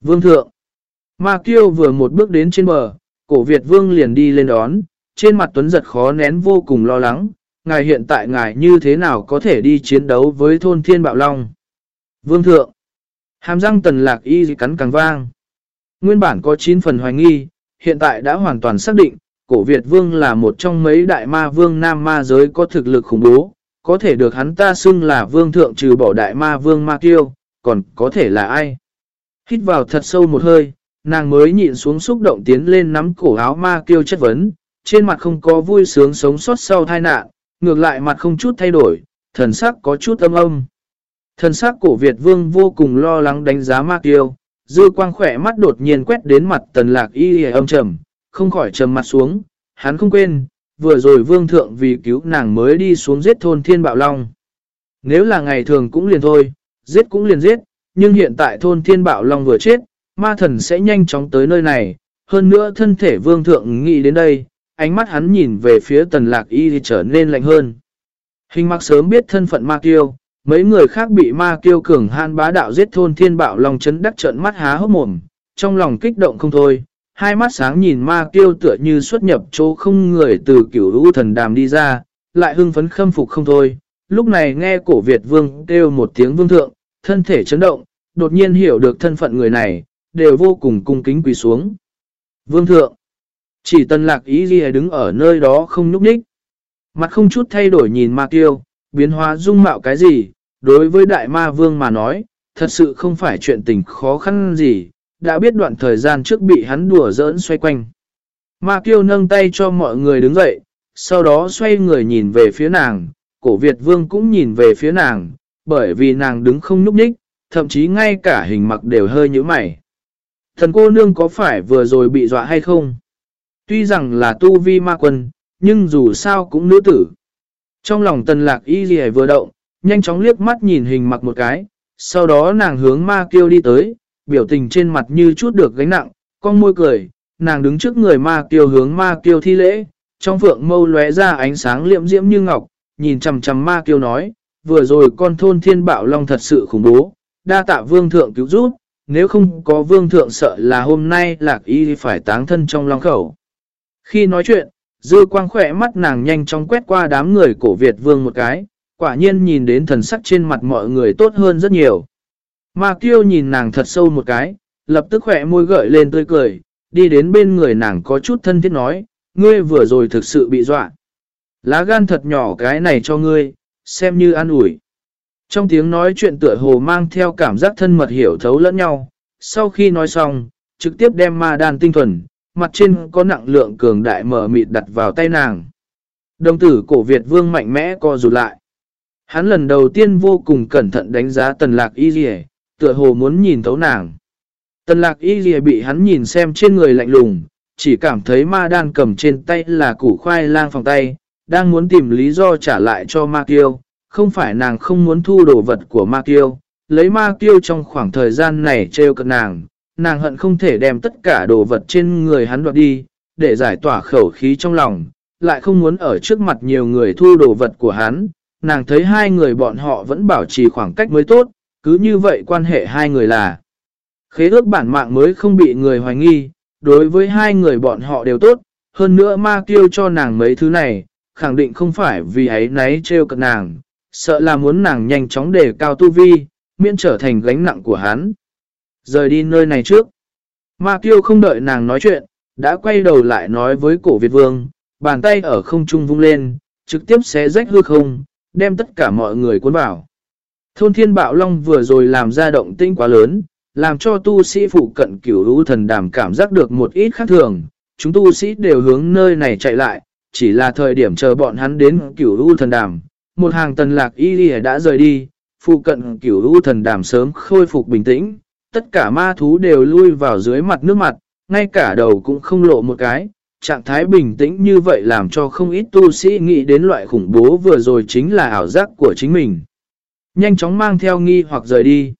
Vương thượng. Ma Kiêu vừa một bước đến trên bờ, cổ Việt Vương liền đi lên đón, trên mặt Tuấn giật khó nén vô cùng lo lắng, ngài hiện tại ngài như thế nào có thể đi chiến đấu với thôn thiên bạo long. Vương thượng. Hàm răng tần lạc y cắn càng vang. Nguyên bản có 9 phần hoài nghi, hiện tại đã hoàn toàn xác định, cổ Việt Vương là một trong mấy đại ma vương nam ma giới có thực lực khủng bố, có thể được hắn ta xưng là vương thượng trừ bỏ đại ma vương ma kiêu, còn có thể là ai? Hít vào thật sâu một hơi, nàng mới nhịn xuống xúc động tiến lên nắm cổ áo ma kêu chất vấn, trên mặt không có vui sướng sống sót sau tai nạn, ngược lại mặt không chút thay đổi, thần sắc có chút âm âm. Thần sắc cổ Việt vương vô cùng lo lắng đánh giá ma kêu dư quang khỏe mắt đột nhiên quét đến mặt tần lạc y âm trầm, không khỏi trầm mặt xuống, hắn không quên, vừa rồi vương thượng vì cứu nàng mới đi xuống giết thôn thiên bạo long. Nếu là ngày thường cũng liền thôi, giết cũng liền giết, nhưng hiện tại thôn thiên bạo long vừa chết, ma thần sẽ nhanh chóng tới nơi này, hơn nữa thân thể vương thượng nghĩ đến đây, ánh mắt hắn nhìn về phía tần lạc y thì trở nên lạnh hơn. Hình mặc sớm biết thân phận ma kiêu, mấy người khác bị ma kiêu cường han bá đạo giết thôn thiên bạo long chấn đắc trận mắt há hốc mồm, trong lòng kích động không thôi, hai mắt sáng nhìn ma kiêu tựa như xuất nhập chỗ không người từ kiểu lũ thần đàm đi ra, lại hưng phấn khâm phục không thôi. Lúc này nghe cổ Việt vương kêu một tiếng vương thượng, thân thể chấn động, đột nhiên hiểu được thân phận người này, đều vô cùng cung kính quỳ xuống. Vương thượng, chỉ tần lạc ý ghi đứng ở nơi đó không nhúc nhích. Mặt không chút thay đổi nhìn ma tiêu biến hóa dung mạo cái gì, đối với đại ma vương mà nói, thật sự không phải chuyện tình khó khăn gì, đã biết đoạn thời gian trước bị hắn đùa giỡn xoay quanh. Ma kiêu nâng tay cho mọi người đứng dậy, sau đó xoay người nhìn về phía nàng, cổ Việt vương cũng nhìn về phía nàng, bởi vì nàng đứng không nhúc nhích, thậm chí ngay cả hình mặc đều hơi như mày. Thần cô nương có phải vừa rồi bị dọa hay không? Tuy rằng là tu vi ma quân, nhưng dù sao cũng nữ tử. Trong lòng tần lạc y gì vừa động, nhanh chóng liếc mắt nhìn hình mặc một cái, sau đó nàng hướng ma kiêu đi tới, biểu tình trên mặt như chút được gánh nặng, con môi cười, nàng đứng trước người ma kiêu hướng ma kiêu thi lễ, trong phượng mâu lóe ra ánh sáng liệm diễm như ngọc, nhìn chầm chầm ma kiêu nói, vừa rồi con thôn thiên bạo long thật sự khủng bố, đa tạ vương thượng cứu giúp, nếu không có vương thượng sợ là hôm nay lạc y phải táng thân trong long khẩu. Khi nói chuyện, dư quang khỏe mắt nàng nhanh chóng quét qua đám người cổ Việt vương một cái, quả nhiên nhìn đến thần sắc trên mặt mọi người tốt hơn rất nhiều. Ma kiêu nhìn nàng thật sâu một cái, lập tức khỏe môi gợi lên tươi cười, đi đến bên người nàng có chút thân thiết nói, ngươi vừa rồi thực sự bị dọa. Lá gan thật nhỏ cái này cho ngươi, xem như an ủi. Trong tiếng nói chuyện tựa hồ mang theo cảm giác thân mật hiểu thấu lẫn nhau, sau khi nói xong, trực tiếp đem ma đàn tinh thuần, mặt trên có nặng lượng cường đại mở mịt đặt vào tay nàng. Đồng tử cổ Việt vương mạnh mẽ co rụt lại. Hắn lần đầu tiên vô cùng cẩn thận đánh giá tần lạc y dì tựa hồ muốn nhìn thấu nàng. Tần lạc y dì bị hắn nhìn xem trên người lạnh lùng, chỉ cảm thấy ma đan cầm trên tay là củ khoai lang phòng tay, đang muốn tìm lý do trả lại cho ma kiêu, không phải nàng không muốn thu đồ vật của ma kiêu, lấy ma kiêu trong khoảng thời gian này trêu cận nàng, nàng hận không thể đem tất cả đồ vật trên người hắn đoạt đi, để giải tỏa khẩu khí trong lòng, lại không muốn ở trước mặt nhiều người thu đồ vật của hắn, nàng thấy hai người bọn họ vẫn bảo trì khoảng cách mới tốt, cứ như vậy quan hệ hai người là khế ước bản mạng mới không bị người hoài nghi, đối với hai người bọn họ đều tốt, hơn nữa ma kiêu cho nàng mấy thứ này, khẳng định không phải vì ấy náy trêu cận nàng, sợ là muốn nàng nhanh chóng đề cao tu vi, miễn trở thành gánh nặng của hắn. Rời đi nơi này trước. Ma kiêu không đợi nàng nói chuyện, đã quay đầu lại nói với cổ Việt Vương, bàn tay ở không trung vung lên, trực tiếp xé rách hư không, đem tất cả mọi người cuốn vào. Thôn thiên bạo long vừa rồi làm ra động tinh quá lớn, làm cho tu sĩ phụ cận cửu lũ thần đàm cảm giác được một ít khác thường. Chúng tu sĩ đều hướng nơi này chạy lại, chỉ là thời điểm chờ bọn hắn đến cửu lũ thần đàm. Một hàng tần lạc y đã rời đi, phụ cận cửu lũ thần đàm sớm khôi phục bình tĩnh. Tất cả ma thú đều lui vào dưới mặt nước mặt, ngay cả đầu cũng không lộ một cái. Trạng thái bình tĩnh như vậy làm cho không ít tu sĩ nghĩ đến loại khủng bố vừa rồi chính là ảo giác của chính mình nhanh chóng mang theo nghi hoặc rời đi.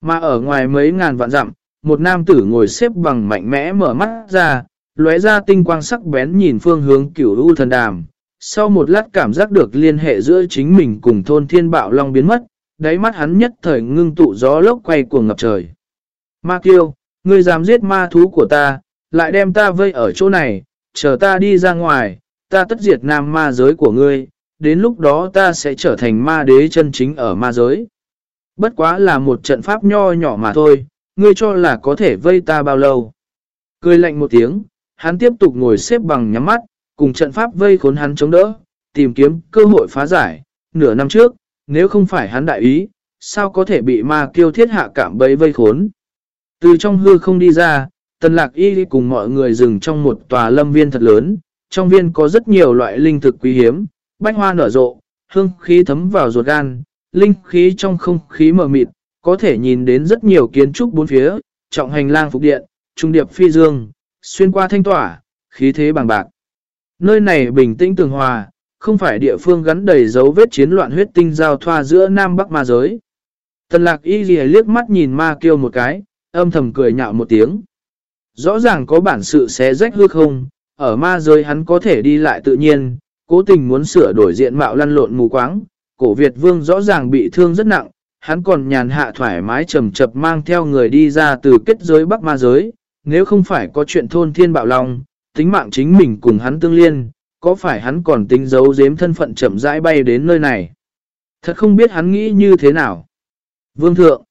Mà ở ngoài mấy ngàn vạn dặm, một nam tử ngồi xếp bằng mạnh mẽ mở mắt ra, lóe ra tinh quang sắc bén nhìn phương hướng cửu u thần đàm. Sau một lát cảm giác được liên hệ giữa chính mình cùng thôn thiên bạo long biến mất, đáy mắt hắn nhất thời ngưng tụ gió lốc quay cuồng ngập trời. Ma kiêu, ngươi dám giết ma thú của ta, lại đem ta vây ở chỗ này, chờ ta đi ra ngoài, ta tất diệt nam ma giới của ngươi, đến lúc đó ta sẽ trở thành ma đế chân chính ở ma giới. Bất quá là một trận pháp nho nhỏ mà thôi, ngươi cho là có thể vây ta bao lâu. Cười lạnh một tiếng, hắn tiếp tục ngồi xếp bằng nhắm mắt, cùng trận pháp vây khốn hắn chống đỡ, tìm kiếm cơ hội phá giải. Nửa năm trước, nếu không phải hắn đại ý, sao có thể bị ma kiêu thiết hạ cảm bấy vây khốn. Từ trong hư không đi ra, tần lạc y cùng mọi người dừng trong một tòa lâm viên thật lớn, trong viên có rất nhiều loại linh thực quý hiếm, bách hoa nở rộ, hương khí thấm vào ruột gan, linh khí trong không khí mờ mịt, có thể nhìn đến rất nhiều kiến trúc bốn phía, trọng hành lang phục điện, trung điệp phi dương, xuyên qua thanh tỏa, khí thế bằng bạc. Nơi này bình tĩnh tường hòa, không phải địa phương gắn đầy dấu vết chiến loạn huyết tinh giao thoa giữa Nam Bắc ma giới. Tần lạc y ghi liếc mắt nhìn ma kêu một cái, âm thầm cười nhạo một tiếng. Rõ ràng có bản sự xé rách hư không, ở ma giới hắn có thể đi lại tự nhiên, cố tình muốn sửa đổi diện mạo lăn lộn mù quáng. Cổ Việt vương rõ ràng bị thương rất nặng, hắn còn nhàn hạ thoải mái trầm chập mang theo người đi ra từ kết giới bắc ma giới. Nếu không phải có chuyện thôn thiên bạo long, tính mạng chính mình cùng hắn tương liên, có phải hắn còn tính giấu giếm thân phận chậm rãi bay đến nơi này? Thật không biết hắn nghĩ như thế nào. Vương thượng,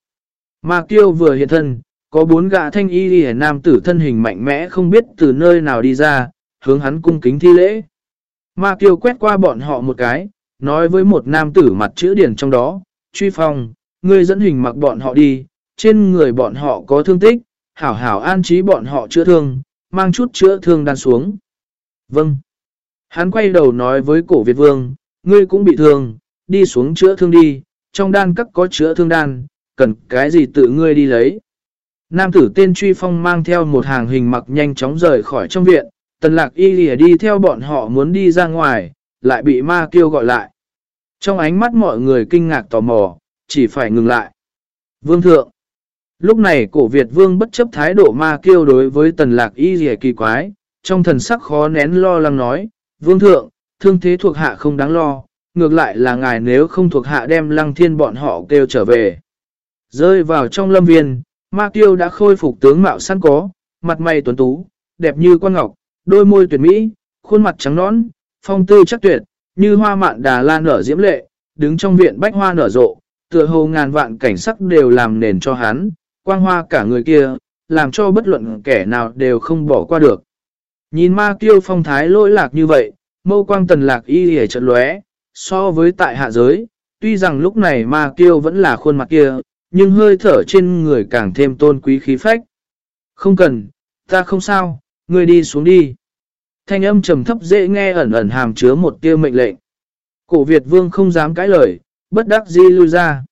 Ma Kiêu vừa hiện thân, có bốn gã thanh y đi nam tử thân hình mạnh mẽ không biết từ nơi nào đi ra, hướng hắn cung kính thi lễ. Ma Kiêu quét qua bọn họ một cái, nói với một nam tử mặt chữ điển trong đó, truy phong, ngươi dẫn hình mặc bọn họ đi, trên người bọn họ có thương tích, hảo hảo an trí bọn họ chữa thương, mang chút chữa thương đan xuống. Vâng. Hắn quay đầu nói với cổ Việt Vương, ngươi cũng bị thương, đi xuống chữa thương đi, trong đan các có chữa thương đan, cần cái gì tự ngươi đi lấy. Nam tử tên Truy Phong mang theo một hàng hình mặc nhanh chóng rời khỏi trong viện, tần lạc y lìa đi theo bọn họ muốn đi ra ngoài, lại bị ma kêu gọi lại. Trong ánh mắt mọi người kinh ngạc tò mò, chỉ phải ngừng lại. Vương thượng. Lúc này cổ Việt vương bất chấp thái độ ma kêu đối với tần lạc y dì kỳ quái, trong thần sắc khó nén lo lắng nói, Vương thượng, thương thế thuộc hạ không đáng lo, ngược lại là ngài nếu không thuộc hạ đem lăng thiên bọn họ kêu trở về. Rơi vào trong lâm viên, ma kêu đã khôi phục tướng mạo sẵn có, mặt mày tuấn tú, đẹp như quan ngọc, đôi môi tuyệt mỹ, khuôn mặt trắng nõn, phong tư chắc tuyệt, như hoa mạn đà lan nở diễm lệ, đứng trong viện bách hoa nở rộ, tựa hồ ngàn vạn cảnh sắc đều làm nền cho hắn, quang hoa cả người kia, làm cho bất luận kẻ nào đều không bỏ qua được. Nhìn ma kiêu phong thái lỗi lạc như vậy, mâu quang tần lạc y hề trận lóe, so với tại hạ giới, tuy rằng lúc này ma kiêu vẫn là khuôn mặt kia, nhưng hơi thở trên người càng thêm tôn quý khí phách. Không cần, ta không sao, ngươi đi xuống đi. Thanh âm trầm thấp dễ nghe ẩn ẩn hàm chứa một tiêu mệnh lệnh. Cổ Việt vương không dám cãi lời, bất đắc di lui ra.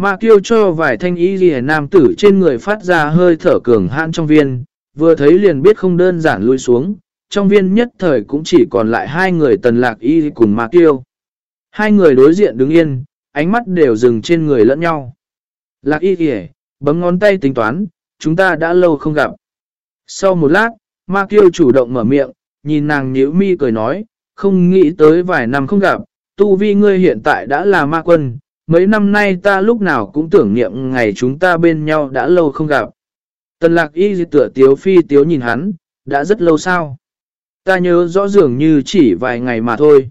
Ma kêu cho vài thanh y ghi nam tử trên người phát ra hơi thở cường hãn trong viên, vừa thấy liền biết không đơn giản lui xuống, trong viên nhất thời cũng chỉ còn lại hai người tần lạc y cùng ma kêu. Hai người đối diện đứng yên, ánh mắt đều dừng trên người lẫn nhau. Lạc y kìa, bấm ngón tay tính toán, chúng ta đã lâu không gặp. Sau một lát, ma kiêu chủ động mở miệng, nhìn nàng nhíu mi cười nói, không nghĩ tới vài năm không gặp, tu vi ngươi hiện tại đã là ma quân, mấy năm nay ta lúc nào cũng tưởng niệm ngày chúng ta bên nhau đã lâu không gặp. Tần lạc y tựa tiếu phi tiếu nhìn hắn, đã rất lâu sao? Ta nhớ rõ dường như chỉ vài ngày mà thôi.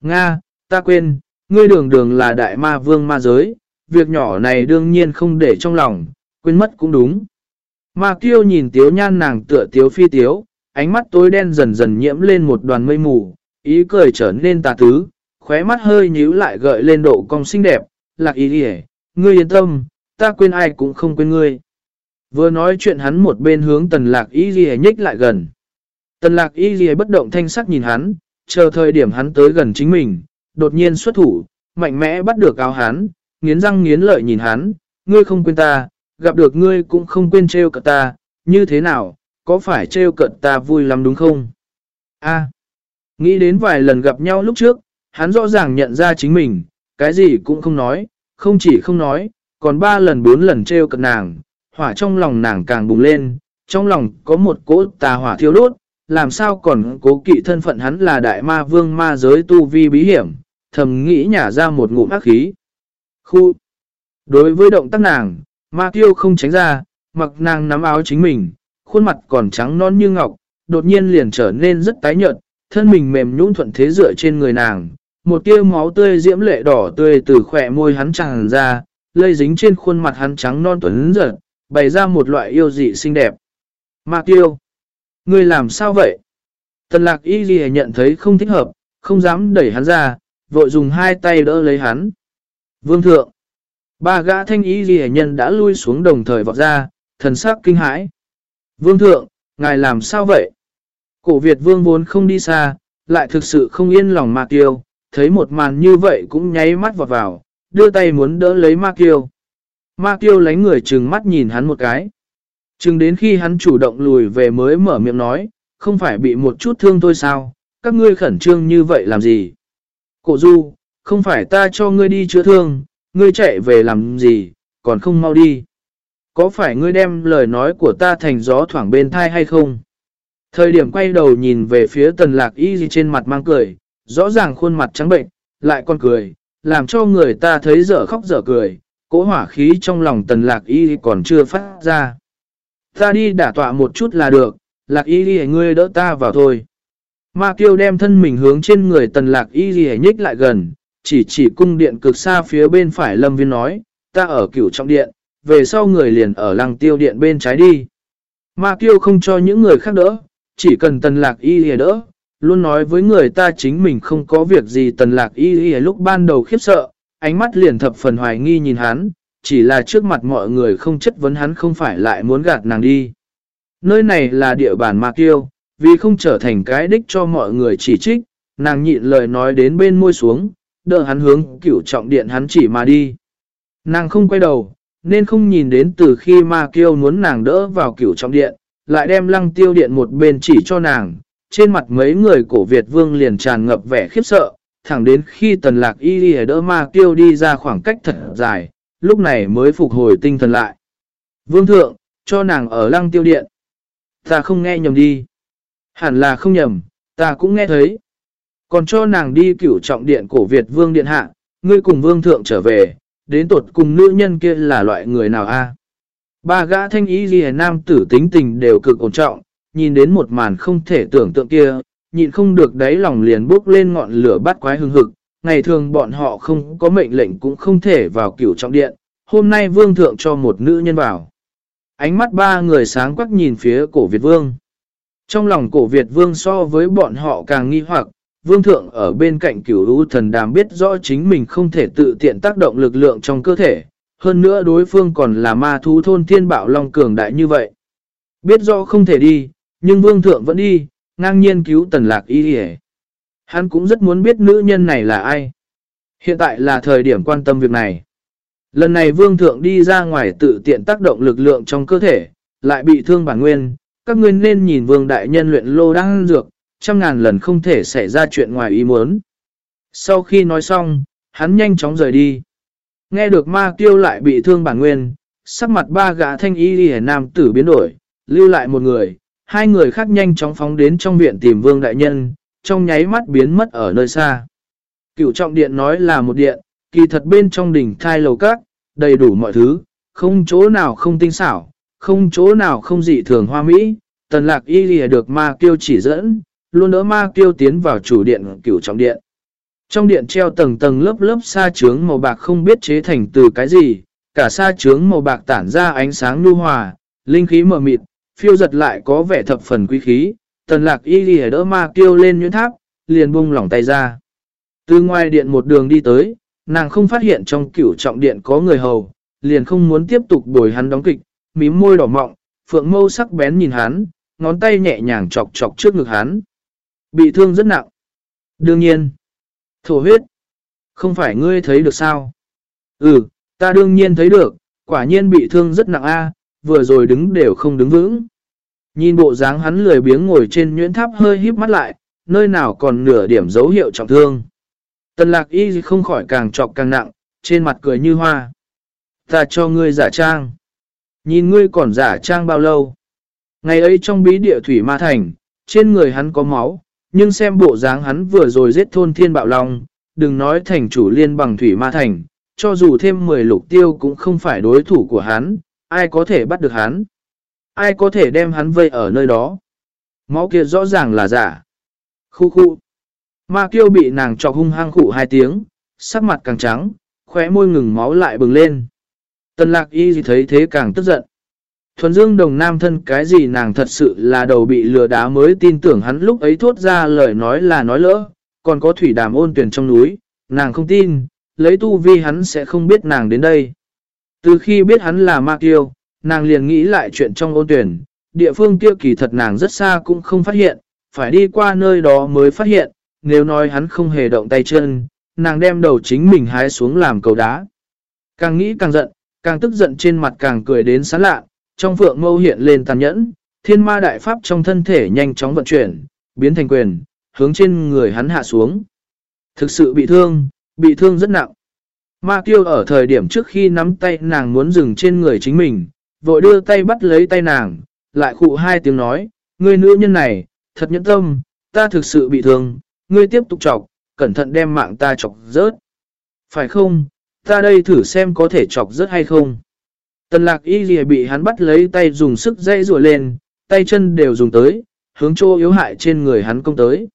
Nga, ta quên, ngươi đường đường là đại ma vương ma giới, việc nhỏ này đương nhiên không để trong lòng, quên mất cũng đúng. Ma kiêu nhìn tiếu nhan nàng tựa tiếu phi tiếu, ánh mắt tối đen dần dần nhiễm lên một đoàn mây mù, ý cười trở nên tà tứ, khóe mắt hơi nhíu lại gợi lên độ cong xinh đẹp, lạc ý hề, ngươi yên tâm, ta quên ai cũng không quên ngươi. Vừa nói chuyện hắn một bên hướng tần lạc ý hề nhích lại gần. Tần lạc ý hề bất động thanh sắc nhìn hắn, chờ thời điểm hắn tới gần chính mình, đột nhiên xuất thủ, mạnh mẽ bắt được áo hắn, nghiến răng nghiến lợi nhìn hắn, ngươi không quên ta, gặp được ngươi cũng không quên trêu cợt ta, như thế nào, có phải trêu cợt ta vui lắm đúng không? A. nghĩ đến vài lần gặp nhau lúc trước, hắn rõ ràng nhận ra chính mình, cái gì cũng không nói, không chỉ không nói, còn ba lần bốn lần trêu cận nàng, hỏa trong lòng nàng càng bùng lên, trong lòng có một cỗ tà hỏa thiêu đốt, làm sao còn cố kỵ thân phận hắn là đại ma vương ma giới tu vi bí hiểm, thầm nghĩ nhả ra một ngụm ác khí. Khu Đối với động tác nàng, ma tiêu không tránh ra, mặc nàng nắm áo chính mình, khuôn mặt còn trắng non như ngọc, đột nhiên liền trở nên rất tái nhợt, thân mình mềm nhũn thuận thế dựa trên người nàng, một tia máu tươi diễm lệ đỏ tươi từ khỏe môi hắn tràn ra, lây dính trên khuôn mặt hắn trắng non tuấn giật, bày ra một loại yêu dị xinh đẹp. Mạc tiêu, người làm sao vậy? Tần lạc y ghi nhận thấy không thích hợp, không dám đẩy hắn ra, vội dùng hai tay đỡ lấy hắn. Vương thượng, ba gã thanh y ghi nhân đã lui xuống đồng thời vọt ra, thần sắc kinh hãi. Vương thượng, ngài làm sao vậy? Cổ Việt vương vốn không đi xa, lại thực sự không yên lòng Mạc tiêu, thấy một màn như vậy cũng nháy mắt vọt vào, đưa tay muốn đỡ lấy Ma Kiêu. Ma Kiêu lánh người trừng mắt nhìn hắn một cái. Chừng đến khi hắn chủ động lùi về mới mở miệng nói, không phải bị một chút thương thôi sao, các ngươi khẩn trương như vậy làm gì? Cổ du, không phải ta cho ngươi đi chữa thương, ngươi chạy về làm gì, còn không mau đi. Có phải ngươi đem lời nói của ta thành gió thoảng bên thai hay không? Thời điểm quay đầu nhìn về phía tần lạc y gì trên mặt mang cười, rõ ràng khuôn mặt trắng bệnh, lại còn cười, làm cho người ta thấy dở khóc dở cười, cỗ hỏa khí trong lòng tần lạc y còn chưa phát ra. Ta đi đả tọa một chút là được, lạc y ghi ngươi đỡ ta vào thôi. Ma kiêu đem thân mình hướng trên người tần lạc y ghi nhích lại gần, chỉ chỉ cung điện cực xa phía bên phải lâm viên nói, ta ở cửu trọng điện, về sau người liền ở lăng tiêu điện bên trái đi. Ma kiêu không cho những người khác đỡ, chỉ cần tần lạc y ghi đỡ, luôn nói với người ta chính mình không có việc gì tần lạc y y lúc ban đầu khiếp sợ, ánh mắt liền thập phần hoài nghi nhìn hắn, chỉ là trước mặt mọi người không chất vấn hắn không phải lại muốn gạt nàng đi. Nơi này là địa bàn ma tiêu vì không trở thành cái đích cho mọi người chỉ trích, nàng nhịn lời nói đến bên môi xuống, đỡ hắn hướng cửu trọng điện hắn chỉ mà đi. Nàng không quay đầu, nên không nhìn đến từ khi ma kiêu muốn nàng đỡ vào cửu trọng điện, lại đem lăng tiêu điện một bên chỉ cho nàng. Trên mặt mấy người cổ Việt vương liền tràn ngập vẻ khiếp sợ, thẳng đến khi tần lạc y đi đỡ ma kêu đi ra khoảng cách thật dài, lúc này mới phục hồi tinh thần lại. Vương thượng, cho nàng ở lăng tiêu điện. Ta không nghe nhầm đi. Hẳn là không nhầm, ta cũng nghe thấy. Còn cho nàng đi cửu trọng điện cổ Việt vương điện hạ, ngươi cùng vương thượng trở về, đến tột cùng nữ nhân kia là loại người nào a? Ba gã thanh ý ghi nam tử tính tình đều cực ổn trọng, nhìn đến một màn không thể tưởng tượng kia, nhịn không được đáy lòng liền bốc lên ngọn lửa bắt quái hương hực. Ngày thường bọn họ không có mệnh lệnh cũng không thể vào cửu trọng điện, hôm nay vương thượng cho một nữ nhân vào. Ánh mắt ba người sáng quắc nhìn phía cổ Việt vương. Trong lòng cổ Việt vương so với bọn họ càng nghi hoặc, vương thượng ở bên cạnh cửu lũ thần đàm biết rõ chính mình không thể tự tiện tác động lực lượng trong cơ thể. Hơn nữa đối phương còn là ma thú thôn thiên bạo long cường đại như vậy. Biết rõ không thể đi, nhưng vương thượng vẫn đi, ngang nhiên cứu tần lạc y hề. Hắn cũng rất muốn biết nữ nhân này là ai. Hiện tại là thời điểm quan tâm việc này. Lần này vương thượng đi ra ngoài tự tiện tác động lực lượng trong cơ thể, lại bị thương bản nguyên, các ngươi nên nhìn vương đại nhân luyện lô đang dược, trăm ngàn lần không thể xảy ra chuyện ngoài ý muốn. Sau khi nói xong, hắn nhanh chóng rời đi. Nghe được ma tiêu lại bị thương bản nguyên, sắc mặt ba gã thanh y đi nam tử biến đổi, lưu lại một người, hai người khác nhanh chóng phóng đến trong viện tìm vương đại nhân, trong nháy mắt biến mất ở nơi xa. Cựu trọng điện nói là một điện, kỳ thật bên trong đỉnh thai lầu các, đầy đủ mọi thứ, không chỗ nào không tinh xảo, không chỗ nào không dị thường hoa mỹ, tần lạc y lìa được ma kiêu chỉ dẫn, luôn đỡ ma kiêu tiến vào chủ điện cửu trọng điện. Trong điện treo tầng tầng lớp lớp sa trướng màu bạc không biết chế thành từ cái gì, cả sa trướng màu bạc tản ra ánh sáng nu hòa, linh khí mờ mịt, phiêu giật lại có vẻ thập phần quý khí, tần lạc y ghi đỡ ma kêu lên nhuyễn tháp, liền bung lỏng tay ra. Từ ngoài điện một đường đi tới, nàng không phát hiện trong cửu trọng điện có người hầu, liền không muốn tiếp tục đổi hắn đóng kịch, mím môi đỏ mọng, phượng mâu sắc bén nhìn hắn, ngón tay nhẹ nhàng chọc chọc trước ngực hắn. Bị thương rất nặng. Đương nhiên. Thổ huyết. Không phải ngươi thấy được sao? Ừ, ta đương nhiên thấy được, quả nhiên bị thương rất nặng a vừa rồi đứng đều không đứng vững. Nhìn bộ dáng hắn lười biếng ngồi trên nhuyễn tháp hơi híp mắt lại, nơi nào còn nửa điểm dấu hiệu trọng thương. Tần lạc y không khỏi càng trọc càng nặng, trên mặt cười như hoa. Ta cho ngươi giả trang. Nhìn ngươi còn giả trang bao lâu. Ngày ấy trong bí địa thủy ma thành, trên người hắn có máu, nhưng xem bộ dáng hắn vừa rồi giết thôn thiên bạo long, đừng nói thành chủ liên bằng thủy ma thành, cho dù thêm 10 lục tiêu cũng không phải đối thủ của hắn, ai có thể bắt được hắn? Ai có thể đem hắn vây ở nơi đó? Máu kia rõ ràng là giả. Khu khu. Ma kiêu bị nàng trọc hung hăng khủ hai tiếng, sắc mặt càng trắng, khóe môi ngừng máu lại bừng lên. Tần lạc y gì thấy thế càng tức giận. Thuần dương đồng nam thân cái gì nàng thật sự là đầu bị lừa đá mới tin tưởng hắn lúc ấy thốt ra lời nói là nói lỡ, còn có thủy đàm ôn tuyển trong núi, nàng không tin, lấy tu vi hắn sẽ không biết nàng đến đây. Từ khi biết hắn là ma kiêu, nàng liền nghĩ lại chuyện trong ôn tuyển, địa phương kia kỳ thật nàng rất xa cũng không phát hiện, phải đi qua nơi đó mới phát hiện, nếu nói hắn không hề động tay chân, nàng đem đầu chính mình hái xuống làm cầu đá. Càng nghĩ càng giận, càng tức giận trên mặt càng cười đến sán lạ, trong phượng mâu hiện lên tàn nhẫn, thiên ma đại pháp trong thân thể nhanh chóng vận chuyển, biến thành quyền, hướng trên người hắn hạ xuống. Thực sự bị thương, bị thương rất nặng. Ma kiêu ở thời điểm trước khi nắm tay nàng muốn dừng trên người chính mình, vội đưa tay bắt lấy tay nàng, lại khụ hai tiếng nói, ngươi nữ nhân này, thật nhẫn tâm, ta thực sự bị thương, ngươi tiếp tục chọc, cẩn thận đem mạng ta chọc rớt. Phải không, ta đây thử xem có thể chọc rớt hay không. Tần lạc y gì bị hắn bắt lấy tay dùng sức dây rùa lên, tay chân đều dùng tới, hướng chỗ yếu hại trên người hắn công tới.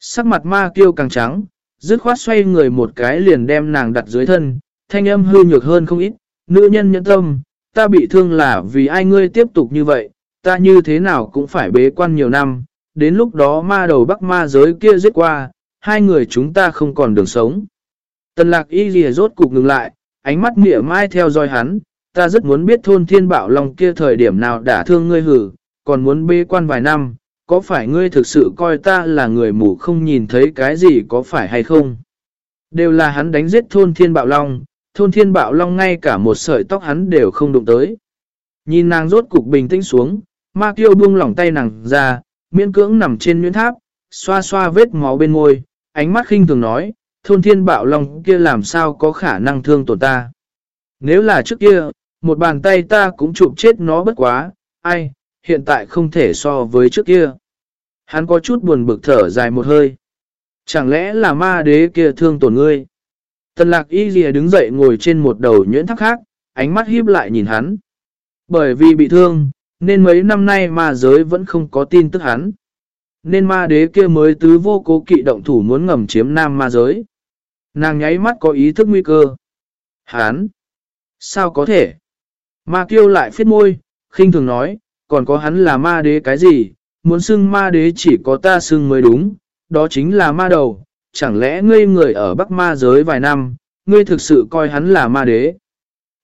Sắc mặt ma kêu càng trắng, dứt khoát xoay người một cái liền đem nàng đặt dưới thân, thanh âm hư nhược hơn không ít, nữ nhân nhẫn tâm, ta bị thương là vì ai ngươi tiếp tục như vậy, ta như thế nào cũng phải bế quan nhiều năm, đến lúc đó ma đầu bắc ma giới kia giết qua, hai người chúng ta không còn đường sống. Tần lạc y ghi rốt cục ngừng lại, ánh mắt nghĩa mai theo dõi hắn, ta rất muốn biết thôn thiên bảo lòng kia thời điểm nào đã thương ngươi hử, còn muốn bế quan vài năm, có phải ngươi thực sự coi ta là người mù không nhìn thấy cái gì có phải hay không? Đều là hắn đánh giết thôn thiên bạo long, thôn thiên bạo long ngay cả một sợi tóc hắn đều không đụng tới. Nhìn nàng rốt cục bình tĩnh xuống, ma kiêu buông lỏng tay nàng ra, miễn cưỡng nằm trên nhuyễn tháp, xoa xoa vết máu bên môi, ánh mắt khinh thường nói, thôn thiên bạo long kia làm sao có khả năng thương tổn ta. Nếu là trước kia, một bàn tay ta cũng chụp chết nó bất quá, ai, hiện tại không thể so với trước kia. Hắn có chút buồn bực thở dài một hơi. Chẳng lẽ là ma đế kia thương tổn ngươi? Tần lạc y dìa đứng dậy ngồi trên một đầu nhuyễn thắc khác, ánh mắt híp lại nhìn hắn. Bởi vì bị thương, nên mấy năm nay ma giới vẫn không có tin tức hắn. Nên ma đế kia mới tứ vô cố kỵ động thủ muốn ngầm chiếm nam ma giới. Nàng nháy mắt có ý thức nguy cơ. Hắn! Sao có thể? Ma kiêu lại phết môi, khinh thường nói, còn có hắn là ma đế cái gì? Muốn xưng ma đế chỉ có ta xưng mới đúng, đó chính là ma đầu. Chẳng lẽ ngươi người ở Bắc ma giới vài năm, ngươi thực sự coi hắn là ma đế?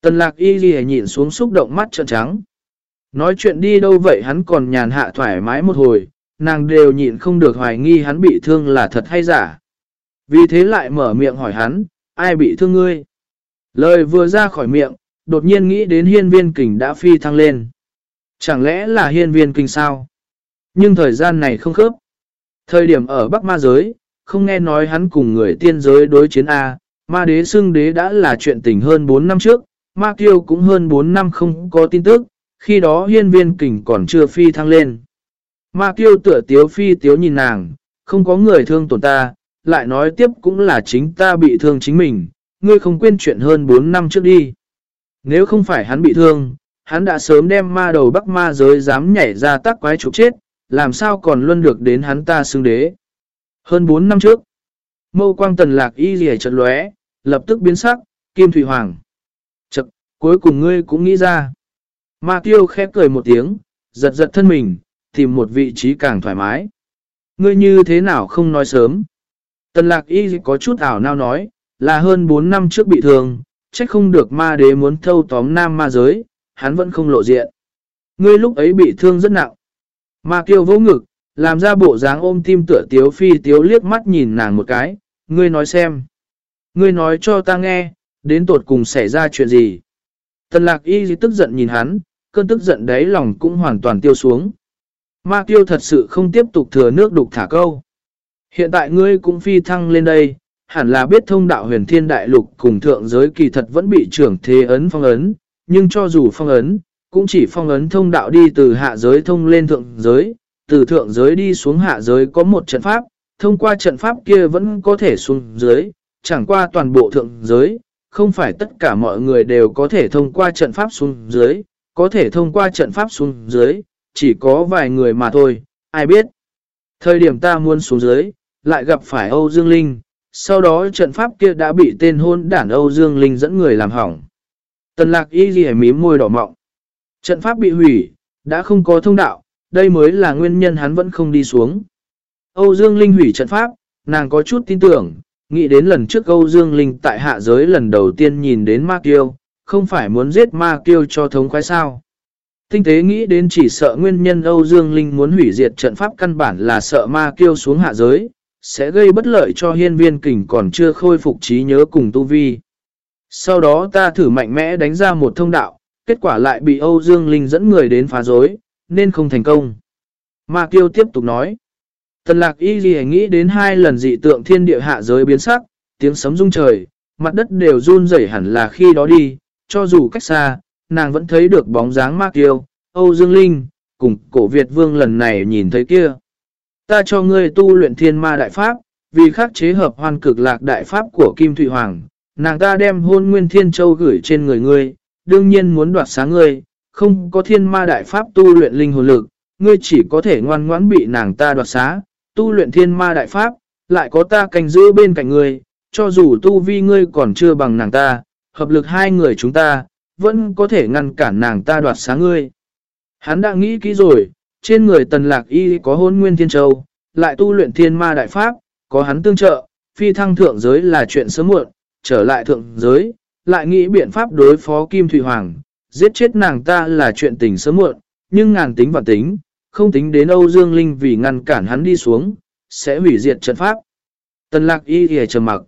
Tần lạc y ghi nhìn xuống xúc động mắt trợn trắng. Nói chuyện đi đâu vậy hắn còn nhàn hạ thoải mái một hồi, nàng đều nhịn không được hoài nghi hắn bị thương là thật hay giả. Vì thế lại mở miệng hỏi hắn, ai bị thương ngươi? Lời vừa ra khỏi miệng, đột nhiên nghĩ đến hiên viên kình đã phi thăng lên. Chẳng lẽ là hiên viên kình sao? Nhưng thời gian này không khớp. Thời điểm ở Bắc Ma Giới, không nghe nói hắn cùng người tiên giới đối chiến A, ma đế xưng đế đã là chuyện tình hơn 4 năm trước, ma kiêu cũng hơn 4 năm không có tin tức, khi đó hiên viên kình còn chưa phi thăng lên. Ma kiêu tựa tiếu phi tiếu nhìn nàng, không có người thương tổn ta, lại nói tiếp cũng là chính ta bị thương chính mình, ngươi không quên chuyện hơn 4 năm trước đi. Nếu không phải hắn bị thương, hắn đã sớm đem ma đầu bắc ma giới dám nhảy ra tắc quái trục chết, làm sao còn luôn được đến hắn ta xưng đế. Hơn 4 năm trước, mâu quang tần lạc y rìa chợt lóe, lập tức biến sắc, kim thủy hoàng. Chật, cuối cùng ngươi cũng nghĩ ra. Ma tiêu khép cười một tiếng, giật giật thân mình, tìm một vị trí càng thoải mái. Ngươi như thế nào không nói sớm. Tần lạc y có chút ảo nao nói, là hơn 4 năm trước bị thương, trách không được ma đế muốn thâu tóm nam ma giới, hắn vẫn không lộ diện. Ngươi lúc ấy bị thương rất nặng. Ma tiêu vô ngực, làm ra bộ dáng ôm tim tựa tiếu phi tiếu liếc mắt nhìn nàng một cái, ngươi nói xem. Ngươi nói cho ta nghe, đến tột cùng xảy ra chuyện gì. Tần lạc y tức giận nhìn hắn, cơn tức giận đấy lòng cũng hoàn toàn tiêu xuống. Ma tiêu thật sự không tiếp tục thừa nước đục thả câu. Hiện tại ngươi cũng phi thăng lên đây, hẳn là biết thông đạo huyền thiên đại lục cùng thượng giới kỳ thật vẫn bị trưởng thế ấn phong ấn, nhưng cho dù phong ấn, cũng chỉ phong ấn thông đạo đi từ hạ giới thông lên thượng giới, từ thượng giới đi xuống hạ giới có một trận pháp, thông qua trận pháp kia vẫn có thể xuống dưới, chẳng qua toàn bộ thượng giới, không phải tất cả mọi người đều có thể thông qua trận pháp xuống dưới, có thể thông qua trận pháp xuống dưới, chỉ có vài người mà thôi, ai biết. Thời điểm ta muốn xuống dưới, lại gặp phải Âu Dương Linh, sau đó trận pháp kia đã bị tên hôn đản Âu Dương Linh dẫn người làm hỏng. Tần lạc y ghi mím môi đỏ mọng. Trận pháp bị hủy, đã không có thông đạo, đây mới là nguyên nhân hắn vẫn không đi xuống. Âu Dương Linh hủy trận pháp, nàng có chút tin tưởng, nghĩ đến lần trước Âu Dương Linh tại hạ giới lần đầu tiên nhìn đến Ma Kiêu, không phải muốn giết Ma Kiêu cho thống khoái sao. Tinh tế nghĩ đến chỉ sợ nguyên nhân Âu Dương Linh muốn hủy diệt trận pháp căn bản là sợ Ma Kiêu xuống hạ giới, sẽ gây bất lợi cho hiên viên kình còn chưa khôi phục trí nhớ cùng tu vi. Sau đó ta thử mạnh mẽ đánh ra một thông đạo, kết quả lại bị Âu Dương Linh dẫn người đến phá rối, nên không thành công. Ma Kiêu tiếp tục nói. Tần lạc y gì nghĩ đến hai lần dị tượng thiên địa hạ giới biến sắc, tiếng sấm rung trời, mặt đất đều run rẩy hẳn là khi đó đi, cho dù cách xa, nàng vẫn thấy được bóng dáng Ma Kiêu, Âu Dương Linh, cùng cổ Việt Vương lần này nhìn thấy kia. Ta cho ngươi tu luyện thiên ma đại pháp, vì khắc chế hợp hoàn cực lạc đại pháp của Kim Thụy Hoàng, nàng ta đem hôn nguyên thiên châu gửi trên người ngươi, đương nhiên muốn đoạt sáng ngươi, không có thiên ma đại pháp tu luyện linh hồn lực, ngươi chỉ có thể ngoan ngoãn bị nàng ta đoạt xá, tu luyện thiên ma đại pháp, lại có ta canh giữ bên cạnh ngươi, cho dù tu vi ngươi còn chưa bằng nàng ta, hợp lực hai người chúng ta, vẫn có thể ngăn cản nàng ta đoạt xá ngươi. Hắn đã nghĩ kỹ rồi, trên người tần lạc y có hôn nguyên thiên châu, lại tu luyện thiên ma đại pháp, có hắn tương trợ, phi thăng thượng giới là chuyện sớm muộn, trở lại thượng giới, lại nghĩ biện pháp đối phó Kim Thủy Hoàng, giết chết nàng ta là chuyện tình sớm muộn, nhưng ngàn tính và tính, không tính đến Âu Dương Linh vì ngăn cản hắn đi xuống, sẽ hủy diệt trận pháp. Tần lạc y thì trầm mặc.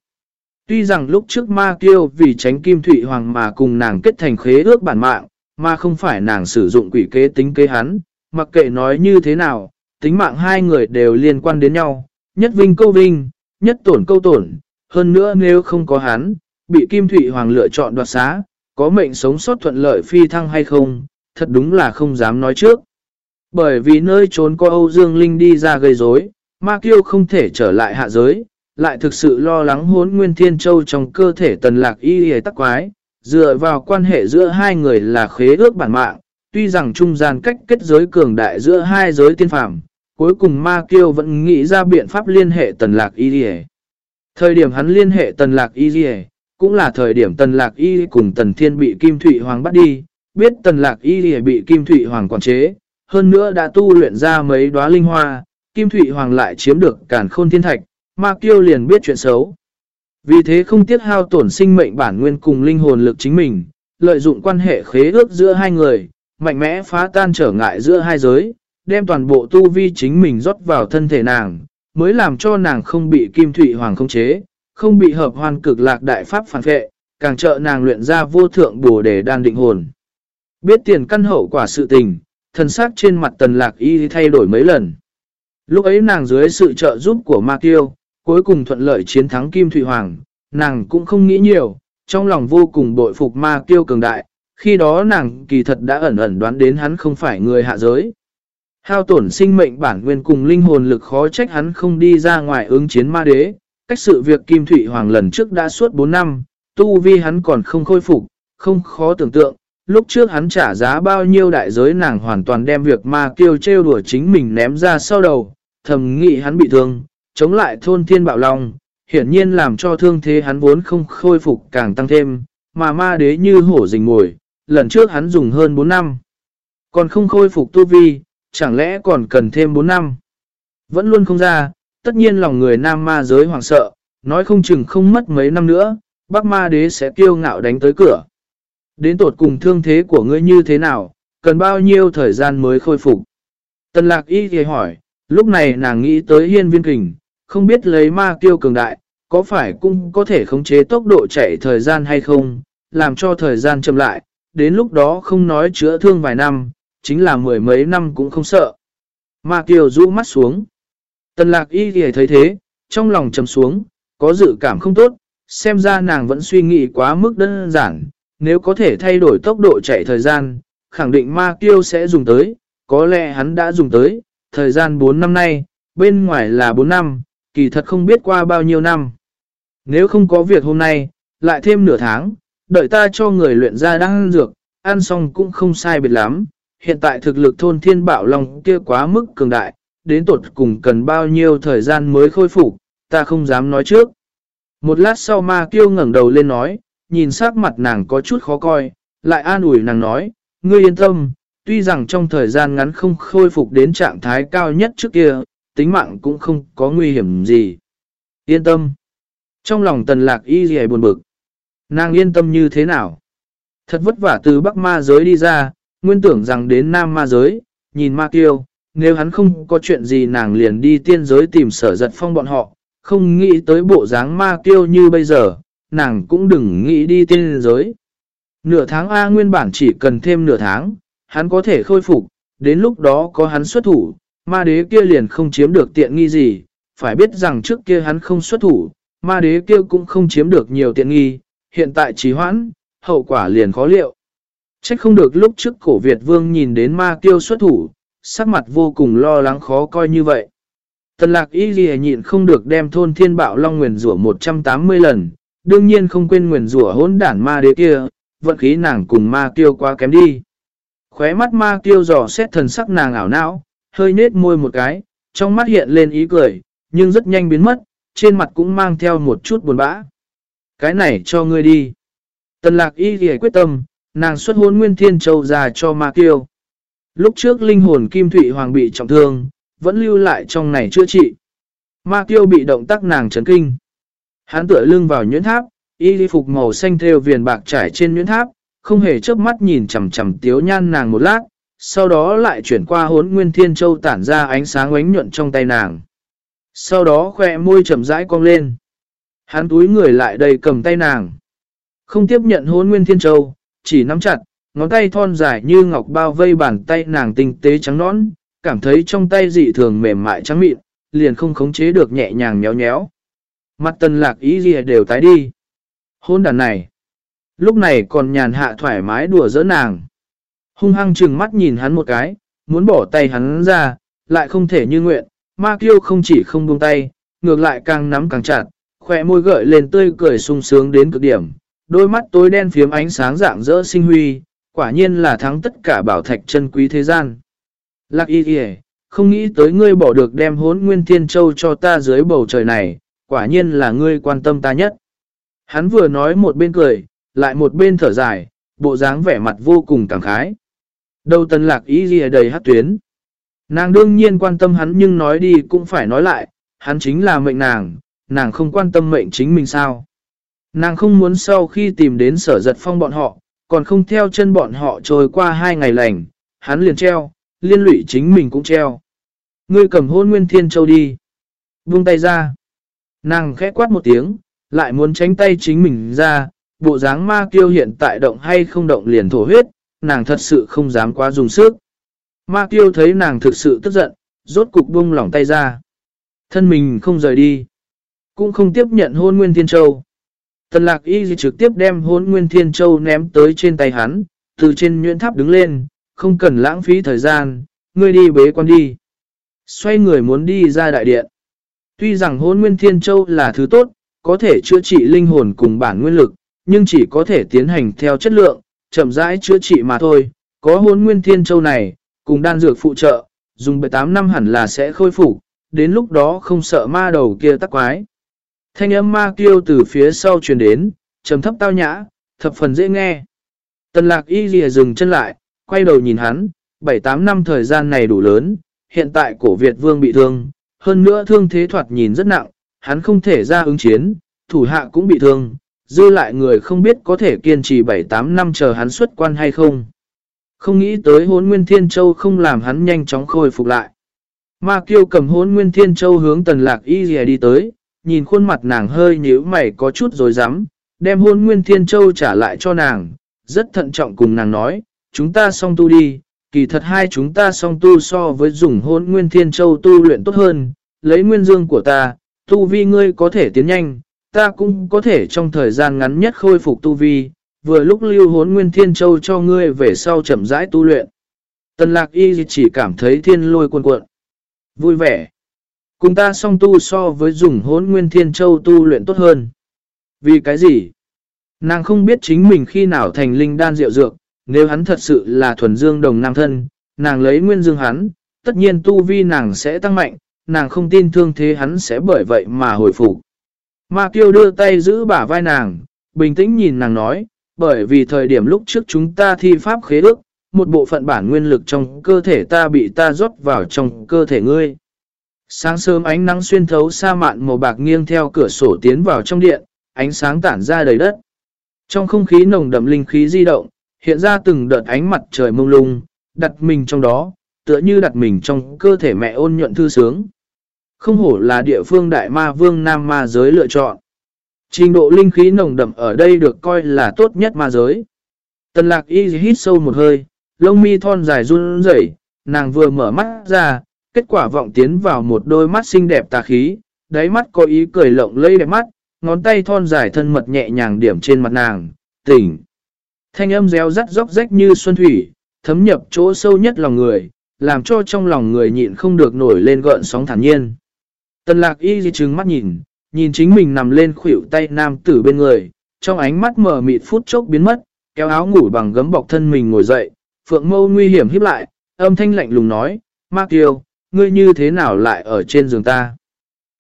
Tuy rằng lúc trước ma kiêu vì tránh Kim thủy Hoàng mà cùng nàng kết thành khế ước bản mạng, mà không phải nàng sử dụng quỷ kế tính kế hắn, mặc kệ nói như thế nào, tính mạng hai người đều liên quan đến nhau, nhất vinh câu vinh, nhất tổn câu tổn, hơn nữa nếu không có hắn, bị Kim thủy Hoàng lựa chọn đoạt xá, có mệnh sống sót thuận lợi phi thăng hay không, thật đúng là không dám nói trước. Bởi vì nơi trốn có Âu Dương Linh đi ra gây rối, Ma Kiêu không thể trở lại hạ giới, lại thực sự lo lắng hốn Nguyên Thiên Châu trong cơ thể tần lạc y hề tắc quái, dựa vào quan hệ giữa hai người là khế ước bản mạng, tuy rằng trung gian cách kết giới cường đại giữa hai giới tiên phạm, cuối cùng Ma Kiêu vẫn nghĩ ra biện pháp liên hệ tần lạc y hề. Thời điểm hắn liên hệ tần lạc y hề, cũng là thời điểm tần lạc y cùng tần thiên bị Kim Thụy Hoàng bắt đi, biết tần lạc y bị Kim Thụy Hoàng quản chế, hơn nữa đã tu luyện ra mấy đóa linh hoa, Kim Thụy Hoàng lại chiếm được cản khôn thiên thạch, Ma Kiêu liền biết chuyện xấu. Vì thế không tiếc hao tổn sinh mệnh bản nguyên cùng linh hồn lực chính mình, lợi dụng quan hệ khế ước giữa hai người, mạnh mẽ phá tan trở ngại giữa hai giới, đem toàn bộ tu vi chính mình rót vào thân thể nàng, mới làm cho nàng không bị Kim Thụy Hoàng khống chế, không bị hợp hoàn cực lạc đại pháp phản phệ, càng trợ nàng luyện ra vô thượng bổ để đan định hồn. Biết tiền căn hậu quả sự tình, thần sắc trên mặt tần lạc y thay đổi mấy lần. Lúc ấy nàng dưới sự trợ giúp của Ma Kiêu, cuối cùng thuận lợi chiến thắng Kim Thủy Hoàng, nàng cũng không nghĩ nhiều, trong lòng vô cùng bội phục Ma Kiêu cường đại, khi đó nàng kỳ thật đã ẩn ẩn đoán đến hắn không phải người hạ giới. Hao tổn sinh mệnh bản nguyên cùng linh hồn lực khó trách hắn không đi ra ngoài ứng chiến ma đế, cách sự việc Kim Thụy Hoàng lần trước đã suốt 4 năm, tu vi hắn còn không khôi phục, không khó tưởng tượng, lúc trước hắn trả giá bao nhiêu đại giới nàng hoàn toàn đem việc ma kiêu trêu đùa chính mình ném ra sau đầu, thầm nghĩ hắn bị thương, chống lại thôn thiên bạo long, hiển nhiên làm cho thương thế hắn vốn không khôi phục càng tăng thêm, mà ma đế như hổ rình mồi, lần trước hắn dùng hơn 4 năm, còn không khôi phục tu vi, chẳng lẽ còn cần thêm 4 năm. Vẫn luôn không ra, tất nhiên lòng người nam ma giới hoảng sợ, nói không chừng không mất mấy năm nữa, bác ma đế sẽ kiêu ngạo đánh tới cửa. Đến tột cùng thương thế của ngươi như thế nào, cần bao nhiêu thời gian mới khôi phục? Tần lạc y thì hỏi, lúc này nàng nghĩ tới hiên viên kình, không biết lấy ma kiêu cường đại, có phải cũng có thể khống chế tốc độ chạy thời gian hay không, làm cho thời gian chậm lại, đến lúc đó không nói chữa thương vài năm, chính là mười mấy năm cũng không sợ. Ma kiều rũ mắt xuống. Tần lạc y thì thấy thế, trong lòng trầm xuống, có dự cảm không tốt, xem ra nàng vẫn suy nghĩ quá mức đơn giản, nếu có thể thay đổi tốc độ chạy thời gian, khẳng định ma kiêu sẽ dùng tới, có lẽ hắn đã dùng tới, thời gian 4 năm nay, bên ngoài là 4 năm, kỳ thật không biết qua bao nhiêu năm. Nếu không có việc hôm nay, lại thêm nửa tháng, đợi ta cho người luyện ra đăng dược, ăn xong cũng không sai biệt lắm. Hiện tại thực lực thôn thiên bảo long kia quá mức cường đại, đến tột cùng cần bao nhiêu thời gian mới khôi phục, ta không dám nói trước. Một lát sau ma kiêu ngẩng đầu lên nói, nhìn sắc mặt nàng có chút khó coi, lại an ủi nàng nói, ngươi yên tâm, tuy rằng trong thời gian ngắn không khôi phục đến trạng thái cao nhất trước kia, tính mạng cũng không có nguy hiểm gì. Yên tâm. Trong lòng tần lạc y gì buồn bực. Nàng yên tâm như thế nào? Thật vất vả từ Bắc ma giới đi ra, nguyên tưởng rằng đến Nam ma giới, nhìn ma kiêu, nếu hắn không có chuyện gì nàng liền đi tiên giới tìm sở giật phong bọn họ, không nghĩ tới bộ dáng ma kiêu như bây giờ, nàng cũng đừng nghĩ đi tiên giới. Nửa tháng A nguyên bản chỉ cần thêm nửa tháng, hắn có thể khôi phục, đến lúc đó có hắn xuất thủ, ma đế kia liền không chiếm được tiện nghi gì, phải biết rằng trước kia hắn không xuất thủ, ma đế kia cũng không chiếm được nhiều tiện nghi, hiện tại trì hoãn, hậu quả liền khó liệu. Trách không được lúc trước cổ Việt vương nhìn đến ma kiêu xuất thủ, sắc mặt vô cùng lo lắng khó coi như vậy. Tần lạc y ghi nhịn không được đem thôn thiên bạo long nguyền rủa 180 lần, đương nhiên không quên nguyền rủa hỗn đản ma đế kia, vận khí nàng cùng ma tiêu quá kém đi. Khóe mắt ma tiêu dò xét thần sắc nàng ảo não, hơi nết môi một cái, trong mắt hiện lên ý cười, nhưng rất nhanh biến mất, trên mặt cũng mang theo một chút buồn bã. Cái này cho ngươi đi. Tần lạc y ghi quyết tâm, nàng xuất hôn nguyên thiên châu ra cho ma tiêu. Lúc trước linh hồn Kim Thụy Hoàng bị trọng thương, vẫn lưu lại trong này chữa trị. Ma kiêu bị động tác nàng chấn kinh. Hắn tựa lưng vào nhuyễn tháp, y đi phục màu xanh theo viền bạc trải trên nhuyễn tháp, không hề chớp mắt nhìn chầm chầm tiếu nhan nàng một lát, sau đó lại chuyển qua hốn nguyên thiên châu tản ra ánh sáng ánh nhuận trong tay nàng. Sau đó khoe môi chậm rãi cong lên. Hắn túi người lại đầy cầm tay nàng. Không tiếp nhận hốn nguyên thiên châu, chỉ nắm chặt, ngón tay thon dài như ngọc bao vây bàn tay nàng tinh tế trắng nõn, cảm thấy trong tay dị thường mềm mại trắng mịn, liền không khống chế được nhẹ nhàng nhéo nhéo. Mặt tần lạc ý gì đều tái đi. Hôn đàn này. Lúc này còn nhàn hạ thoải mái đùa giỡn nàng. Hung hăng trừng mắt nhìn hắn một cái, muốn bỏ tay hắn ra, lại không thể như nguyện. Ma kiêu không chỉ không buông tay, ngược lại càng nắm càng chặt, khỏe môi gợi lên tươi cười sung sướng đến cực điểm. Đôi mắt tối đen phiếm ánh sáng dạng rỡ sinh huy, quả nhiên là thắng tất cả bảo thạch chân quý thế gian. Lạc y kìa, không nghĩ tới ngươi bỏ được đem hốn nguyên thiên châu cho ta dưới bầu trời này, quả nhiên là ngươi quan tâm ta nhất. Hắn vừa nói một bên cười, lại một bên thở dài, bộ dáng vẻ mặt vô cùng cảm khái. Đầu tần lạc ý gì đầy hát tuyến. Nàng đương nhiên quan tâm hắn nhưng nói đi cũng phải nói lại, hắn chính là mệnh nàng, nàng không quan tâm mệnh chính mình sao. Nàng không muốn sau khi tìm đến sở giật phong bọn họ, còn không theo chân bọn họ trôi qua hai ngày lành, hắn liền treo, liên lụy chính mình cũng treo. Ngươi cầm hôn nguyên thiên châu đi. Buông tay ra. Nàng khẽ quát một tiếng, lại muốn tránh tay chính mình ra, bộ dáng ma kiêu hiện tại động hay không động liền thổ huyết, nàng thật sự không dám quá dùng sức. Ma kiêu thấy nàng thực sự tức giận, rốt cục buông lỏng tay ra. Thân mình không rời đi, cũng không tiếp nhận hôn nguyên thiên châu. Tần lạc y trực tiếp đem hốn nguyên thiên châu ném tới trên tay hắn, từ trên nhuyễn tháp đứng lên, không cần lãng phí thời gian, ngươi đi bế quan đi. Xoay người muốn đi ra đại điện. Tuy rằng hốn nguyên thiên châu là thứ tốt, có thể chữa trị linh hồn cùng bản nguyên lực, nhưng chỉ có thể tiến hành theo chất lượng, chậm rãi chữa trị mà thôi. Có hốn nguyên thiên châu này, cùng đan dược phụ trợ, dùng 78 năm hẳn là sẽ khôi phục, đến lúc đó không sợ ma đầu kia tắc quái. Thanh âm ma kêu từ phía sau truyền đến, trầm thấp tao nhã, thập phần dễ nghe. Tần lạc y lìa dừng chân lại, quay đầu nhìn hắn, 7-8 năm thời gian này đủ lớn, hiện tại cổ Việt vương bị thương, hơn nữa thương thế thoạt nhìn rất nặng, hắn không thể ra ứng chiến, thủ hạ cũng bị thương, dư lại người không biết có thể kiên trì 7-8 năm chờ hắn xuất quan hay không. Không nghĩ tới hốn nguyên thiên châu không làm hắn nhanh chóng khôi phục lại. Ma kiêu cầm hốn nguyên thiên châu hướng tần lạc y dì đi tới, nhìn khuôn mặt nàng hơi nhíu mày có chút rồi dám, đem hôn nguyên thiên châu trả lại cho nàng, rất thận trọng cùng nàng nói, chúng ta song tu đi, kỳ thật hai chúng ta song tu so với dùng hôn nguyên thiên châu tu luyện tốt hơn, lấy nguyên dương của ta, tu vi ngươi có thể tiến nhanh, ta cũng có thể trong thời gian ngắn nhất khôi phục tu vi, vừa lúc lưu hốn nguyên thiên châu cho ngươi về sau chậm rãi tu luyện. Tần lạc y chỉ cảm thấy thiên lôi cuộn cuộn. Vui vẻ. Cùng ta song tu so với dùng hốn nguyên thiên châu tu luyện tốt hơn. Vì cái gì? Nàng không biết chính mình khi nào thành linh đan rượu dược, nếu hắn thật sự là thuần dương đồng nam thân, nàng lấy nguyên dương hắn, tất nhiên tu vi nàng sẽ tăng mạnh, nàng không tin thương thế hắn sẽ bởi vậy mà hồi phục. Ma Kiêu đưa tay giữ bả vai nàng, bình tĩnh nhìn nàng nói, bởi vì thời điểm lúc trước chúng ta thi pháp khế ước, một bộ phận bản nguyên lực trong cơ thể ta bị ta rót vào trong cơ thể ngươi. Sáng sớm ánh nắng xuyên thấu sa mạn màu bạc nghiêng theo cửa sổ tiến vào trong điện, ánh sáng tản ra đầy đất. Trong không khí nồng đậm linh khí di động, hiện ra từng đợt ánh mặt trời mông lung, đặt mình trong đó, tựa như đặt mình trong cơ thể mẹ ôn nhuận thư sướng. Không hổ là địa phương đại ma vương nam ma giới lựa chọn. Trình độ linh khí nồng đậm ở đây được coi là tốt nhất ma giới. Tần lạc y hít sâu một hơi, lông mi thon dài run rẩy, nàng vừa mở mắt ra, kết quả vọng tiến vào một đôi mắt xinh đẹp tà khí, đáy mắt có ý cười lộng lây đẹp mắt, ngón tay thon dài thân mật nhẹ nhàng điểm trên mặt nàng, tỉnh. Thanh âm réo rắt róc rách như xuân thủy, thấm nhập chỗ sâu nhất lòng người, làm cho trong lòng người nhịn không được nổi lên gợn sóng thản nhiên. Tần lạc y di trừng mắt nhìn, nhìn chính mình nằm lên khuỷu tay nam tử bên người, trong ánh mắt mở mịt phút chốc biến mất, kéo áo ngủ bằng gấm bọc thân mình ngồi dậy, phượng mâu nguy hiểm híp lại, âm thanh lạnh lùng nói, Mạc tiêu ngươi như thế nào lại ở trên giường ta?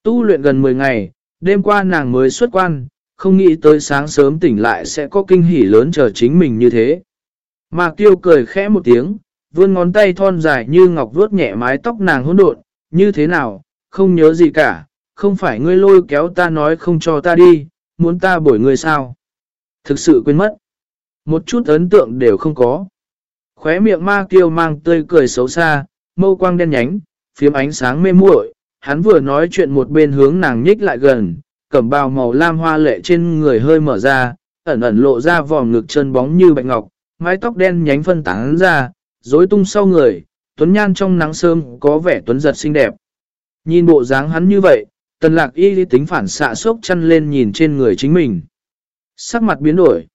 Tu luyện gần 10 ngày, đêm qua nàng mới xuất quan, không nghĩ tới sáng sớm tỉnh lại sẽ có kinh hỉ lớn chờ chính mình như thế. Mạc Tiêu cười khẽ một tiếng, vươn ngón tay thon dài như ngọc vuốt nhẹ mái tóc nàng hỗn độn, như thế nào, không nhớ gì cả, không phải ngươi lôi kéo ta nói không cho ta đi, muốn ta bổi ngươi sao? Thực sự quên mất. Một chút ấn tượng đều không có. Khóe miệng ma kiêu mang tươi cười xấu xa, mâu quang đen nhánh, phiếm ánh sáng mê muội. Hắn vừa nói chuyện một bên hướng nàng nhích lại gần, cẩm bào màu lam hoa lệ trên người hơi mở ra, ẩn ẩn lộ ra vòm ngực chân bóng như bạch ngọc, mái tóc đen nhánh phân tán ra, rối tung sau người, tuấn nhan trong nắng sớm có vẻ tuấn giật xinh đẹp. Nhìn bộ dáng hắn như vậy, tần lạc y lý tính phản xạ sốc chăn lên nhìn trên người chính mình. Sắc mặt biến đổi.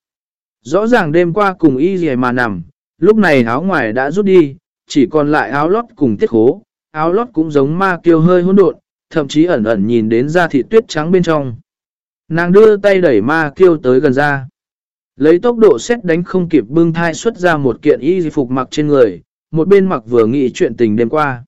Rõ ràng đêm qua cùng y gì mà nằm, lúc này áo ngoài đã rút đi, chỉ còn lại áo lót cùng tiết khố. Áo lót cũng giống ma kiêu hơi hỗn độn, thậm chí ẩn ẩn nhìn đến da thịt tuyết trắng bên trong. Nàng đưa tay đẩy ma kiêu tới gần ra. Lấy tốc độ xét đánh không kịp bưng thai xuất ra một kiện y phục mặc trên người, một bên mặc vừa nghĩ chuyện tình đêm qua.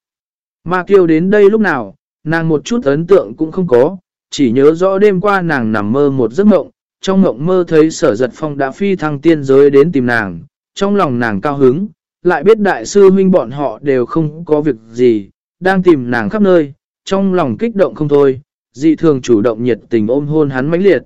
Ma kiêu đến đây lúc nào, nàng một chút ấn tượng cũng không có, chỉ nhớ rõ đêm qua nàng nằm mơ một giấc mộng, trong mộng mơ thấy sở giật phong đã phi thăng tiên giới đến tìm nàng, trong lòng nàng cao hứng, lại biết đại sư huynh bọn họ đều không có việc gì, đang tìm nàng khắp nơi, trong lòng kích động không thôi, dị thường chủ động nhiệt tình ôm hôn hắn mãnh liệt.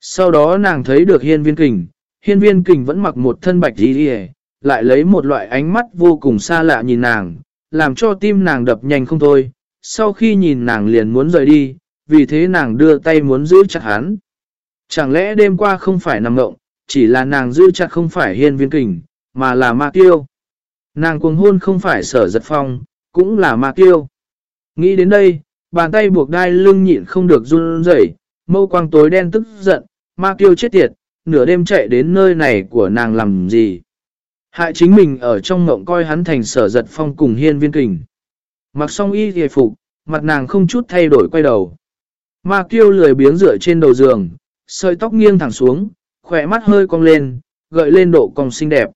Sau đó nàng thấy được hiên viên kình, hiên viên kình vẫn mặc một thân bạch đi đi lại lấy một loại ánh mắt vô cùng xa lạ nhìn nàng, làm cho tim nàng đập nhanh không thôi. Sau khi nhìn nàng liền muốn rời đi, vì thế nàng đưa tay muốn giữ chặt hắn. Chẳng lẽ đêm qua không phải nằm ngộng, chỉ là nàng giữ chặt không phải hiên viên kình, mà là ma tiêu. Nàng cuồng hôn không phải sở giật phong, cũng là ma tiêu. Nghĩ đến đây, bàn tay buộc đai lưng nhịn không được run rẩy, mâu quang tối đen tức giận, ma tiêu chết tiệt, nửa đêm chạy đến nơi này của nàng làm gì. Hại chính mình ở trong ngộng coi hắn thành sở giật phong cùng hiên viên kình. Mặc xong y hề phục, mặt nàng không chút thay đổi quay đầu. Ma kiêu lười biếng dựa trên đầu giường, sợi tóc nghiêng thẳng xuống, khỏe mắt hơi cong lên, gợi lên độ cong xinh đẹp.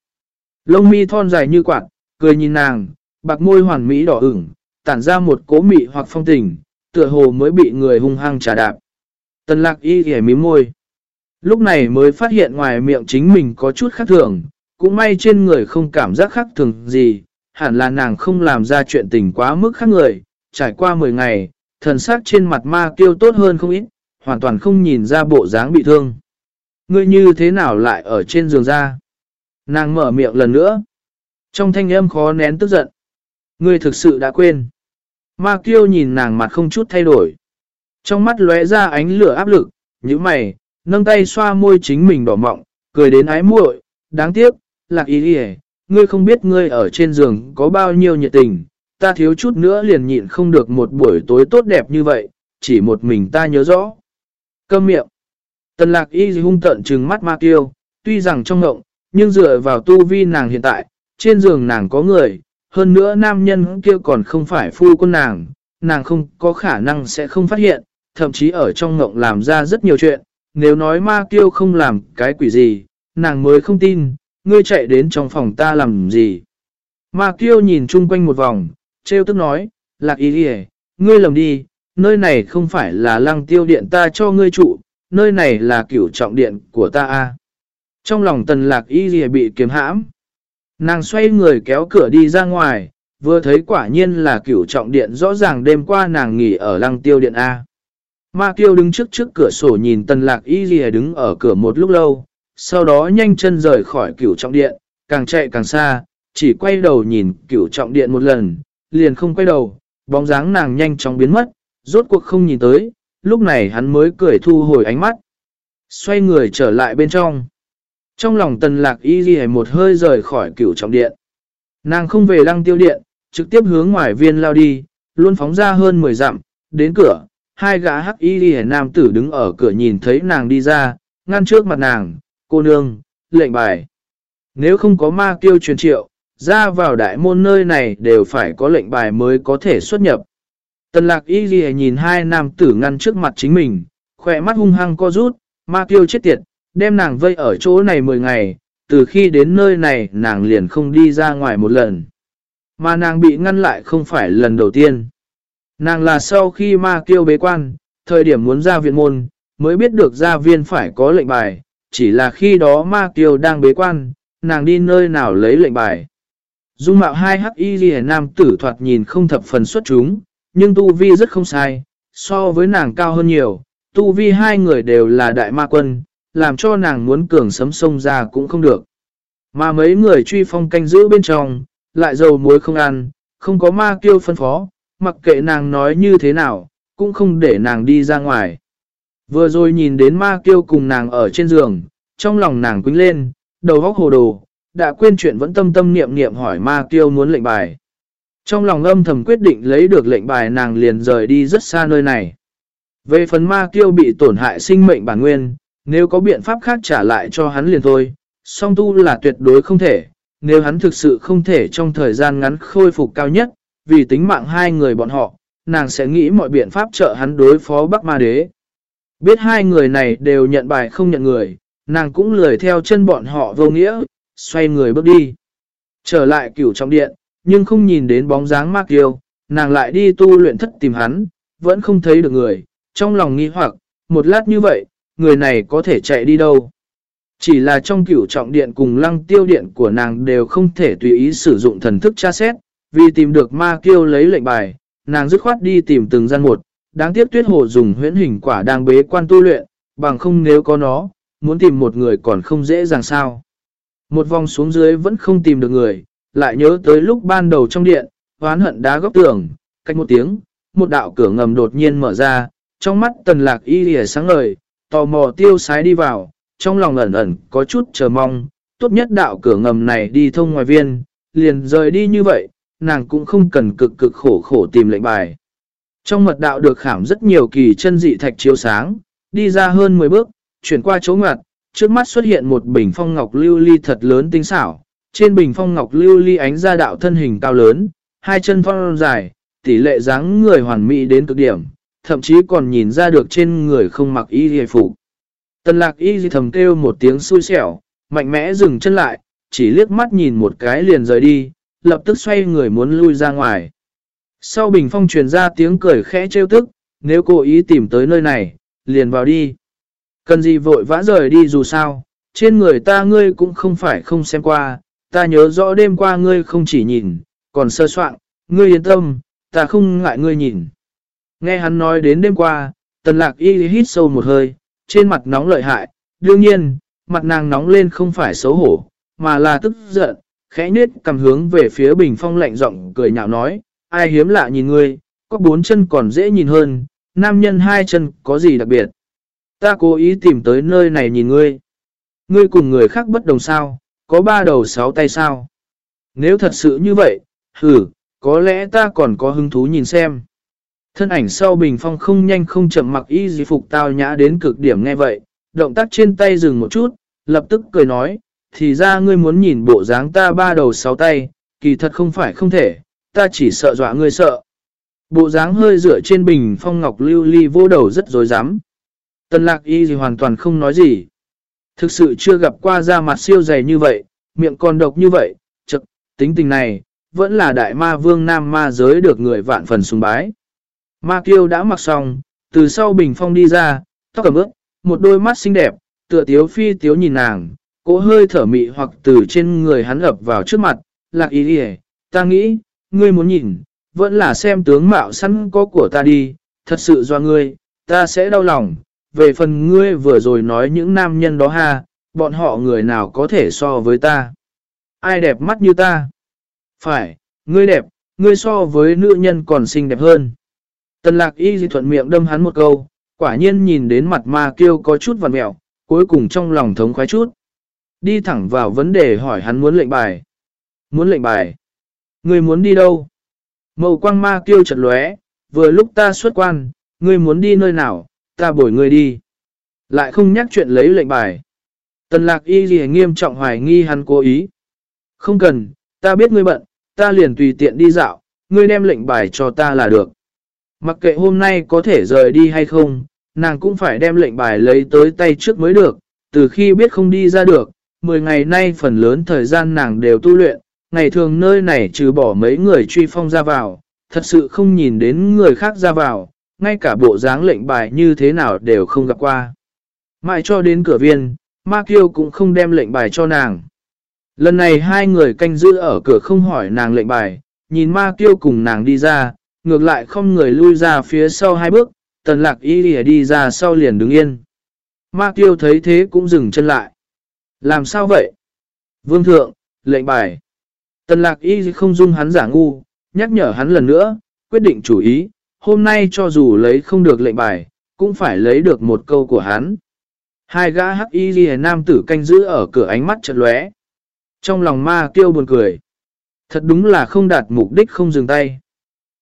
Lông mi thon dài như quạt, cười nhìn nàng, bạc môi hoàn mỹ đỏ ửng, tản ra một cố mị hoặc phong tình, tựa hồ mới bị người hung hăng trả đạp. Tần lạc y ghẻ mím môi. Lúc này mới phát hiện ngoài miệng chính mình có chút khác thường, cũng may trên người không cảm giác khác thường gì, hẳn là nàng không làm ra chuyện tình quá mức khác người, trải qua 10 ngày, thần sắc trên mặt ma kêu tốt hơn không ít, hoàn toàn không nhìn ra bộ dáng bị thương. Ngươi như thế nào lại ở trên giường ra? Nàng mở miệng lần nữa. Trong thanh âm khó nén tức giận. Ngươi thực sự đã quên. Ma kiêu nhìn nàng mặt không chút thay đổi. Trong mắt lóe ra ánh lửa áp lực, như mày, nâng tay xoa môi chính mình đỏ mọng, cười đến ái muội, đáng tiếc, lạc ý đi ngươi không biết ngươi ở trên giường có bao nhiêu nhiệt tình, ta thiếu chút nữa liền nhịn không được một buổi tối tốt đẹp như vậy, chỉ một mình ta nhớ rõ. Câm miệng. Tần lạc y hung tận trừng mắt ma kiêu, tuy rằng trong ngộng, nhưng dựa vào tu vi nàng hiện tại, trên giường nàng có người, hơn nữa nam nhân kia còn không phải phu quân nàng, nàng không có khả năng sẽ không phát hiện, thậm chí ở trong ngộng làm ra rất nhiều chuyện, nếu nói ma kiêu không làm cái quỷ gì, nàng mới không tin, ngươi chạy đến trong phòng ta làm gì? Ma Kiêu nhìn chung quanh một vòng, trêu tức nói, lạc ý đi ngươi lầm đi, nơi này không phải là lăng tiêu điện ta cho ngươi trụ, nơi này là cửu trọng điện của ta a. Trong lòng tần lạc y bị kiếm hãm. Nàng xoay người kéo cửa đi ra ngoài, vừa thấy quả nhiên là cửu trọng điện rõ ràng đêm qua nàng nghỉ ở lăng tiêu điện A. Ma Kiêu đứng trước trước cửa sổ nhìn tần lạc y ghi đứng ở cửa một lúc lâu, sau đó nhanh chân rời khỏi cửu trọng điện, càng chạy càng xa, chỉ quay đầu nhìn cửu trọng điện một lần, liền không quay đầu, bóng dáng nàng nhanh chóng biến mất, rốt cuộc không nhìn tới, lúc này hắn mới cười thu hồi ánh mắt. Xoay người trở lại bên trong. Trong lòng tần lạc y ghi một hơi rời khỏi cửu trọng điện. Nàng không về lăng tiêu điện, trực tiếp hướng ngoài viên lao đi, luôn phóng ra hơn 10 dặm, đến cửa, hai gã hắc y ghi nam tử đứng ở cửa nhìn thấy nàng đi ra, ngăn trước mặt nàng, cô nương, lệnh bài. Nếu không có ma kiêu truyền triệu, ra vào đại môn nơi này đều phải có lệnh bài mới có thể xuất nhập. Tần lạc y ghi nhìn hai nam tử ngăn trước mặt chính mình, khỏe mắt hung hăng co rút, ma kiêu chết tiệt, đem nàng vây ở chỗ này 10 ngày, từ khi đến nơi này nàng liền không đi ra ngoài một lần. Mà nàng bị ngăn lại không phải lần đầu tiên. Nàng là sau khi ma kiêu bế quan, thời điểm muốn ra viện môn, mới biết được gia viên phải có lệnh bài, chỉ là khi đó ma kiêu đang bế quan, nàng đi nơi nào lấy lệnh bài. Dung mạo hai hắc y ghi nam tử thoạt nhìn không thập phần xuất chúng, nhưng tu vi rất không sai, so với nàng cao hơn nhiều, tu vi hai người đều là đại ma quân, làm cho nàng muốn cường sấm sông ra cũng không được. Mà mấy người truy phong canh giữ bên trong, lại dầu muối không ăn, không có ma kiêu phân phó, mặc kệ nàng nói như thế nào, cũng không để nàng đi ra ngoài. Vừa rồi nhìn đến ma kiêu cùng nàng ở trên giường, trong lòng nàng quính lên, đầu góc hồ đồ, đã quên chuyện vẫn tâm tâm niệm niệm hỏi ma kiêu muốn lệnh bài. Trong lòng âm thầm quyết định lấy được lệnh bài nàng liền rời đi rất xa nơi này. Về phần ma kiêu bị tổn hại sinh mệnh bản nguyên, nếu có biện pháp khác trả lại cho hắn liền thôi, song tu là tuyệt đối không thể, nếu hắn thực sự không thể trong thời gian ngắn khôi phục cao nhất, vì tính mạng hai người bọn họ, nàng sẽ nghĩ mọi biện pháp trợ hắn đối phó Bắc Ma Đế. Biết hai người này đều nhận bài không nhận người, nàng cũng lười theo chân bọn họ vô nghĩa, xoay người bước đi. Trở lại cửu trong điện, nhưng không nhìn đến bóng dáng Mark Kiêu, nàng lại đi tu luyện thất tìm hắn, vẫn không thấy được người, trong lòng nghi hoặc, một lát như vậy, người này có thể chạy đi đâu. Chỉ là trong cửu trọng điện cùng lăng tiêu điện của nàng đều không thể tùy ý sử dụng thần thức tra xét, vì tìm được ma kiêu lấy lệnh bài, nàng dứt khoát đi tìm từng gian một, đáng tiếc tuyết hồ dùng huyễn hình quả đang bế quan tu luyện, bằng không nếu có nó, muốn tìm một người còn không dễ dàng sao. Một vòng xuống dưới vẫn không tìm được người, lại nhớ tới lúc ban đầu trong điện, hoán hận đá góc tường, cách một tiếng, một đạo cửa ngầm đột nhiên mở ra, trong mắt tần lạc y lìa sáng ngời, tò mò tiêu sái đi vào, trong lòng ẩn ẩn có chút chờ mong, tốt nhất đạo cửa ngầm này đi thông ngoài viên, liền rời đi như vậy, nàng cũng không cần cực cực khổ khổ tìm lệnh bài. Trong mật đạo được khảm rất nhiều kỳ chân dị thạch chiếu sáng, đi ra hơn 10 bước, chuyển qua chỗ ngoặt, trước mắt xuất hiện một bình phong ngọc lưu ly thật lớn tinh xảo. Trên bình phong ngọc lưu ly ánh ra đạo thân hình cao lớn, hai chân phong dài, tỷ lệ dáng người hoàn mỹ đến cực điểm, thậm chí còn nhìn ra được trên người không mặc y hề phục. Tần lạc y thầm kêu một tiếng xui xẻo, mạnh mẽ dừng chân lại, chỉ liếc mắt nhìn một cái liền rời đi, lập tức xoay người muốn lui ra ngoài. Sau bình phong truyền ra tiếng cười khẽ trêu tức, nếu cố ý tìm tới nơi này, liền vào đi. Cần gì vội vã rời đi dù sao, trên người ta ngươi cũng không phải không xem qua, ta nhớ rõ đêm qua ngươi không chỉ nhìn, còn sơ soạn, ngươi yên tâm, ta không ngại ngươi nhìn. Nghe hắn nói đến đêm qua, tần lạc y hít sâu một hơi, trên mặt nóng lợi hại, đương nhiên, mặt nàng nóng lên không phải xấu hổ, mà là tức giận, khẽ nết cầm hướng về phía bình phong lạnh giọng cười nhạo nói, ai hiếm lạ nhìn ngươi, có bốn chân còn dễ nhìn hơn, nam nhân hai chân có gì đặc biệt. Ta cố ý tìm tới nơi này nhìn ngươi. Ngươi cùng người khác bất đồng sao, có ba đầu sáu tay sao. Nếu thật sự như vậy, hử, có lẽ ta còn có hứng thú nhìn xem. Thân ảnh sau bình phong không nhanh không chậm mặc y gì phục tao nhã đến cực điểm nghe vậy, động tác trên tay dừng một chút, lập tức cười nói, thì ra ngươi muốn nhìn bộ dáng ta ba đầu sáu tay, kỳ thật không phải không thể, ta chỉ sợ dọa ngươi sợ. Bộ dáng hơi dựa trên bình phong ngọc lưu ly vô đầu rất dối rắm Tần lạc y gì hoàn toàn không nói gì. Thực sự chưa gặp qua da mặt siêu dày như vậy, miệng còn độc như vậy, chật, tính tình này, vẫn là đại ma vương nam ma giới được người vạn phần sùng bái. Ma kiêu đã mặc xong, từ sau bình phong đi ra, tóc cầm ướt, một đôi mắt xinh đẹp, tựa tiếu phi tiếu nhìn nàng, cỗ hơi thở mị hoặc từ trên người hắn ập vào trước mặt, lạc ý đi ta nghĩ, ngươi muốn nhìn, vẫn là xem tướng mạo sẵn có của ta đi, thật sự do ngươi, ta sẽ đau lòng, về phần ngươi vừa rồi nói những nam nhân đó ha, bọn họ người nào có thể so với ta. Ai đẹp mắt như ta? Phải, ngươi đẹp, ngươi so với nữ nhân còn xinh đẹp hơn. Tần lạc y di thuận miệng đâm hắn một câu, quả nhiên nhìn đến mặt ma kêu có chút vằn mẹo, cuối cùng trong lòng thống khoái chút. Đi thẳng vào vấn đề hỏi hắn muốn lệnh bài. Muốn lệnh bài? Người muốn đi đâu? Màu quang ma kêu chật lóe, vừa lúc ta xuất quan, ngươi muốn đi nơi nào, ta bổi ngươi đi. Lại không nhắc chuyện lấy lệnh bài. Tần lạc y gì nghiêm trọng hoài nghi hắn cố ý. Không cần, ta biết ngươi bận, ta liền tùy tiện đi dạo, ngươi đem lệnh bài cho ta là được. Mặc kệ hôm nay có thể rời đi hay không, nàng cũng phải đem lệnh bài lấy tới tay trước mới được, từ khi biết không đi ra được, 10 ngày nay phần lớn thời gian nàng đều tu luyện, ngày thường nơi này trừ bỏ mấy người truy phong ra vào, thật sự không nhìn đến người khác ra vào, ngay cả bộ dáng lệnh bài như thế nào đều không gặp qua. Mãi cho đến cửa viên, Ma Kiêu cũng không đem lệnh bài cho nàng. Lần này hai người canh giữ ở cửa không hỏi nàng lệnh bài, nhìn Ma Kiêu cùng nàng đi ra, ngược lại không người lui ra phía sau hai bước, tần lạc y lìa đi ra sau liền đứng yên. Ma tiêu thấy thế cũng dừng chân lại. Làm sao vậy? Vương thượng, lệnh bài. Tần lạc y không dung hắn giả ngu, nhắc nhở hắn lần nữa, quyết định chủ ý, hôm nay cho dù lấy không được lệnh bài, cũng phải lấy được một câu của hắn. Hai gã hắc y ghi nam tử canh giữ ở cửa ánh mắt chật lóe. Trong lòng ma kêu buồn cười. Thật đúng là không đạt mục đích không dừng tay.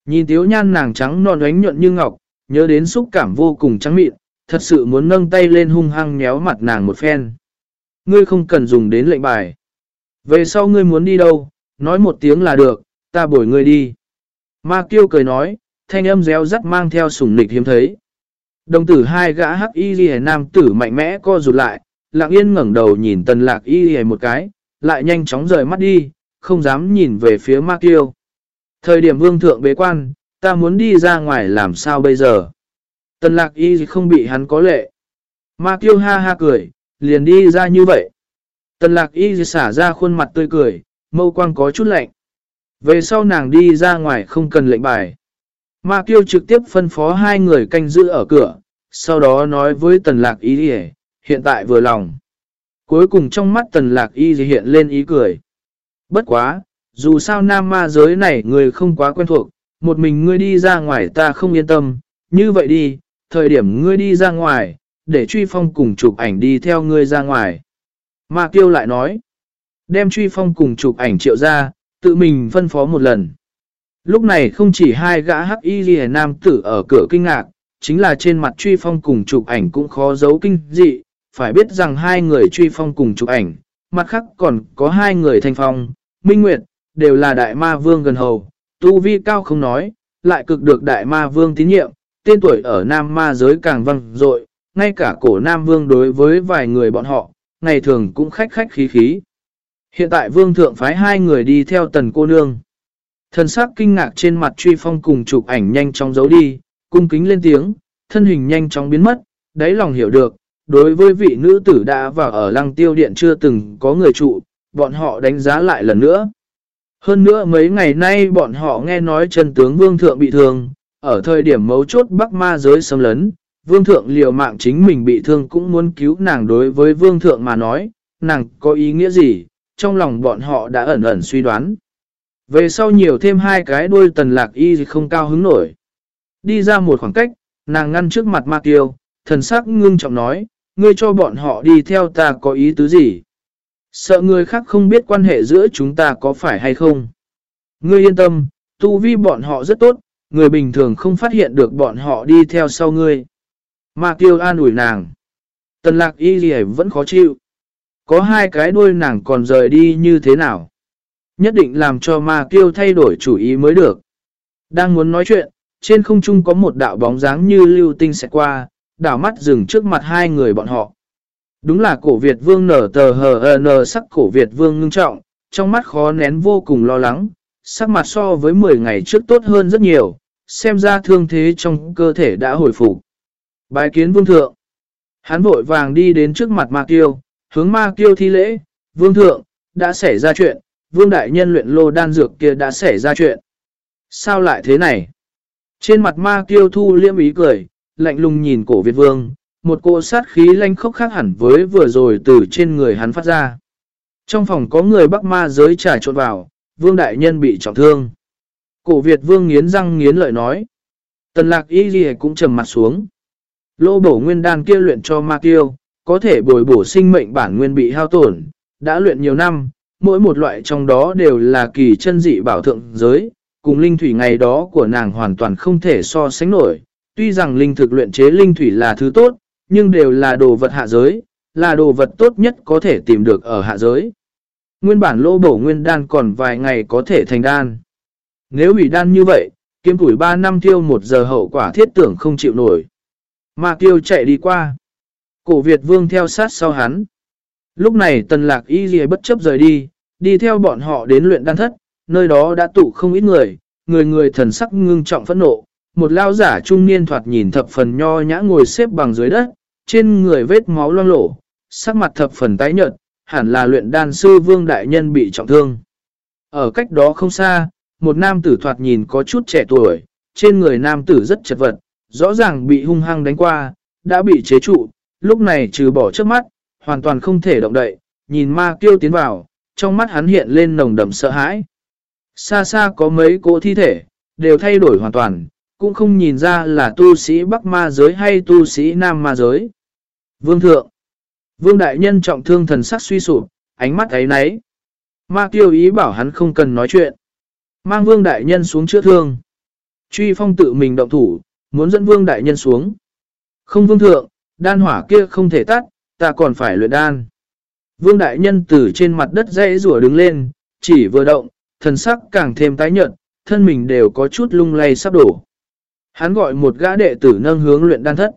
Nhìn tiếu nhan nàng trắng non ánh nhuận như ngọc, nhớ đến xúc cảm vô cùng trắng mịn, thật sự muốn nâng tay lên hung hăng nhéo mặt nàng một phen. Ngươi không cần dùng đến lệnh bài. Về sau ngươi muốn đi đâu, nói một tiếng là được, ta bổi ngươi đi. Ma kiêu cười nói, thanh âm réo rắt mang theo sủng nịch hiếm thấy. Đồng tử hai gã hắc y ghi nam tử mạnh mẽ co rụt lại, lặng yên ngẩng đầu nhìn tần lạc y ghi một cái, lại nhanh chóng rời mắt đi, không dám nhìn về phía ma kiêu. Thời điểm vương thượng bế quan, ta muốn đi ra ngoài làm sao bây giờ? Tần lạc y không bị hắn có lệ. Ma kiêu ha ha cười, liền đi ra như vậy. Tần lạc y xả ra khuôn mặt tươi cười, mâu quang có chút lạnh. Về sau nàng đi ra ngoài không cần lệnh bài. Ma Kiêu trực tiếp phân phó hai người canh giữ ở cửa, sau đó nói với tần lạc y hiện tại vừa lòng. Cuối cùng trong mắt tần lạc y hiện lên ý cười. Bất quá, dù sao nam ma giới này người không quá quen thuộc, một mình ngươi đi ra ngoài ta không yên tâm, như vậy đi, thời điểm ngươi đi ra ngoài, để truy phong cùng chụp ảnh đi theo ngươi ra ngoài. Ma Kiêu lại nói, đem truy phong cùng chụp ảnh triệu ra, tự mình phân phó một lần. Lúc này không chỉ hai gã hắc y ghi nam tử ở cửa kinh ngạc, chính là trên mặt truy phong cùng chụp ảnh cũng khó giấu kinh dị, phải biết rằng hai người truy phong cùng chụp ảnh, mặt khác còn có hai người thanh phong, minh nguyệt, đều là đại ma vương gần hầu, tu vi cao không nói, lại cực được đại ma vương tín nhiệm, tên tuổi ở nam ma giới càng văng dội ngay cả cổ nam vương đối với vài người bọn họ, ngày thường cũng khách khách khí khí. Hiện tại vương thượng phái hai người đi theo tần cô nương. Thần sắc kinh ngạc trên mặt truy phong cùng chụp ảnh nhanh chóng giấu đi, cung kính lên tiếng, thân hình nhanh chóng biến mất, đáy lòng hiểu được, đối với vị nữ tử đã vào ở lăng tiêu điện chưa từng có người trụ, bọn họ đánh giá lại lần nữa. Hơn nữa mấy ngày nay bọn họ nghe nói chân tướng vương thượng bị thương, ở thời điểm mấu chốt bắc ma giới xâm lấn, vương thượng liều mạng chính mình bị thương cũng muốn cứu nàng đối với vương thượng mà nói, nàng có ý nghĩa gì, trong lòng bọn họ đã ẩn ẩn suy đoán. Về sau nhiều thêm hai cái đuôi tần lạc y thì không cao hứng nổi. Đi ra một khoảng cách, nàng ngăn trước mặt Ma tiêu thần sắc ngưng trọng nói, ngươi cho bọn họ đi theo ta có ý tứ gì? Sợ người khác không biết quan hệ giữa chúng ta có phải hay không? Ngươi yên tâm, tu vi bọn họ rất tốt, người bình thường không phát hiện được bọn họ đi theo sau ngươi. Ma Tiêu an ủi nàng. Tần lạc y gì vẫn khó chịu. Có hai cái đuôi nàng còn rời đi như thế nào? Nhất định làm cho ma kiêu thay đổi chủ ý mới được. Đang muốn nói chuyện, trên không trung có một đạo bóng dáng như lưu tinh sẽ qua, đảo mắt dừng trước mặt hai người bọn họ. Đúng là cổ Việt vương nở tờ hờ nờ sắc cổ Việt vương ngưng trọng, trong mắt khó nén vô cùng lo lắng, sắc mặt so với 10 ngày trước tốt hơn rất nhiều, xem ra thương thế trong cơ thể đã hồi phục. Bài kiến vương thượng. Hắn vội vàng đi đến trước mặt ma kiêu, hướng ma kiêu thi lễ, vương thượng, đã xảy ra chuyện, vương đại nhân luyện lô đan dược kia đã xảy ra chuyện. Sao lại thế này? Trên mặt ma kiêu thu liêm ý cười, lạnh lùng nhìn cổ Việt vương, một cô sát khí lanh khốc khác hẳn với vừa rồi từ trên người hắn phát ra. Trong phòng có người bắc ma giới trải trộn vào, vương đại nhân bị trọng thương. Cổ Việt vương nghiến răng nghiến lợi nói. Tần lạc y gì cũng trầm mặt xuống. Lô bổ nguyên đan kia luyện cho ma tiêu có thể bồi bổ sinh mệnh bản nguyên bị hao tổn, đã luyện nhiều năm, mỗi một loại trong đó đều là kỳ chân dị bảo thượng giới, cùng linh thủy ngày đó của nàng hoàn toàn không thể so sánh nổi. Tuy rằng linh thực luyện chế linh thủy là thứ tốt, nhưng đều là đồ vật hạ giới, là đồ vật tốt nhất có thể tìm được ở hạ giới. Nguyên bản lô bổ nguyên đan còn vài ngày có thể thành đan. Nếu bị đan như vậy, kiếm tuổi 3 năm tiêu một giờ hậu quả thiết tưởng không chịu nổi. Mà tiêu chạy đi qua. Cổ Việt vương theo sát sau hắn. Lúc này tần lạc y gì bất chấp rời đi, đi theo bọn họ đến luyện đan thất, nơi đó đã tụ không ít người, người người thần sắc ngưng trọng phẫn nộ. Một lao giả trung niên thoạt nhìn thập phần nho nhã ngồi xếp bằng dưới đất, trên người vết máu loang lổ, sắc mặt thập phần tái nhợt, hẳn là luyện đan sư vương đại nhân bị trọng thương. Ở cách đó không xa, một nam tử thoạt nhìn có chút trẻ tuổi, trên người nam tử rất chật vật, rõ ràng bị hung hăng đánh qua, đã bị chế trụ, lúc này trừ bỏ trước mắt, hoàn toàn không thể động đậy, nhìn ma kêu tiến vào, trong mắt hắn hiện lên nồng đậm sợ hãi. Xa xa có mấy cỗ thi thể, đều thay đổi hoàn toàn, cũng không nhìn ra là tu sĩ Bắc ma giới hay tu sĩ Nam ma giới. Vương thượng, vương đại nhân trọng thương thần sắc suy sụp, ánh mắt ấy nấy. Ma tiêu ý bảo hắn không cần nói chuyện. Mang vương đại nhân xuống chữa thương. Truy phong tự mình động thủ, muốn dẫn vương đại nhân xuống. Không vương thượng, đan hỏa kia không thể tắt, ta còn phải luyện đan. Vương đại nhân từ trên mặt đất dãy rủa đứng lên, chỉ vừa động, thần sắc càng thêm tái nhợt, thân mình đều có chút lung lay sắp đổ. Hắn gọi một gã đệ tử nâng hướng luyện đan thất.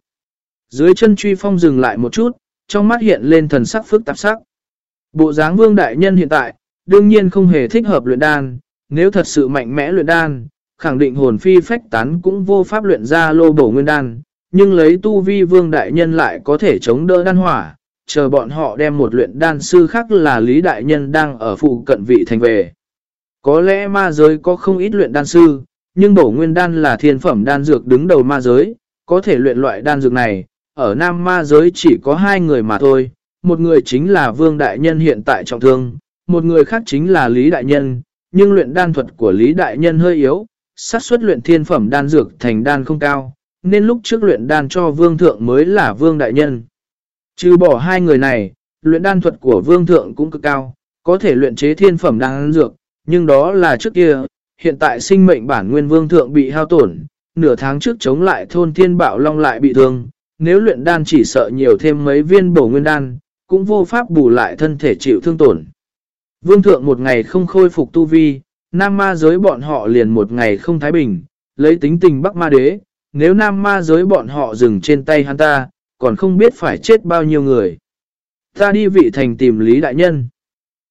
Dưới chân truy phong dừng lại một chút, trong mắt hiện lên thần sắc phức tạp sắc. Bộ dáng vương đại nhân hiện tại, đương nhiên không hề thích hợp luyện đan, nếu thật sự mạnh mẽ luyện đan, khẳng định hồn phi phách tán cũng vô pháp luyện ra lô bổ nguyên đan, nhưng lấy tu vi vương đại nhân lại có thể chống đỡ đan hỏa, chờ bọn họ đem một luyện đan sư khác là Lý Đại Nhân đang ở phụ cận vị thành về. Có lẽ ma giới có không ít luyện đan sư, nhưng bổ nguyên đan là thiên phẩm đan dược đứng đầu ma giới, có thể luyện loại đan dược này, ở nam ma giới chỉ có hai người mà thôi, một người chính là Vương Đại Nhân hiện tại trọng thương, một người khác chính là Lý Đại Nhân, nhưng luyện đan thuật của Lý Đại Nhân hơi yếu, xác suất luyện thiên phẩm đan dược thành đan không cao, nên lúc trước luyện đan cho vương thượng mới là vương đại nhân. Trừ bỏ hai người này, luyện đan thuật của vương thượng cũng cực cao, có thể luyện chế thiên phẩm đan dược, nhưng đó là trước kia, hiện tại sinh mệnh bản nguyên vương thượng bị hao tổn, nửa tháng trước chống lại thôn thiên bạo long lại bị thương, nếu luyện đan chỉ sợ nhiều thêm mấy viên bổ nguyên đan, cũng vô pháp bù lại thân thể chịu thương tổn. Vương thượng một ngày không khôi phục tu vi, nam ma giới bọn họ liền một ngày không thái bình, lấy tính tình bắc ma đế, nếu nam ma giới bọn họ dừng trên tay hắn ta, còn không biết phải chết bao nhiêu người. Ta đi vị thành tìm Lý Đại Nhân.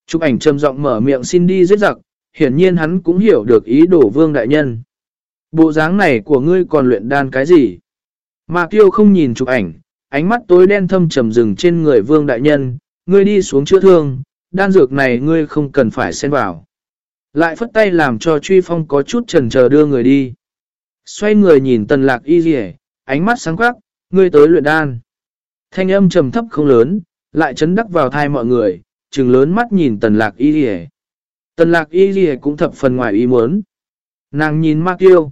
trúc ảnh trầm giọng mở miệng xin đi giết giặc, hiển nhiên hắn cũng hiểu được ý đồ vương đại nhân. Bộ dáng này của ngươi còn luyện đan cái gì? Mà kiêu không nhìn chụp ảnh, ánh mắt tối đen thâm trầm rừng trên người vương đại nhân, ngươi đi xuống chữa thương, đan dược này ngươi không cần phải xen vào. Lại phất tay làm cho truy phong có chút trần chờ đưa người đi. Xoay người nhìn tần lạc y dì ánh mắt sáng quắc, ngươi tới luyện đan. Thanh âm trầm thấp không lớn, lại chấn đắc vào thai mọi người, trừng lớn mắt nhìn tần lạc y dì Tần lạc y dì cũng thập phần ngoài ý muốn. Nàng nhìn ma kiêu.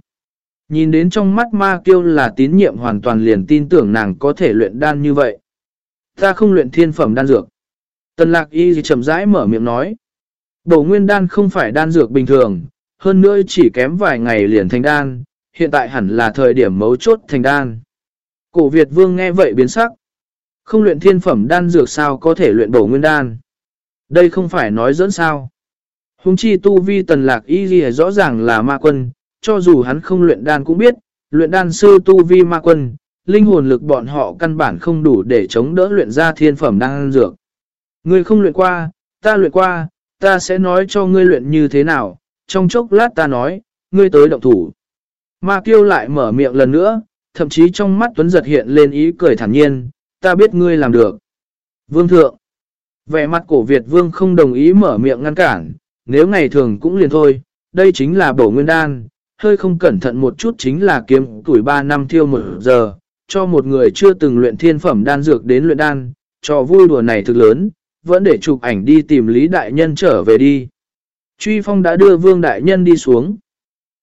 Nhìn đến trong mắt ma kiêu là tín nhiệm hoàn toàn liền tin tưởng nàng có thể luyện đan như vậy. Ta không luyện thiên phẩm đan dược. Tần lạc y chậm rãi mở miệng nói. Bổ nguyên đan không phải đan dược bình thường, hơn nữa chỉ kém vài ngày liền thành đan, hiện tại hẳn là thời điểm mấu chốt thành đan. Cổ Việt Vương nghe vậy biến sắc. Không luyện thiên phẩm đan dược sao có thể luyện bổ nguyên đan. Đây không phải nói dẫn sao. Hùng chi tu vi tần lạc y rõ ràng là ma quân, cho dù hắn không luyện đan cũng biết, luyện đan sư tu vi ma quân, linh hồn lực bọn họ căn bản không đủ để chống đỡ luyện ra thiên phẩm đang dược. Ngươi không luyện qua, ta luyện qua, ta sẽ nói cho ngươi luyện như thế nào, trong chốc lát ta nói, ngươi tới động thủ. Ma kiêu lại mở miệng lần nữa, thậm chí trong mắt Tuấn giật hiện lên ý cười thản nhiên, ta biết ngươi làm được. Vương thượng, vẻ mặt cổ Việt vương không đồng ý mở miệng ngăn cản, nếu ngày thường cũng liền thôi, đây chính là bổ nguyên đan, hơi không cẩn thận một chút chính là kiếm tuổi 3 năm thiêu một giờ, cho một người chưa từng luyện thiên phẩm đan dược đến luyện đan, cho vui đùa này thực lớn, vẫn để chụp ảnh đi tìm Lý Đại Nhân trở về đi. Truy Phong đã đưa Vương Đại Nhân đi xuống.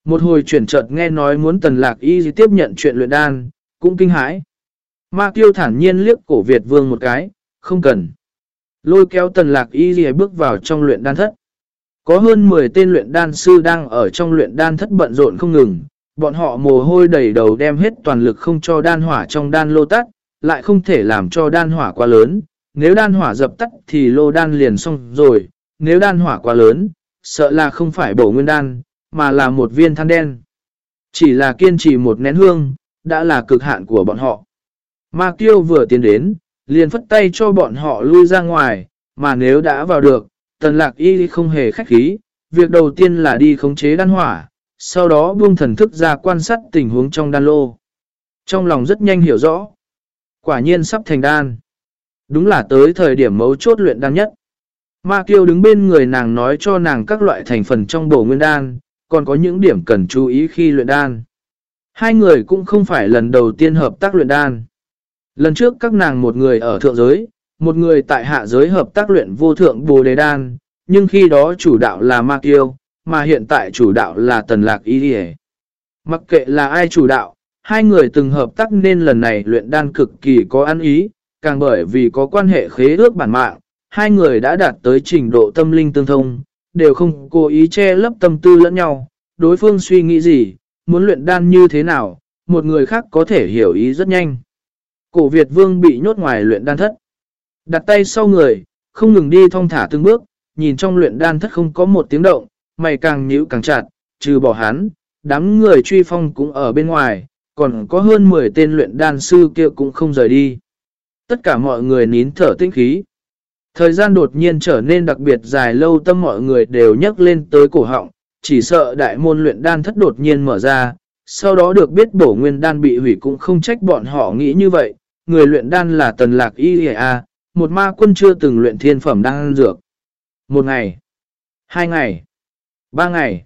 Một hồi chuyển chợt nghe nói muốn Tần Lạc Y tiếp nhận chuyện luyện đan, cũng kinh hãi. Ma tiêu thản nhiên liếc cổ Việt Vương một cái, không cần. Lôi kéo Tần Lạc Y bước vào trong luyện đan thất. Có hơn 10 tên luyện đan sư đang ở trong luyện đan thất bận rộn không ngừng, bọn họ mồ hôi đầy đầu đem hết toàn lực không cho đan hỏa trong đan lô tắt, lại không thể làm cho đan hỏa quá lớn, nếu đan hỏa dập tắt thì lô đan liền xong rồi, nếu đan hỏa quá lớn, sợ là không phải bổ nguyên đan, mà là một viên than đen. Chỉ là kiên trì một nén hương, đã là cực hạn của bọn họ. Ma Kiêu vừa tiến đến, liền phất tay cho bọn họ lui ra ngoài, mà nếu đã vào được, tần lạc y không hề khách khí, việc đầu tiên là đi khống chế đan hỏa, sau đó buông thần thức ra quan sát tình huống trong đan lô. Trong lòng rất nhanh hiểu rõ, quả nhiên sắp thành đan. Đúng là tới thời điểm mấu chốt luyện đan nhất. Ma Kiêu đứng bên người nàng nói cho nàng các loại thành phần trong bổ nguyên đan, còn có những điểm cần chú ý khi luyện đan. Hai người cũng không phải lần đầu tiên hợp tác luyện đan. Lần trước các nàng một người ở thượng giới, một người tại hạ giới hợp tác luyện vô thượng bồ đề đan, nhưng khi đó chủ đạo là Ma Kiêu, mà hiện tại chủ đạo là Tần Lạc Y Điề. Mặc kệ là ai chủ đạo, hai người từng hợp tác nên lần này luyện đan cực kỳ có ăn ý, càng bởi vì có quan hệ khế ước bản mạng, hai người đã đạt tới trình độ tâm linh tương thông, đều không cố ý che lấp tâm tư lẫn nhau, đối phương suy nghĩ gì, muốn luyện đan như thế nào, một người khác có thể hiểu ý rất nhanh. Cổ Việt Vương bị nhốt ngoài luyện đan thất. Đặt tay sau người, không ngừng đi thong thả từng bước, nhìn trong luyện đan thất không có một tiếng động, mày càng nhíu càng chặt, trừ bỏ hắn, đám người truy phong cũng ở bên ngoài, còn có hơn 10 tên luyện đan sư kia cũng không rời đi. Tất cả mọi người nín thở tinh khí. Thời gian đột nhiên trở nên đặc biệt dài lâu tâm mọi người đều nhắc lên tới cổ họng, chỉ sợ đại môn luyện đan thất đột nhiên mở ra, sau đó được biết bổ nguyên đan bị hủy cũng không trách bọn họ nghĩ như vậy, người luyện đan là tần lạc y a một ma quân chưa từng luyện thiên phẩm đang ăn dược. Một ngày, hai ngày, ba ngày,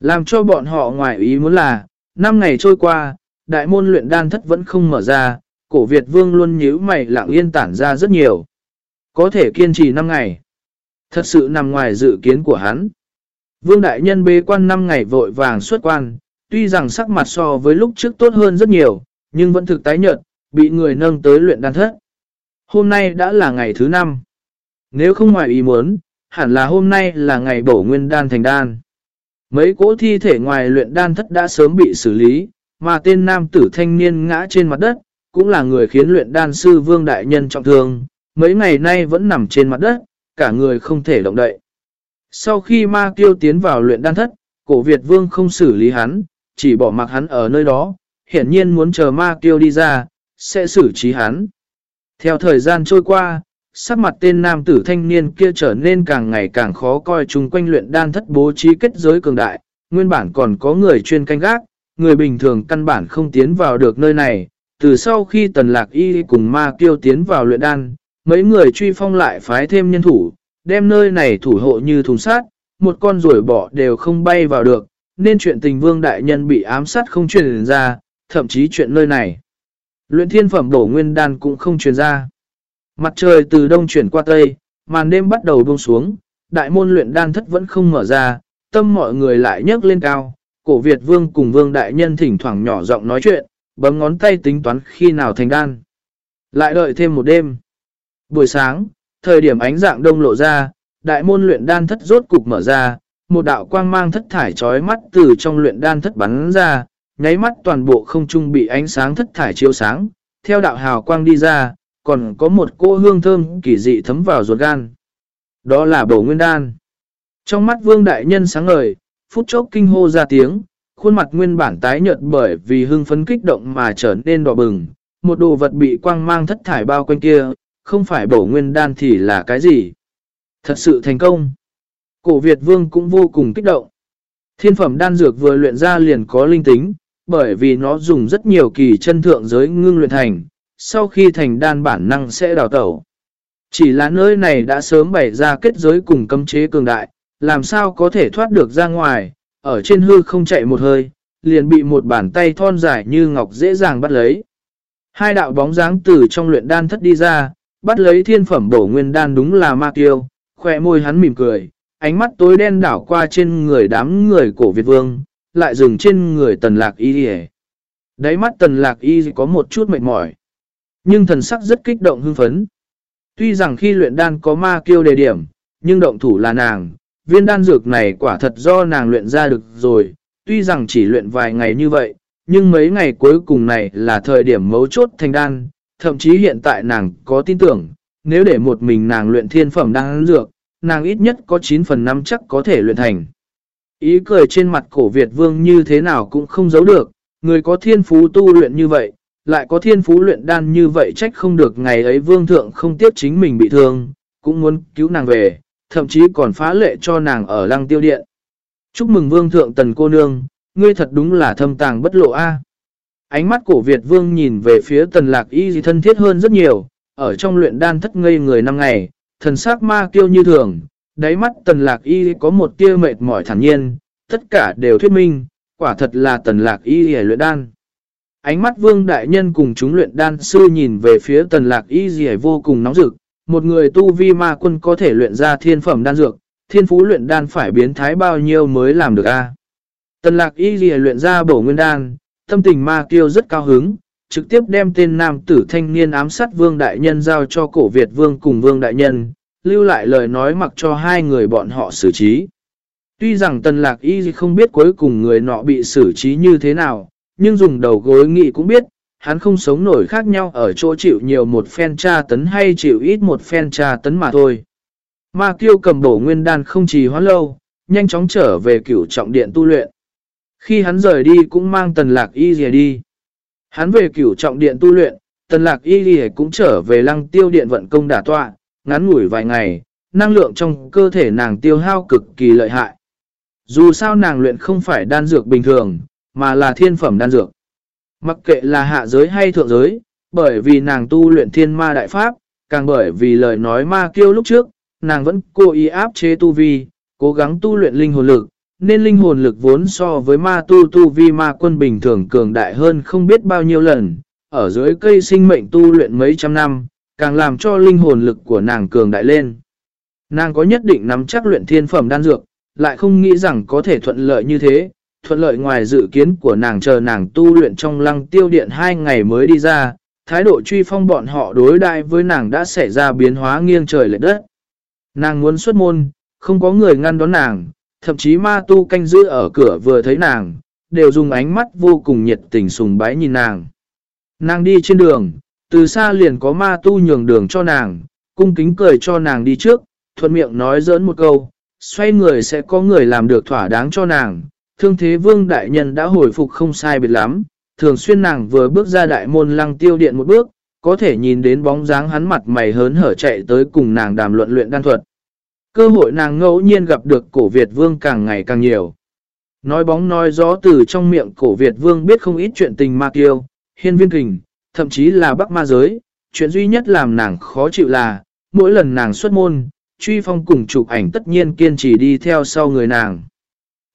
làm cho bọn họ ngoài ý muốn là, năm ngày trôi qua, đại môn luyện đan thất vẫn không mở ra, cổ Việt vương luôn nhíu mày lặng yên tản ra rất nhiều. Có thể kiên trì 5 ngày. Thật sự nằm ngoài dự kiến của hắn. Vương Đại Nhân bế quan 5 ngày vội vàng xuất quan, tuy rằng sắc mặt so với lúc trước tốt hơn rất nhiều, nhưng vẫn thực tái nhợt, bị người nâng tới luyện đan thất. Hôm nay đã là ngày thứ năm. Nếu không ngoài ý muốn, hẳn là hôm nay là ngày bổ nguyên đan thành đan. Mấy cỗ thi thể ngoài luyện đan thất đã sớm bị xử lý, mà tên nam tử thanh niên ngã trên mặt đất, cũng là người khiến luyện đan sư Vương Đại Nhân trọng thương, mấy ngày nay vẫn nằm trên mặt đất, cả người không thể động đậy. Sau khi ma kiêu tiến vào luyện đan thất, cổ Việt Vương không xử lý hắn, chỉ bỏ mặc hắn ở nơi đó, hiển nhiên muốn chờ ma kiêu đi ra, sẽ xử trí hắn. Theo thời gian trôi qua, sắc mặt tên nam tử thanh niên kia trở nên càng ngày càng khó coi chung quanh luyện đan thất bố trí kết giới cường đại, nguyên bản còn có người chuyên canh gác, người bình thường căn bản không tiến vào được nơi này, từ sau khi tần lạc y cùng ma kiêu tiến vào luyện đan, mấy người truy phong lại phái thêm nhân thủ, đem nơi này thủ hộ như thùng sát, một con ruồi bỏ đều không bay vào được, nên chuyện tình vương đại nhân bị ám sát không truyền ra, thậm chí chuyện nơi này. Luyện thiên phẩm đổ nguyên đan cũng không truyền ra. Mặt trời từ đông chuyển qua tây, màn đêm bắt đầu buông xuống, đại môn luyện đan thất vẫn không mở ra, tâm mọi người lại nhấc lên cao. Cổ Việt vương cùng vương đại nhân thỉnh thoảng nhỏ giọng nói chuyện, bấm ngón tay tính toán khi nào thành đan. Lại đợi thêm một đêm. Buổi sáng, thời điểm ánh dạng đông lộ ra, đại môn luyện đan thất rốt cục mở ra, một đạo quang mang thất thải trói mắt từ trong luyện đan thất bắn ra, nháy mắt toàn bộ không trung bị ánh sáng thất thải chiếu sáng, theo đạo hào quang đi ra, còn có một cô hương thơm kỳ dị thấm vào ruột gan. Đó là bổ nguyên đan. Trong mắt vương đại nhân sáng ngời, phút chốc kinh hô ra tiếng, khuôn mặt nguyên bản tái nhợt bởi vì hưng phấn kích động mà trở nên đỏ bừng, một đồ vật bị quang mang thất thải bao quanh kia, không phải bổ nguyên đan thì là cái gì. Thật sự thành công. Cổ Việt Vương cũng vô cùng kích động. Thiên phẩm đan dược vừa luyện ra liền có linh tính, bởi vì nó dùng rất nhiều kỳ chân thượng giới ngưng luyện thành, sau khi thành đan bản năng sẽ đào tẩu. Chỉ là nơi này đã sớm bày ra kết giới cùng cấm chế cường đại, làm sao có thể thoát được ra ngoài, ở trên hư không chạy một hơi, liền bị một bàn tay thon dài như ngọc dễ dàng bắt lấy. Hai đạo bóng dáng từ trong luyện đan thất đi ra, bắt lấy thiên phẩm bổ nguyên đan đúng là ma tiêu khỏe môi hắn mỉm cười, ánh mắt tối đen đảo qua trên người đám người cổ Việt Vương, lại dừng trên người tần lạc y đi Đáy mắt tần lạc y có một chút mệt mỏi, nhưng thần sắc rất kích động hưng phấn. Tuy rằng khi luyện đan có ma kiêu đề điểm, nhưng động thủ là nàng, viên đan dược này quả thật do nàng luyện ra được rồi, tuy rằng chỉ luyện vài ngày như vậy, nhưng mấy ngày cuối cùng này là thời điểm mấu chốt thành đan, thậm chí hiện tại nàng có tin tưởng, nếu để một mình nàng luyện thiên phẩm đan dược, nàng ít nhất có 9 phần 5 chắc có thể luyện thành. Ý cười trên mặt cổ Việt vương như thế nào cũng không giấu được, người có thiên phú tu luyện như vậy, lại có thiên phú luyện đan như vậy trách không được ngày ấy vương thượng không tiếp chính mình bị thương, cũng muốn cứu nàng về, thậm chí còn phá lệ cho nàng ở lăng tiêu điện. Chúc mừng vương thượng tần cô nương, ngươi thật đúng là thâm tàng bất lộ a. Ánh mắt cổ Việt vương nhìn về phía tần lạc y thân thiết hơn rất nhiều, ở trong luyện đan thất ngây người năm ngày, thần sắc ma kiêu như thường, đáy mắt tần lạc y có một tia mệt mỏi thản nhiên, tất cả đều thuyết minh, quả thật là tần lạc y hề luyện đan. Ánh mắt vương đại nhân cùng chúng luyện đan sư nhìn về phía tần lạc y gì vô cùng nóng rực, một người tu vi ma quân có thể luyện ra thiên phẩm đan dược, thiên phú luyện đan phải biến thái bao nhiêu mới làm được a Tần lạc y gì luyện ra bổ nguyên đan, tâm tình ma kiêu rất cao hứng, trực tiếp đem tên nam tử thanh niên ám sát vương đại nhân giao cho cổ Việt vương cùng vương đại nhân, lưu lại lời nói mặc cho hai người bọn họ xử trí. Tuy rằng tần lạc y không biết cuối cùng người nọ bị xử trí như thế nào, nhưng dùng đầu gối nghị cũng biết, hắn không sống nổi khác nhau ở chỗ chịu nhiều một phen tra tấn hay chịu ít một phen tra tấn mà thôi. Ma kiêu cầm bổ nguyên đan không trì hóa lâu, nhanh chóng trở về cửu trọng điện tu luyện. Khi hắn rời đi cũng mang tần lạc y rìa đi. Hắn về cửu trọng điện tu luyện, tần lạc y rìa cũng trở về lăng tiêu điện vận công đả tọa, ngắn ngủi vài ngày, năng lượng trong cơ thể nàng tiêu hao cực kỳ lợi hại. Dù sao nàng luyện không phải đan dược bình thường, mà là thiên phẩm đan dược. Mặc kệ là hạ giới hay thượng giới, bởi vì nàng tu luyện thiên ma đại pháp, càng bởi vì lời nói ma kiêu lúc trước, nàng vẫn cố ý áp chế tu vi, cố gắng tu luyện linh hồn lực, nên linh hồn lực vốn so với ma tu tu vi ma quân bình thường cường đại hơn không biết bao nhiêu lần, ở dưới cây sinh mệnh tu luyện mấy trăm năm, càng làm cho linh hồn lực của nàng cường đại lên. Nàng có nhất định nắm chắc luyện thiên phẩm đan dược, lại không nghĩ rằng có thể thuận lợi như thế, thuận lợi ngoài dự kiến của nàng chờ nàng tu luyện trong lăng tiêu điện hai ngày mới đi ra, thái độ truy phong bọn họ đối đại với nàng đã xảy ra biến hóa nghiêng trời lệ đất. Nàng muốn xuất môn, không có người ngăn đón nàng, thậm chí ma tu canh giữ ở cửa vừa thấy nàng, đều dùng ánh mắt vô cùng nhiệt tình sùng bái nhìn nàng. Nàng đi trên đường, từ xa liền có ma tu nhường đường cho nàng, cung kính cười cho nàng đi trước, thuận miệng nói giỡn một câu, xoay người sẽ có người làm được thỏa đáng cho nàng. Thương thế vương đại nhân đã hồi phục không sai biệt lắm, thường xuyên nàng vừa bước ra đại môn lăng tiêu điện một bước, có thể nhìn đến bóng dáng hắn mặt mày hớn hở chạy tới cùng nàng đàm luận luyện đan thuật. Cơ hội nàng ngẫu nhiên gặp được cổ Việt vương càng ngày càng nhiều. Nói bóng nói gió từ trong miệng cổ Việt vương biết không ít chuyện tình ma kiêu, hiên viên kình, thậm chí là bắc ma giới. Chuyện duy nhất làm nàng khó chịu là, mỗi lần nàng xuất môn, truy phong cùng chụp ảnh tất nhiên kiên trì đi theo sau người nàng.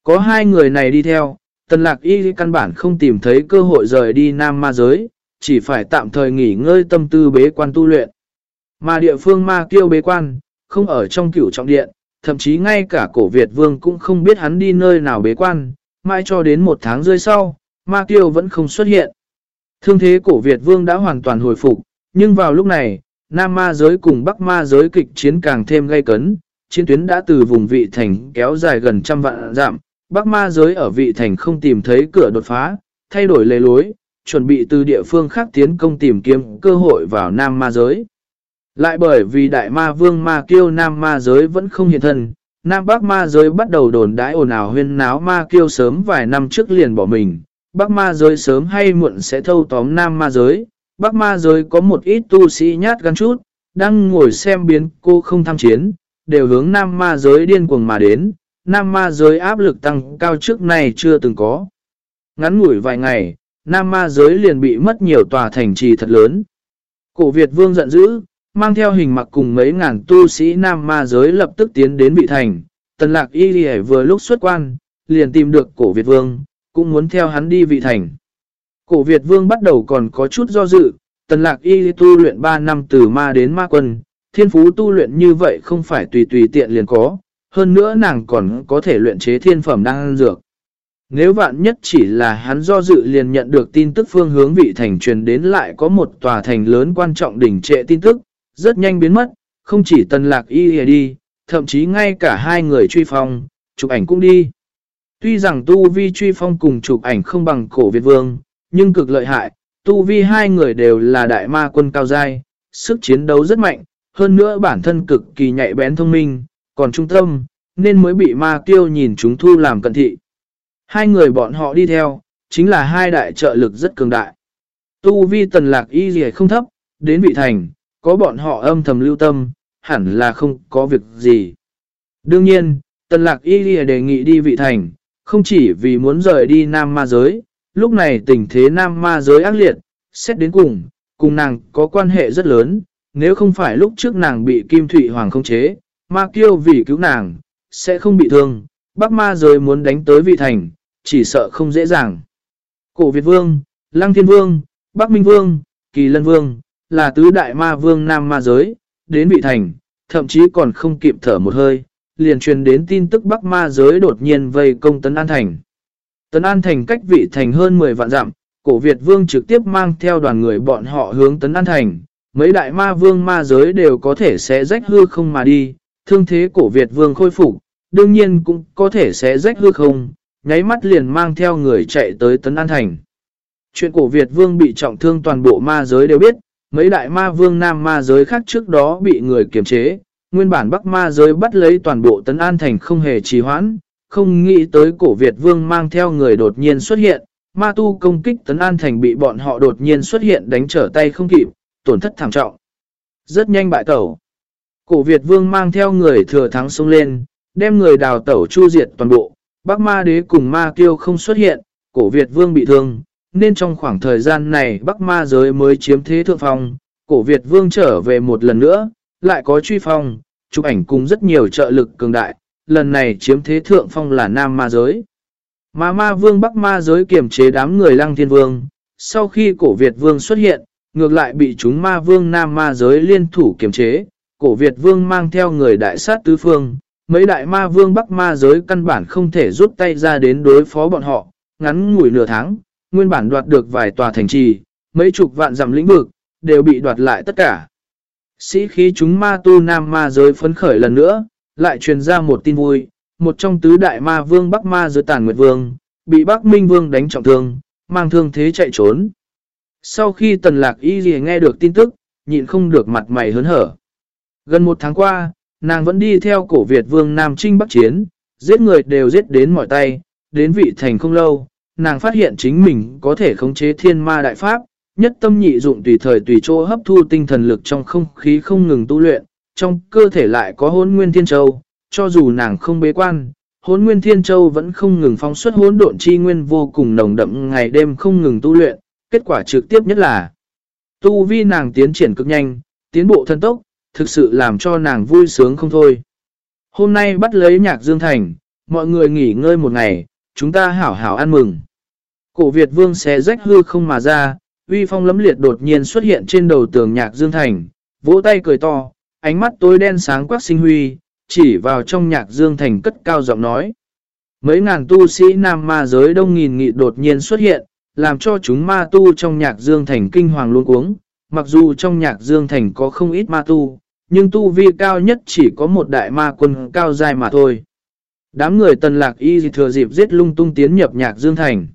Có hai người này đi theo, tần lạc y căn bản không tìm thấy cơ hội rời đi nam ma giới, chỉ phải tạm thời nghỉ ngơi tâm tư bế quan tu luyện. Mà địa phương ma kiêu bế quan, không ở trong cửu trọng điện, thậm chí ngay cả cổ Việt vương cũng không biết hắn đi nơi nào bế quan, mai cho đến một tháng rơi sau, ma kiêu vẫn không xuất hiện. Thương thế cổ Việt vương đã hoàn toàn hồi phục, nhưng vào lúc này, Nam ma giới cùng Bắc ma giới kịch chiến càng thêm gay cấn, chiến tuyến đã từ vùng vị thành kéo dài gần trăm vạn dặm, Bắc ma giới ở vị thành không tìm thấy cửa đột phá, thay đổi lề lối, chuẩn bị từ địa phương khác tiến công tìm kiếm cơ hội vào Nam ma giới. Lại bởi vì đại ma vương ma kiêu Nam ma giới vẫn không hiện thân, Nam Bắc ma giới bắt đầu đồn đãi ồn ào huyên náo ma kiêu sớm vài năm trước liền bỏ mình, Bắc ma giới sớm hay muộn sẽ thâu tóm Nam ma giới, Bắc ma giới có một ít tu sĩ nhát gan chút, đang ngồi xem biến cô không tham chiến, đều hướng nam ma giới điên cuồng mà đến, nam ma giới áp lực tăng cao trước này chưa từng có. Ngắn ngủi vài ngày, nam ma giới liền bị mất nhiều tòa thành trì thật lớn. Cổ Việt vương giận dữ, mang theo hình mặc cùng mấy ngàn tu sĩ nam ma giới lập tức tiến đến bị thành. Tần lạc y lì vừa lúc xuất quan, liền tìm được cổ Việt vương, cũng muốn theo hắn đi vị thành. Cổ Việt vương bắt đầu còn có chút do dự, tần lạc y tu luyện 3 năm từ ma đến ma quân, thiên phú tu luyện như vậy không phải tùy tùy tiện liền có, hơn nữa nàng còn có thể luyện chế thiên phẩm đang ăn dược. Nếu vạn nhất chỉ là hắn do dự liền nhận được tin tức phương hướng vị thành truyền đến lại có một tòa thành lớn quan trọng đỉnh trệ tin tức, rất nhanh biến mất, không chỉ tần lạc y đi, thậm chí ngay cả hai người truy phong, chụp ảnh cũng đi. Tuy rằng tu vi truy phong cùng chụp ảnh không bằng cổ Việt Vương, nhưng cực lợi hại, tu vi hai người đều là đại ma quân cao giai, sức chiến đấu rất mạnh, hơn nữa bản thân cực kỳ nhạy bén thông minh, còn trung tâm, nên mới bị ma tiêu nhìn chúng thu làm cận thị. Hai người bọn họ đi theo, chính là hai đại trợ lực rất cường đại. Tu vi tần lạc y gì không thấp, đến vị thành, có bọn họ âm thầm lưu tâm, hẳn là không có việc gì. Đương nhiên, tần lạc y gì đề nghị đi vị thành, không chỉ vì muốn rời đi nam ma giới, lúc này tình thế nam ma giới ác liệt, xét đến cùng, cùng nàng có quan hệ rất lớn, nếu không phải lúc trước nàng bị Kim Thụy Hoàng không chế, ma kiêu vì cứu nàng, sẽ không bị thương, Bắc ma giới muốn đánh tới vị thành, chỉ sợ không dễ dàng. Cổ Việt Vương, Lăng Thiên Vương, Bắc Minh Vương, Kỳ Lân Vương, là tứ đại ma vương nam ma giới, đến vị thành, thậm chí còn không kịp thở một hơi, liền truyền đến tin tức Bắc ma giới đột nhiên vây công Tấn An Thành. Tấn An Thành cách vị thành hơn 10 vạn dặm, cổ Việt Vương trực tiếp mang theo đoàn người bọn họ hướng Tấn An Thành, mấy đại ma vương ma giới đều có thể sẽ rách hư không mà đi, thương thế cổ Việt Vương khôi phục, đương nhiên cũng có thể sẽ rách hư không, nháy mắt liền mang theo người chạy tới Tấn An Thành. Chuyện cổ Việt Vương bị trọng thương toàn bộ ma giới đều biết, mấy đại ma vương nam ma giới khác trước đó bị người kiềm chế, nguyên bản Bắc ma giới bắt lấy toàn bộ Tấn An Thành không hề trì hoãn, không nghĩ tới cổ Việt Vương mang theo người đột nhiên xuất hiện, ma tu công kích Tấn An Thành bị bọn họ đột nhiên xuất hiện đánh trở tay không kịp, tổn thất thảm trọng. Rất nhanh bại tẩu. Cổ Việt Vương mang theo người thừa thắng xông lên, đem người đào tẩu chu diệt toàn bộ, Bắc Ma Đế cùng Ma Kiêu không xuất hiện, cổ Việt Vương bị thương, nên trong khoảng thời gian này Bắc Ma giới mới chiếm thế thượng phong, cổ Việt Vương trở về một lần nữa, lại có truy phong, chụp ảnh cùng rất nhiều trợ lực cường đại, lần này chiếm thế thượng phong là Nam Ma giới. Ma Ma Vương Bắc Ma giới kiềm chế đám người Lăng Thiên Vương, sau khi cổ Việt Vương xuất hiện, ngược lại bị chúng Ma Vương Nam Ma giới liên thủ kiềm chế, cổ Việt Vương mang theo người đại sát tứ phương, mấy đại ma vương bắc ma giới căn bản không thể rút tay ra đến đối phó bọn họ, ngắn ngủi nửa tháng, nguyên bản đoạt được vài tòa thành trì, mấy chục vạn dặm lĩnh vực, đều bị đoạt lại tất cả. Sĩ khí chúng ma tu nam ma giới phấn khởi lần nữa, lại truyền ra một tin vui, một trong tứ đại ma vương bắc ma giới tàn nguyệt vương, bị bắc minh vương đánh trọng thương, mang thương thế chạy trốn. Sau khi tần lạc y gì nghe được tin tức, nhịn không được mặt mày hớn hở. Gần một tháng qua, nàng vẫn đi theo cổ Việt vương Nam Trinh Bắc Chiến, giết người đều giết đến mỏi tay, đến vị thành không lâu, nàng phát hiện chính mình có thể khống chế thiên ma đại pháp, nhất tâm nhị dụng tùy thời tùy chỗ hấp thu tinh thần lực trong không khí không ngừng tu luyện, trong cơ thể lại có hôn nguyên thiên châu, cho dù nàng không bế quan, hôn nguyên thiên châu vẫn không ngừng phóng xuất hôn độn chi nguyên vô cùng nồng đậm ngày đêm không ngừng tu luyện, kết quả trực tiếp nhất là tu vi nàng tiến triển cực nhanh, tiến bộ thân tốc, thực sự làm cho nàng vui sướng không thôi. Hôm nay bắt lấy nhạc Dương Thành, mọi người nghỉ ngơi một ngày, chúng ta hảo hảo ăn mừng. Cổ Việt Vương xé rách hư không mà ra, uy phong lấm liệt đột nhiên xuất hiện trên đầu tường nhạc Dương Thành, vỗ tay cười to, ánh mắt tối đen sáng quắc sinh huy, chỉ vào trong nhạc Dương Thành cất cao giọng nói. Mấy ngàn tu sĩ nam ma giới đông nghìn nghị đột nhiên xuất hiện, làm cho chúng ma tu trong nhạc Dương Thành kinh hoàng luôn cuống. Mặc dù trong nhạc Dương Thành có không ít ma tu, nhưng tu vi cao nhất chỉ có một đại ma quân cao dài mà thôi. Đám người tần lạc y thừa dịp giết lung tung tiến nhập nhạc dương thành.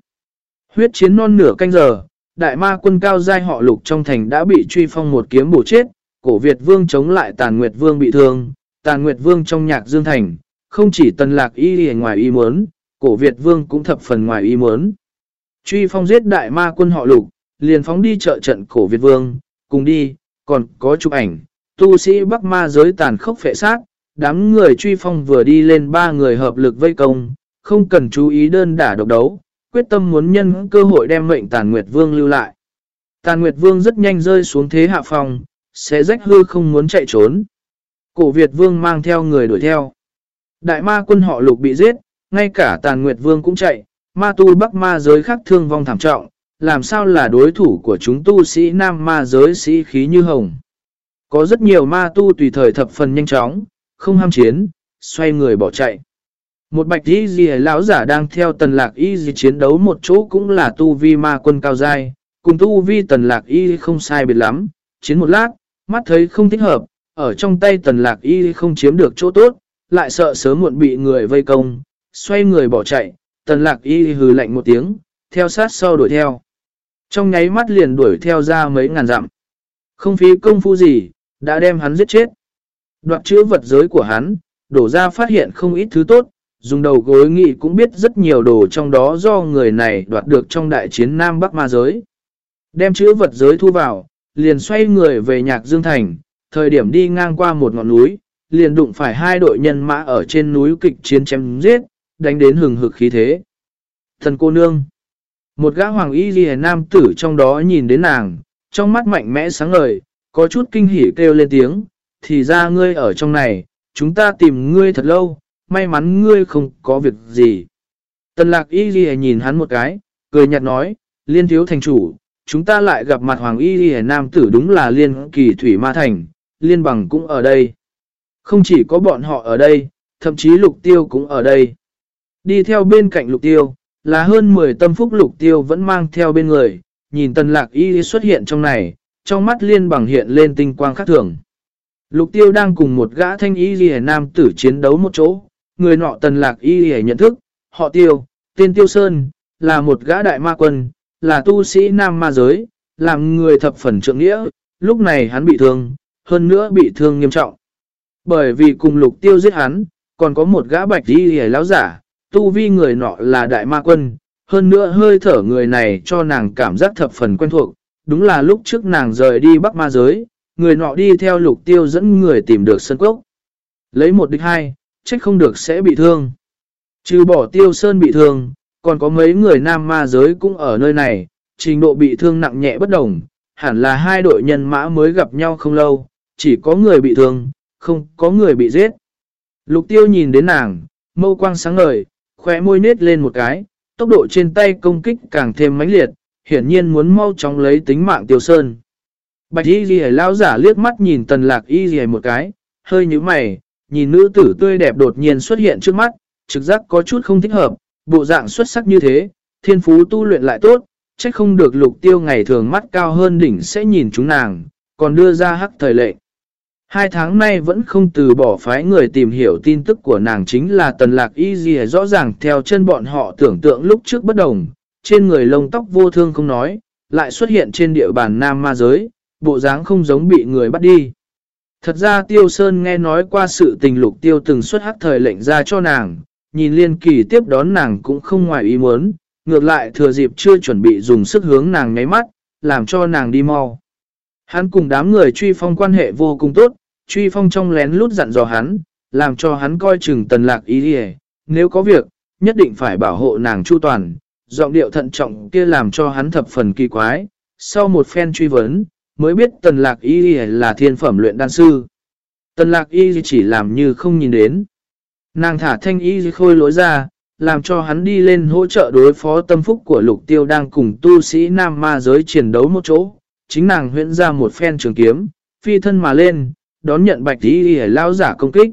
Huyết chiến non nửa canh giờ, đại ma quân cao giai họ lục trong thành đã bị truy phong một kiếm bổ chết, cổ Việt vương chống lại tàn nguyệt vương bị thương, tàn nguyệt vương trong nhạc dương thành, không chỉ tần lạc y ngoài y muốn, cổ Việt vương cũng thập phần ngoài y muốn. Truy phong giết đại ma quân họ lục, liền phóng đi trợ trận cổ Việt Vương, cùng đi, còn có chụp ảnh, tu sĩ Bắc Ma giới tàn khốc phệ sát, đám người truy phong vừa đi lên ba người hợp lực vây công, không cần chú ý đơn đả độc đấu, quyết tâm muốn nhân cơ hội đem mệnh Tàn Nguyệt Vương lưu lại. Tàn Nguyệt Vương rất nhanh rơi xuống thế hạ phòng, sẽ rách hư không muốn chạy trốn. Cổ Việt Vương mang theo người đuổi theo. Đại ma quân họ lục bị giết, ngay cả Tàn Nguyệt Vương cũng chạy, ma tu bắc ma giới khác thương vong thảm trọng, làm sao là đối thủ của chúng tu sĩ nam ma giới sĩ khí như hồng. Có rất nhiều ma tu tùy thời thập phần nhanh chóng, không ham chiến, xoay người bỏ chạy. Một bạch y dì lão giả đang theo tần lạc y dì chiến đấu một chỗ cũng là tu vi ma quân cao dai, cùng tu vi tần lạc y không sai biệt lắm, chiến một lát, mắt thấy không thích hợp, ở trong tay tần lạc y không chiếm được chỗ tốt, lại sợ sớm muộn bị người vây công, xoay người bỏ chạy, tần lạc y hừ lạnh một tiếng, theo sát sau đuổi theo. Trong nháy mắt liền đuổi theo ra mấy ngàn dặm. Không phí công phu gì, đã đem hắn giết chết. đoạn chữ vật giới của hắn, đổ ra phát hiện không ít thứ tốt, dùng đầu gối nghị cũng biết rất nhiều đồ trong đó do người này đoạt được trong đại chiến Nam Bắc Ma giới. Đem chữ vật giới thu vào, liền xoay người về nhạc Dương Thành, thời điểm đi ngang qua một ngọn núi, liền đụng phải hai đội nhân mã ở trên núi kịch chiến chém giết, đánh đến hừng hực khí thế. Thần cô nương Một gã hoàng y ghi nam tử trong đó nhìn đến nàng, trong mắt mạnh mẽ sáng ngời, có chút kinh hỉ kêu lên tiếng, thì ra ngươi ở trong này, chúng ta tìm ngươi thật lâu, may mắn ngươi không có việc gì. Tần lạc y ghi nhìn hắn một cái, cười nhạt nói, liên thiếu thành chủ, chúng ta lại gặp mặt hoàng y ghi nam tử đúng là liên kỳ thủy ma thành, liên bằng cũng ở đây. Không chỉ có bọn họ ở đây, thậm chí lục tiêu cũng ở đây. Đi theo bên cạnh lục tiêu, là hơn 10 tâm phúc lục tiêu vẫn mang theo bên người, nhìn tần lạc y xuất hiện trong này, trong mắt liên bằng hiện lên tinh quang khác thường. Lục tiêu đang cùng một gã thanh y ghi nam tử chiến đấu một chỗ, người nọ tần lạc y ghi nhận thức, họ tiêu, tên tiêu sơn, là một gã đại ma quân, là tu sĩ nam ma giới, làm người thập phần trượng nghĩa, lúc này hắn bị thương, hơn nữa bị thương nghiêm trọng. Bởi vì cùng lục tiêu giết hắn, còn có một gã bạch y hề lão giả, tu vi người nọ là đại ma quân, hơn nữa hơi thở người này cho nàng cảm giác thập phần quen thuộc, đúng là lúc trước nàng rời đi bắc ma giới, người nọ đi theo lục tiêu dẫn người tìm được sân cốc. Lấy một địch hai, trách không được sẽ bị thương. Trừ bỏ tiêu sơn bị thương, còn có mấy người nam ma giới cũng ở nơi này, trình độ bị thương nặng nhẹ bất đồng, hẳn là hai đội nhân mã mới gặp nhau không lâu, chỉ có người bị thương, không có người bị giết. Lục tiêu nhìn đến nàng, mâu quang sáng ngời, khóe môi nết lên một cái, tốc độ trên tay công kích càng thêm mãnh liệt, hiển nhiên muốn mau chóng lấy tính mạng tiêu sơn. Bạch y ghi lao giả liếc mắt nhìn tần lạc y ghi một cái, hơi như mày, nhìn nữ tử tươi đẹp đột nhiên xuất hiện trước mắt, trực giác có chút không thích hợp, bộ dạng xuất sắc như thế, thiên phú tu luyện lại tốt, chắc không được lục tiêu ngày thường mắt cao hơn đỉnh sẽ nhìn chúng nàng, còn đưa ra hắc thời lệ. Hai tháng nay vẫn không từ bỏ phái người tìm hiểu tin tức của nàng chính là tần lạc y gì rõ ràng theo chân bọn họ tưởng tượng lúc trước bất đồng, trên người lông tóc vô thương không nói, lại xuất hiện trên địa bàn nam ma giới, bộ dáng không giống bị người bắt đi. Thật ra Tiêu Sơn nghe nói qua sự tình lục tiêu từng xuất hắc thời lệnh ra cho nàng, nhìn liên kỳ tiếp đón nàng cũng không ngoài ý muốn, ngược lại thừa dịp chưa chuẩn bị dùng sức hướng nàng ngáy mắt, làm cho nàng đi mau. Hắn cùng đám người truy phong quan hệ vô cùng tốt, truy phong trong lén lút dặn dò hắn, làm cho hắn coi chừng tần lạc ý đi nếu có việc, nhất định phải bảo hộ nàng chu toàn. Giọng điệu thận trọng kia làm cho hắn thập phần kỳ quái, sau một phen truy vấn, mới biết tần lạc y là thiên phẩm luyện đan sư. Tần lạc y chỉ làm như không nhìn đến. Nàng thả thanh y khôi lỗi ra, làm cho hắn đi lên hỗ trợ đối phó tâm phúc của lục tiêu đang cùng tu sĩ nam ma giới chiến đấu một chỗ. Chính nàng huyễn ra một phen trường kiếm, phi thân mà lên, đón nhận bạch y lao giả công kích.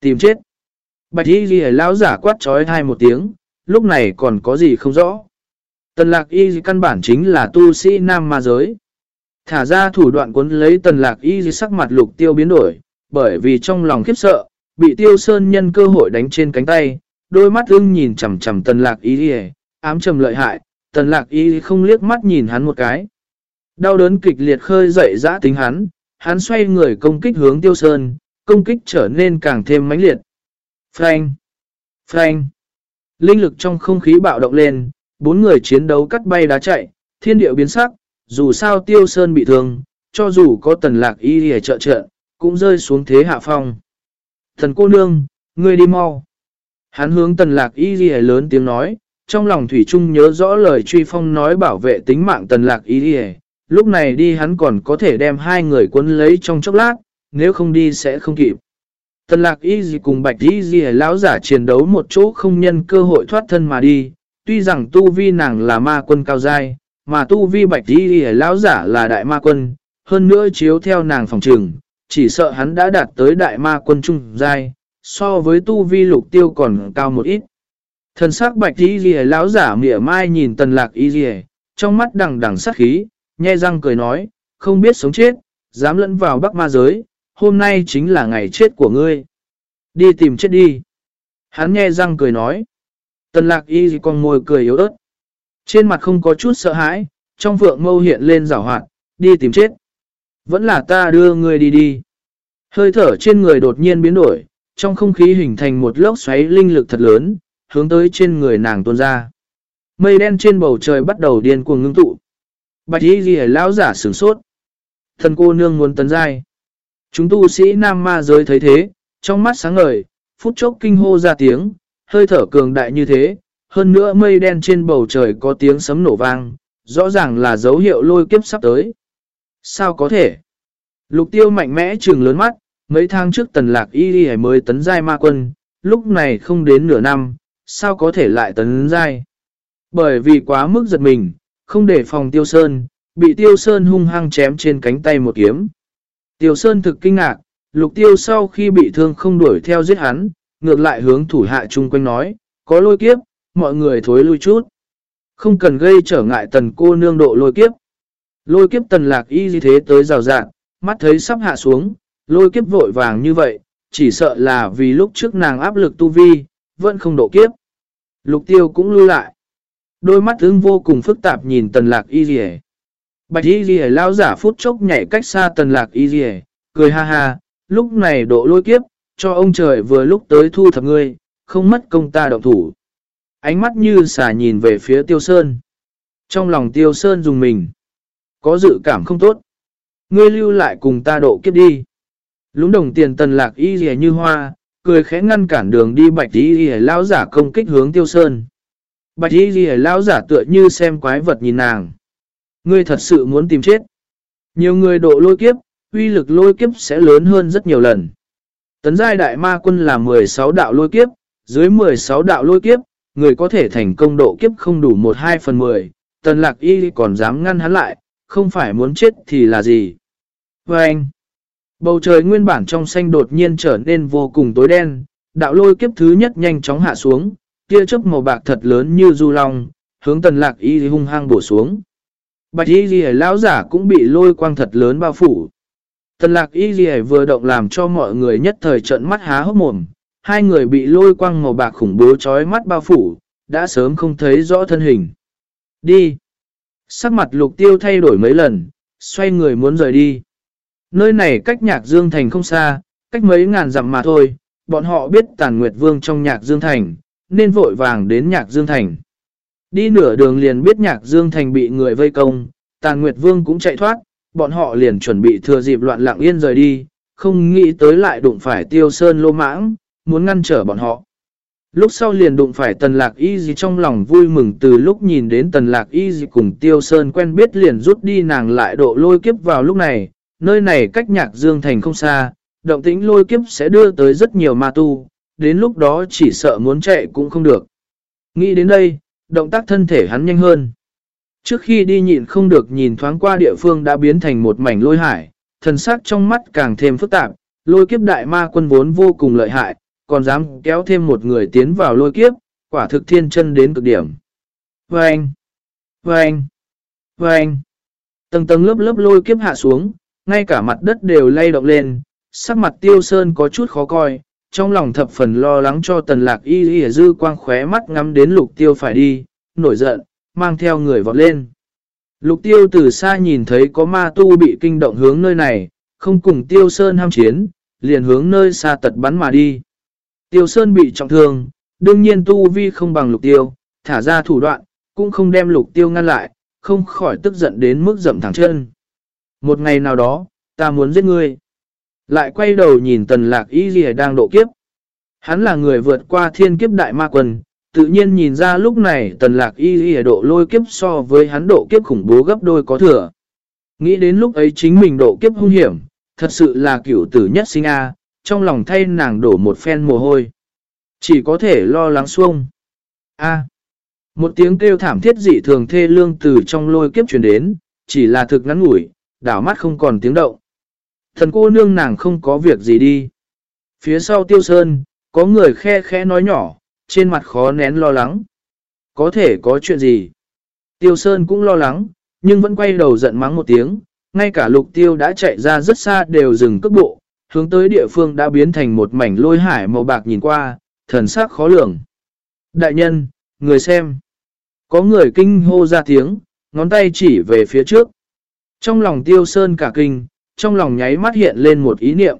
Tìm chết. Bạch y lao giả quát trói hai một tiếng, lúc này còn có gì không rõ. Tần lạc y căn bản chính là tu sĩ nam ma giới. Thả ra thủ đoạn cuốn lấy tần lạc y sắc mặt lục tiêu biến đổi, bởi vì trong lòng khiếp sợ, bị tiêu sơn nhân cơ hội đánh trên cánh tay, đôi mắt ưng nhìn chầm chầm tần lạc y ám trầm lợi hại, tần lạc y không liếc mắt nhìn hắn một cái. Đau đớn kịch liệt khơi dậy dã tính hắn, hắn xoay người công kích hướng tiêu sơn, công kích trở nên càng thêm mãnh liệt. Frank! Frank! Linh lực trong không khí bạo động lên, bốn người chiến đấu cắt bay đá chạy, thiên điệu biến sắc, dù sao tiêu sơn bị thương, cho dù có tần lạc y hề trợ trợ, cũng rơi xuống thế hạ phong. Thần cô nương, ngươi đi mau. Hắn hướng tần lạc y hề lớn tiếng nói, trong lòng Thủy Trung nhớ rõ lời truy phong nói bảo vệ tính mạng tần lạc y hề. Lúc này đi hắn còn có thể đem hai người cuốn lấy trong chốc lát, nếu không đi sẽ không kịp. Tần lạc y gì cùng bạch y gì lão giả chiến đấu một chỗ không nhân cơ hội thoát thân mà đi, tuy rằng tu vi nàng là ma quân cao dai, mà tu vi bạch đi lão giả là đại ma quân, hơn nữa chiếu theo nàng phòng trường chỉ sợ hắn đã đạt tới đại ma quân trung giai, so với tu vi lục tiêu còn cao một ít. Thần sắc bạch đi lão giả mỉa mai nhìn tần lạc y gì, trong mắt đằng đằng sát khí, nhe răng cười nói, không biết sống chết, dám lẫn vào bắc ma giới, hôm nay chính là ngày chết của ngươi. Đi tìm chết đi. Hắn nhe răng cười nói. Tần lạc y gì còn môi cười yếu ớt. Trên mặt không có chút sợ hãi, trong vượng mâu hiện lên rảo hoạt, đi tìm chết. Vẫn là ta đưa ngươi đi đi. Hơi thở trên người đột nhiên biến đổi, trong không khí hình thành một lốc xoáy linh lực thật lớn, hướng tới trên người nàng tuôn ra. Mây đen trên bầu trời bắt đầu điên cuồng ngưng tụ. Bạch y ghi lão giả sửng sốt. Thần cô nương muốn tấn giai. Chúng tu sĩ nam ma giới thấy thế, trong mắt sáng ngời, phút chốc kinh hô ra tiếng, hơi thở cường đại như thế, hơn nữa mây đen trên bầu trời có tiếng sấm nổ vang, rõ ràng là dấu hiệu lôi kiếp sắp tới. Sao có thể? Lục tiêu mạnh mẽ trừng lớn mắt, mấy tháng trước tần lạc y đi mới tấn giai ma quân, lúc này không đến nửa năm, sao có thể lại tấn giai? Bởi vì quá mức giật mình, không để phòng tiêu sơn, bị tiêu sơn hung hăng chém trên cánh tay một kiếm. Tiêu sơn thực kinh ngạc, lục tiêu sau khi bị thương không đuổi theo giết hắn, ngược lại hướng thủ hạ chung quanh nói, có lôi kiếp, mọi người thối lui chút. Không cần gây trở ngại tần cô nương độ lôi kiếp. Lôi kiếp tần lạc y như thế tới rào rạng, mắt thấy sắp hạ xuống, lôi kiếp vội vàng như vậy, chỉ sợ là vì lúc trước nàng áp lực tu vi, vẫn không độ kiếp. Lục tiêu cũng lưu lại. Đôi mắt ưng vô cùng phức tạp nhìn tần lạc y dì Bạch y dì lao giả phút chốc nhảy cách xa tần lạc y dì cười ha ha, lúc này độ lôi kiếp, cho ông trời vừa lúc tới thu thập ngươi, không mất công ta động thủ. Ánh mắt như xà nhìn về phía tiêu sơn. Trong lòng tiêu sơn dùng mình. Có dự cảm không tốt. Ngươi lưu lại cùng ta độ kiếp đi. Lúng đồng tiền tần lạc y dì như hoa, cười khẽ ngăn cản đường đi bạch y dì lao giả công kích hướng tiêu sơn. Bạch y dì lao giả tựa như xem quái vật nhìn nàng. Ngươi thật sự muốn tìm chết. Nhiều người độ lôi kiếp, uy lực lôi kiếp sẽ lớn hơn rất nhiều lần. Tấn giai đại ma quân là 16 đạo lôi kiếp, dưới 16 đạo lôi kiếp, người có thể thành công độ kiếp không đủ 1-2 phần 10. Tần lạc y còn dám ngăn hắn lại, không phải muốn chết thì là gì. Và anh, bầu trời nguyên bản trong xanh đột nhiên trở nên vô cùng tối đen, đạo lôi kiếp thứ nhất nhanh chóng hạ xuống, tia chớp màu bạc thật lớn như du long, hướng tần lạc y hung hăng bổ xuống. Bạch y gì lão giả cũng bị lôi quang thật lớn bao phủ. Tần lạc y gì vừa động làm cho mọi người nhất thời trận mắt há hốc mồm. Hai người bị lôi quăng màu bạc khủng bố chói mắt bao phủ, đã sớm không thấy rõ thân hình. Đi! Sắc mặt lục tiêu thay đổi mấy lần, xoay người muốn rời đi. Nơi này cách nhạc dương thành không xa, cách mấy ngàn dặm mà thôi, bọn họ biết tàn nguyệt vương trong nhạc dương thành, nên vội vàng đến nhạc Dương Thành. Đi nửa đường liền biết nhạc Dương Thành bị người vây công, Tàn Nguyệt Vương cũng chạy thoát, bọn họ liền chuẩn bị thừa dịp loạn lặng yên rời đi, không nghĩ tới lại đụng phải tiêu sơn lô mãng, muốn ngăn trở bọn họ. Lúc sau liền đụng phải tần lạc y gì trong lòng vui mừng từ lúc nhìn đến tần lạc y gì cùng tiêu sơn quen biết liền rút đi nàng lại độ lôi kiếp vào lúc này, nơi này cách nhạc dương thành không xa, động tĩnh lôi kiếp sẽ đưa tới rất nhiều ma tu, đến lúc đó chỉ sợ muốn chạy cũng không được. Nghĩ đến đây, động tác thân thể hắn nhanh hơn. Trước khi đi nhịn không được nhìn thoáng qua địa phương đã biến thành một mảnh lôi hải, thần sắc trong mắt càng thêm phức tạp, lôi kiếp đại ma quân vốn vô cùng lợi hại, còn dám kéo thêm một người tiến vào lôi kiếp, quả thực thiên chân đến cực điểm. Vâng! Vâng! Vâng! Tầng tầng lớp lớp lôi kiếp hạ xuống, ngay cả mặt đất đều lay động lên, sắc mặt tiêu sơn có chút khó coi, trong lòng thập phần lo lắng cho tần lạc y y dư quang khóe mắt ngắm đến lục tiêu phải đi, nổi giận, mang theo người vọt lên. Lục tiêu từ xa nhìn thấy có ma tu bị kinh động hướng nơi này, không cùng tiêu sơn ham chiến, liền hướng nơi xa tật bắn mà đi. Tiêu sơn bị trọng thương, đương nhiên tu vi không bằng lục tiêu, thả ra thủ đoạn, cũng không đem lục tiêu ngăn lại, không khỏi tức giận đến mức dậm thẳng chân. Một ngày nào đó, ta muốn giết ngươi. Lại quay đầu nhìn tần lạc y gì đang độ kiếp. Hắn là người vượt qua thiên kiếp đại ma quân, tự nhiên nhìn ra lúc này tần lạc y gì độ lôi kiếp so với hắn độ kiếp khủng bố gấp đôi có thừa. Nghĩ đến lúc ấy chính mình độ kiếp hung hiểm, thật sự là cửu tử nhất sinh A, trong lòng thay nàng đổ một phen mồ hôi. Chỉ có thể lo lắng xuông. A. À, một tiếng kêu thảm thiết dị thường thê lương từ trong lôi kiếp truyền đến, chỉ là thực ngắn ngủi, đảo mắt không còn tiếng động. Thần cô nương nàng không có việc gì đi. Phía sau tiêu sơn, có người khe khẽ nói nhỏ, trên mặt khó nén lo lắng. Có thể có chuyện gì? Tiêu Sơn cũng lo lắng, nhưng vẫn quay đầu giận mắng một tiếng, ngay cả lục tiêu đã chạy ra rất xa đều dừng cước bộ, hướng tới địa phương đã biến thành một mảnh lôi hải màu bạc nhìn qua, thần sắc khó lường. Đại nhân, người xem. Có người kinh hô ra tiếng, ngón tay chỉ về phía trước. Trong lòng tiêu sơn cả kinh, trong lòng nháy mắt hiện lên một ý niệm.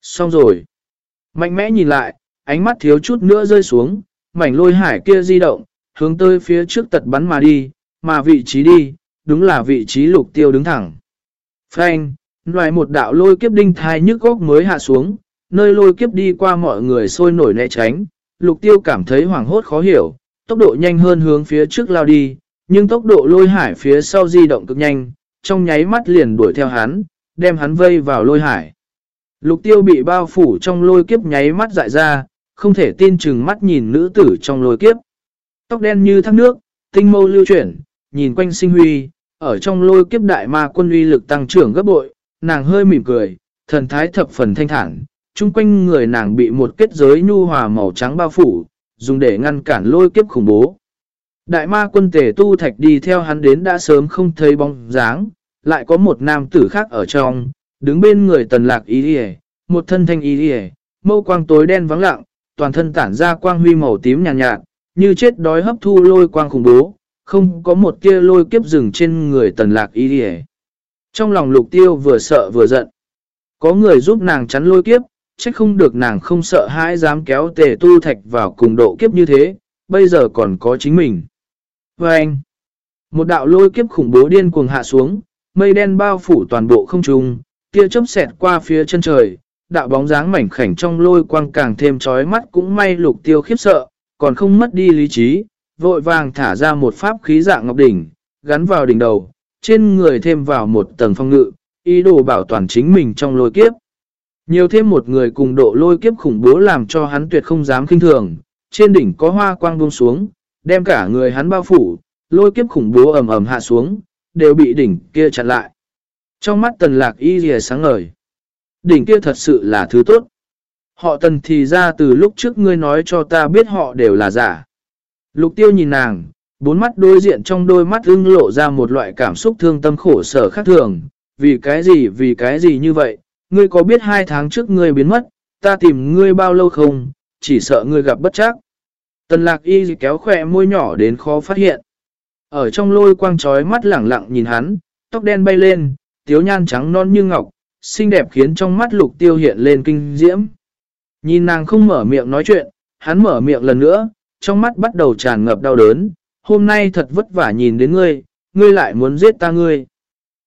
Xong rồi. Mạnh mẽ nhìn lại, ánh mắt thiếu chút nữa rơi xuống, mảnh lôi hải kia di động, hướng tới phía trước tật bắn mà đi, mà vị trí đi, đúng là vị trí lục tiêu đứng thẳng. Phanh, loại một đạo lôi kiếp đinh thai nhức góc mới hạ xuống, nơi lôi kiếp đi qua mọi người sôi nổi né tránh, lục tiêu cảm thấy hoảng hốt khó hiểu, tốc độ nhanh hơn hướng phía trước lao đi, nhưng tốc độ lôi hải phía sau di động cực nhanh, trong nháy mắt liền đuổi theo hắn, đem hắn vây vào lôi hải. Lục tiêu bị bao phủ trong lôi kiếp nháy mắt dại ra, không thể tin chừng mắt nhìn nữ tử trong lôi kiếp. Tóc đen như thác nước, tinh mâu lưu chuyển, nhìn quanh sinh huy, ở trong lôi kiếp đại ma quân uy lực tăng trưởng gấp bội, nàng hơi mỉm cười, thần thái thập phần thanh thản, chung quanh người nàng bị một kết giới nhu hòa màu trắng bao phủ, dùng để ngăn cản lôi kiếp khủng bố. Đại ma quân tể tu thạch đi theo hắn đến đã sớm không thấy bóng dáng, lại có một nam tử khác ở trong, đứng bên người tần lạc ý đi một thân thanh ý đi mâu quang tối đen vắng lặng, toàn thân tản ra quang huy màu tím nhàn nhạt, nhạt, như chết đói hấp thu lôi quang khủng bố, không có một kia lôi kiếp rừng trên người tần lạc ý đi trong lòng lục tiêu vừa sợ vừa giận. Có người giúp nàng chắn lôi kiếp, trách không được nàng không sợ hãi dám kéo tề tu thạch vào cùng độ kiếp như thế, bây giờ còn có chính mình. Và anh, một đạo lôi kiếp khủng bố điên cuồng hạ xuống, mây đen bao phủ toàn bộ không trung, tia chớp xẹt qua phía chân trời, đạo bóng dáng mảnh khảnh trong lôi quang càng thêm chói mắt cũng may lục tiêu khiếp sợ, còn không mất đi lý trí, vội vàng thả ra một pháp khí dạng ngọc đỉnh, gắn vào đỉnh đầu, trên người thêm vào một tầng phong ngự, ý đồ bảo toàn chính mình trong lôi kiếp. Nhiều thêm một người cùng độ lôi kiếp khủng bố làm cho hắn tuyệt không dám kinh thường, trên đỉnh có hoa quang buông xuống, đem cả người hắn bao phủ, lôi kiếp khủng bố ầm ầm hạ xuống, đều bị đỉnh kia chặn lại. Trong mắt tần lạc y rìa sáng ngời. Đỉnh kia thật sự là thứ tốt. Họ tần thì ra từ lúc trước ngươi nói cho ta biết họ đều là giả. Lục tiêu nhìn nàng, bốn mắt đối diện trong đôi mắt ưng lộ ra một loại cảm xúc thương tâm khổ sở khác thường. Vì cái gì vì cái gì như vậy, ngươi có biết hai tháng trước ngươi biến mất, ta tìm ngươi bao lâu không, chỉ sợ ngươi gặp bất chắc. Tần lạc y kéo khỏe môi nhỏ đến khó phát hiện. Ở trong lôi quang trói mắt lẳng lặng nhìn hắn, tóc đen bay lên, tiếu nhan trắng non như ngọc, xinh đẹp khiến trong mắt lục tiêu hiện lên kinh diễm. Nhìn nàng không mở miệng nói chuyện, hắn mở miệng lần nữa, trong mắt bắt đầu tràn ngập đau đớn. Hôm nay thật vất vả nhìn đến ngươi, ngươi lại muốn giết ta ngươi.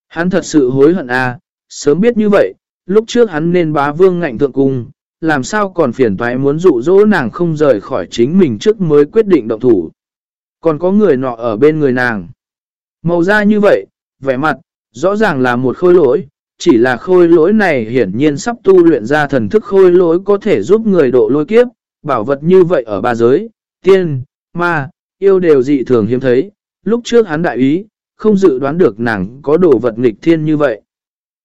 Hắn thật sự hối hận à, sớm biết như vậy, lúc trước hắn nên bá vương ngạnh thượng cung, làm sao còn phiền toái muốn dụ dỗ nàng không rời khỏi chính mình trước mới quyết định động thủ. Còn có người nọ ở bên người nàng. Màu da như vậy, vẻ mặt, rõ ràng là một khôi lỗi, chỉ là khôi lỗi này hiển nhiên sắp tu luyện ra thần thức khôi lỗi có thể giúp người độ lôi kiếp, bảo vật như vậy ở ba giới, tiên, ma, yêu đều dị thường hiếm thấy, lúc trước hắn đại ý, không dự đoán được nàng có đồ vật nghịch thiên như vậy.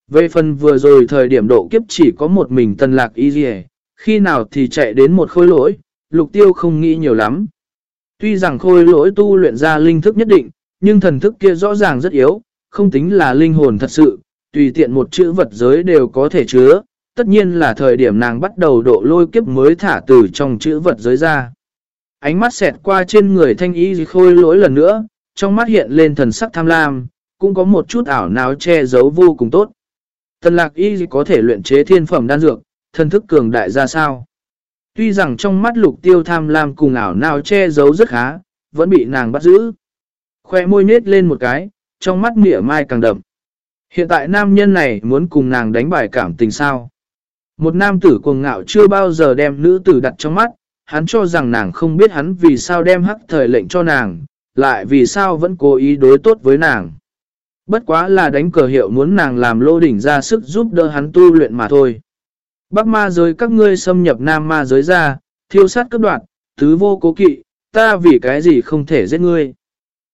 Về phần vừa rồi thời điểm độ kiếp chỉ có một mình tân lạc y dì khi nào thì chạy đến một khôi lỗi, lục tiêu không nghĩ nhiều lắm. Tuy rằng khôi lỗi tu luyện ra linh thức nhất định, nhưng thần thức kia rõ ràng rất yếu, không tính là linh hồn thật sự, tùy tiện một chữ vật giới đều có thể chứa, tất nhiên là thời điểm nàng bắt đầu độ lôi kiếp mới thả từ trong chữ vật giới ra. Ánh mắt xẹt qua trên người thanh y khôi lỗi lần nữa, trong mắt hiện lên thần sắc tham lam, cũng có một chút ảo nào che giấu vô cùng tốt. Tần lạc y có thể luyện chế thiên phẩm đan dược, thần thức cường đại ra sao? Tuy rằng trong mắt lục tiêu tham lam cùng ảo nào che giấu rất khá, vẫn bị nàng bắt giữ. khoe môi nết lên một cái, trong mắt mỉa mai càng đậm. Hiện tại nam nhân này muốn cùng nàng đánh bài cảm tình sao? Một nam tử cuồng ngạo chưa bao giờ đem nữ tử đặt trong mắt, hắn cho rằng nàng không biết hắn vì sao đem hắc thời lệnh cho nàng, lại vì sao vẫn cố ý đối tốt với nàng. Bất quá là đánh cờ hiệu muốn nàng làm lô đỉnh ra sức giúp đỡ hắn tu luyện mà thôi. Bắc ma giới các ngươi xâm nhập nam ma giới ra, thiêu sát cấp đoạn, tứ vô cố kỵ, ta vì cái gì không thể giết ngươi.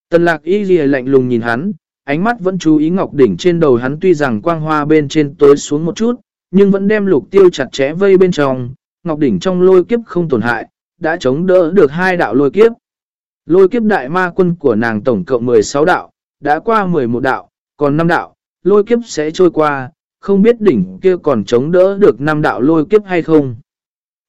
Tần lạc y ghi lạnh lùng nhìn hắn, ánh mắt vẫn chú ý ngọc đỉnh trên đầu hắn tuy rằng quang hoa bên trên tối xuống một chút, nhưng vẫn đem lục tiêu chặt chẽ vây bên trong, ngọc đỉnh trong lôi kiếp không tổn hại, đã chống đỡ được hai đạo lôi kiếp. Lôi kiếp đại ma quân của nàng tổng cộng 16 đạo, đã qua 11 đạo, còn 5 đạo, lôi kiếp sẽ trôi qua, không biết đỉnh kia còn chống đỡ được 5 đạo lôi kiếp hay không.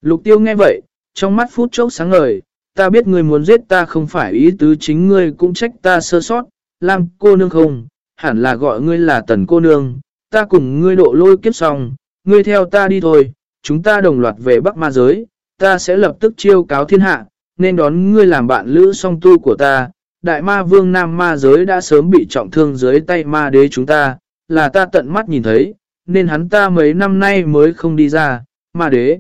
Lục tiêu nghe vậy, trong mắt phút chốc sáng ngời, ta biết ngươi muốn giết ta không phải ý tứ chính ngươi cũng trách ta sơ sót, làm cô nương không, hẳn là gọi ngươi là tần cô nương, ta cùng ngươi độ lôi kiếp xong, ngươi theo ta đi thôi, chúng ta đồng loạt về Bắc Ma Giới, ta sẽ lập tức chiêu cáo thiên hạ, nên đón ngươi làm bạn lữ song tu của ta. Đại ma vương Nam Ma Giới đã sớm bị trọng thương dưới tay ma đế chúng ta, là ta tận mắt nhìn thấy, nên hắn ta mấy năm nay mới không đi ra, ma đế.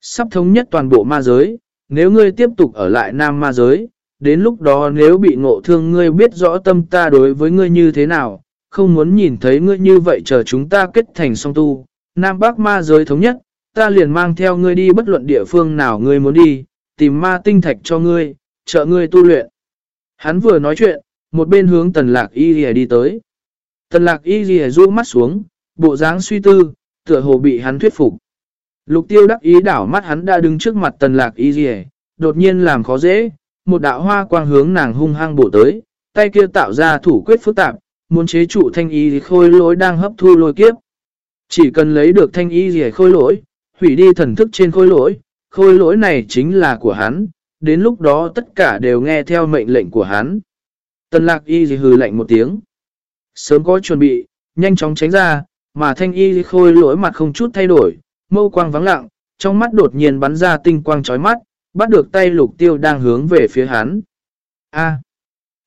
Sắp thống nhất toàn bộ ma giới, nếu ngươi tiếp tục ở lại Nam ma giới, đến lúc đó nếu bị ngộ thương ngươi biết rõ tâm ta đối với ngươi như thế nào, không muốn nhìn thấy ngươi như vậy chờ chúng ta kết thành song tu, Nam Bắc ma giới thống nhất, ta liền mang theo ngươi đi bất luận địa phương nào ngươi muốn đi, tìm ma tinh thạch cho ngươi, trợ ngươi tu luyện. Hắn vừa nói chuyện, một bên hướng tần lạc y rìa đi tới. Tần lạc y rìa rũ mắt xuống, bộ dáng suy tư, tựa hồ bị hắn thuyết phục. Lục tiêu đắc ý đảo mắt hắn đã đứng trước mặt tần lạc y rìa đột nhiên làm khó dễ, một đạo hoa quang hướng nàng hung hăng bổ tới, tay kia tạo ra thủ quyết phức tạp, muốn chế trụ thanh y khôi lối đang hấp thu lôi kiếp. Chỉ cần lấy được thanh y rìa khôi lỗi, hủy đi thần thức trên khôi lỗi, khôi lỗi này chính là của hắn, đến lúc đó tất cả đều nghe theo mệnh lệnh của hắn. Tần lạc y gì hừ lạnh một tiếng. Sớm có chuẩn bị, nhanh chóng tránh ra, mà thanh y khôi lỗi mặt không chút thay đổi, mâu quang vắng lặng, trong mắt đột nhiên bắn ra tinh quang chói mắt, bắt được tay lục tiêu đang hướng về phía hắn. A.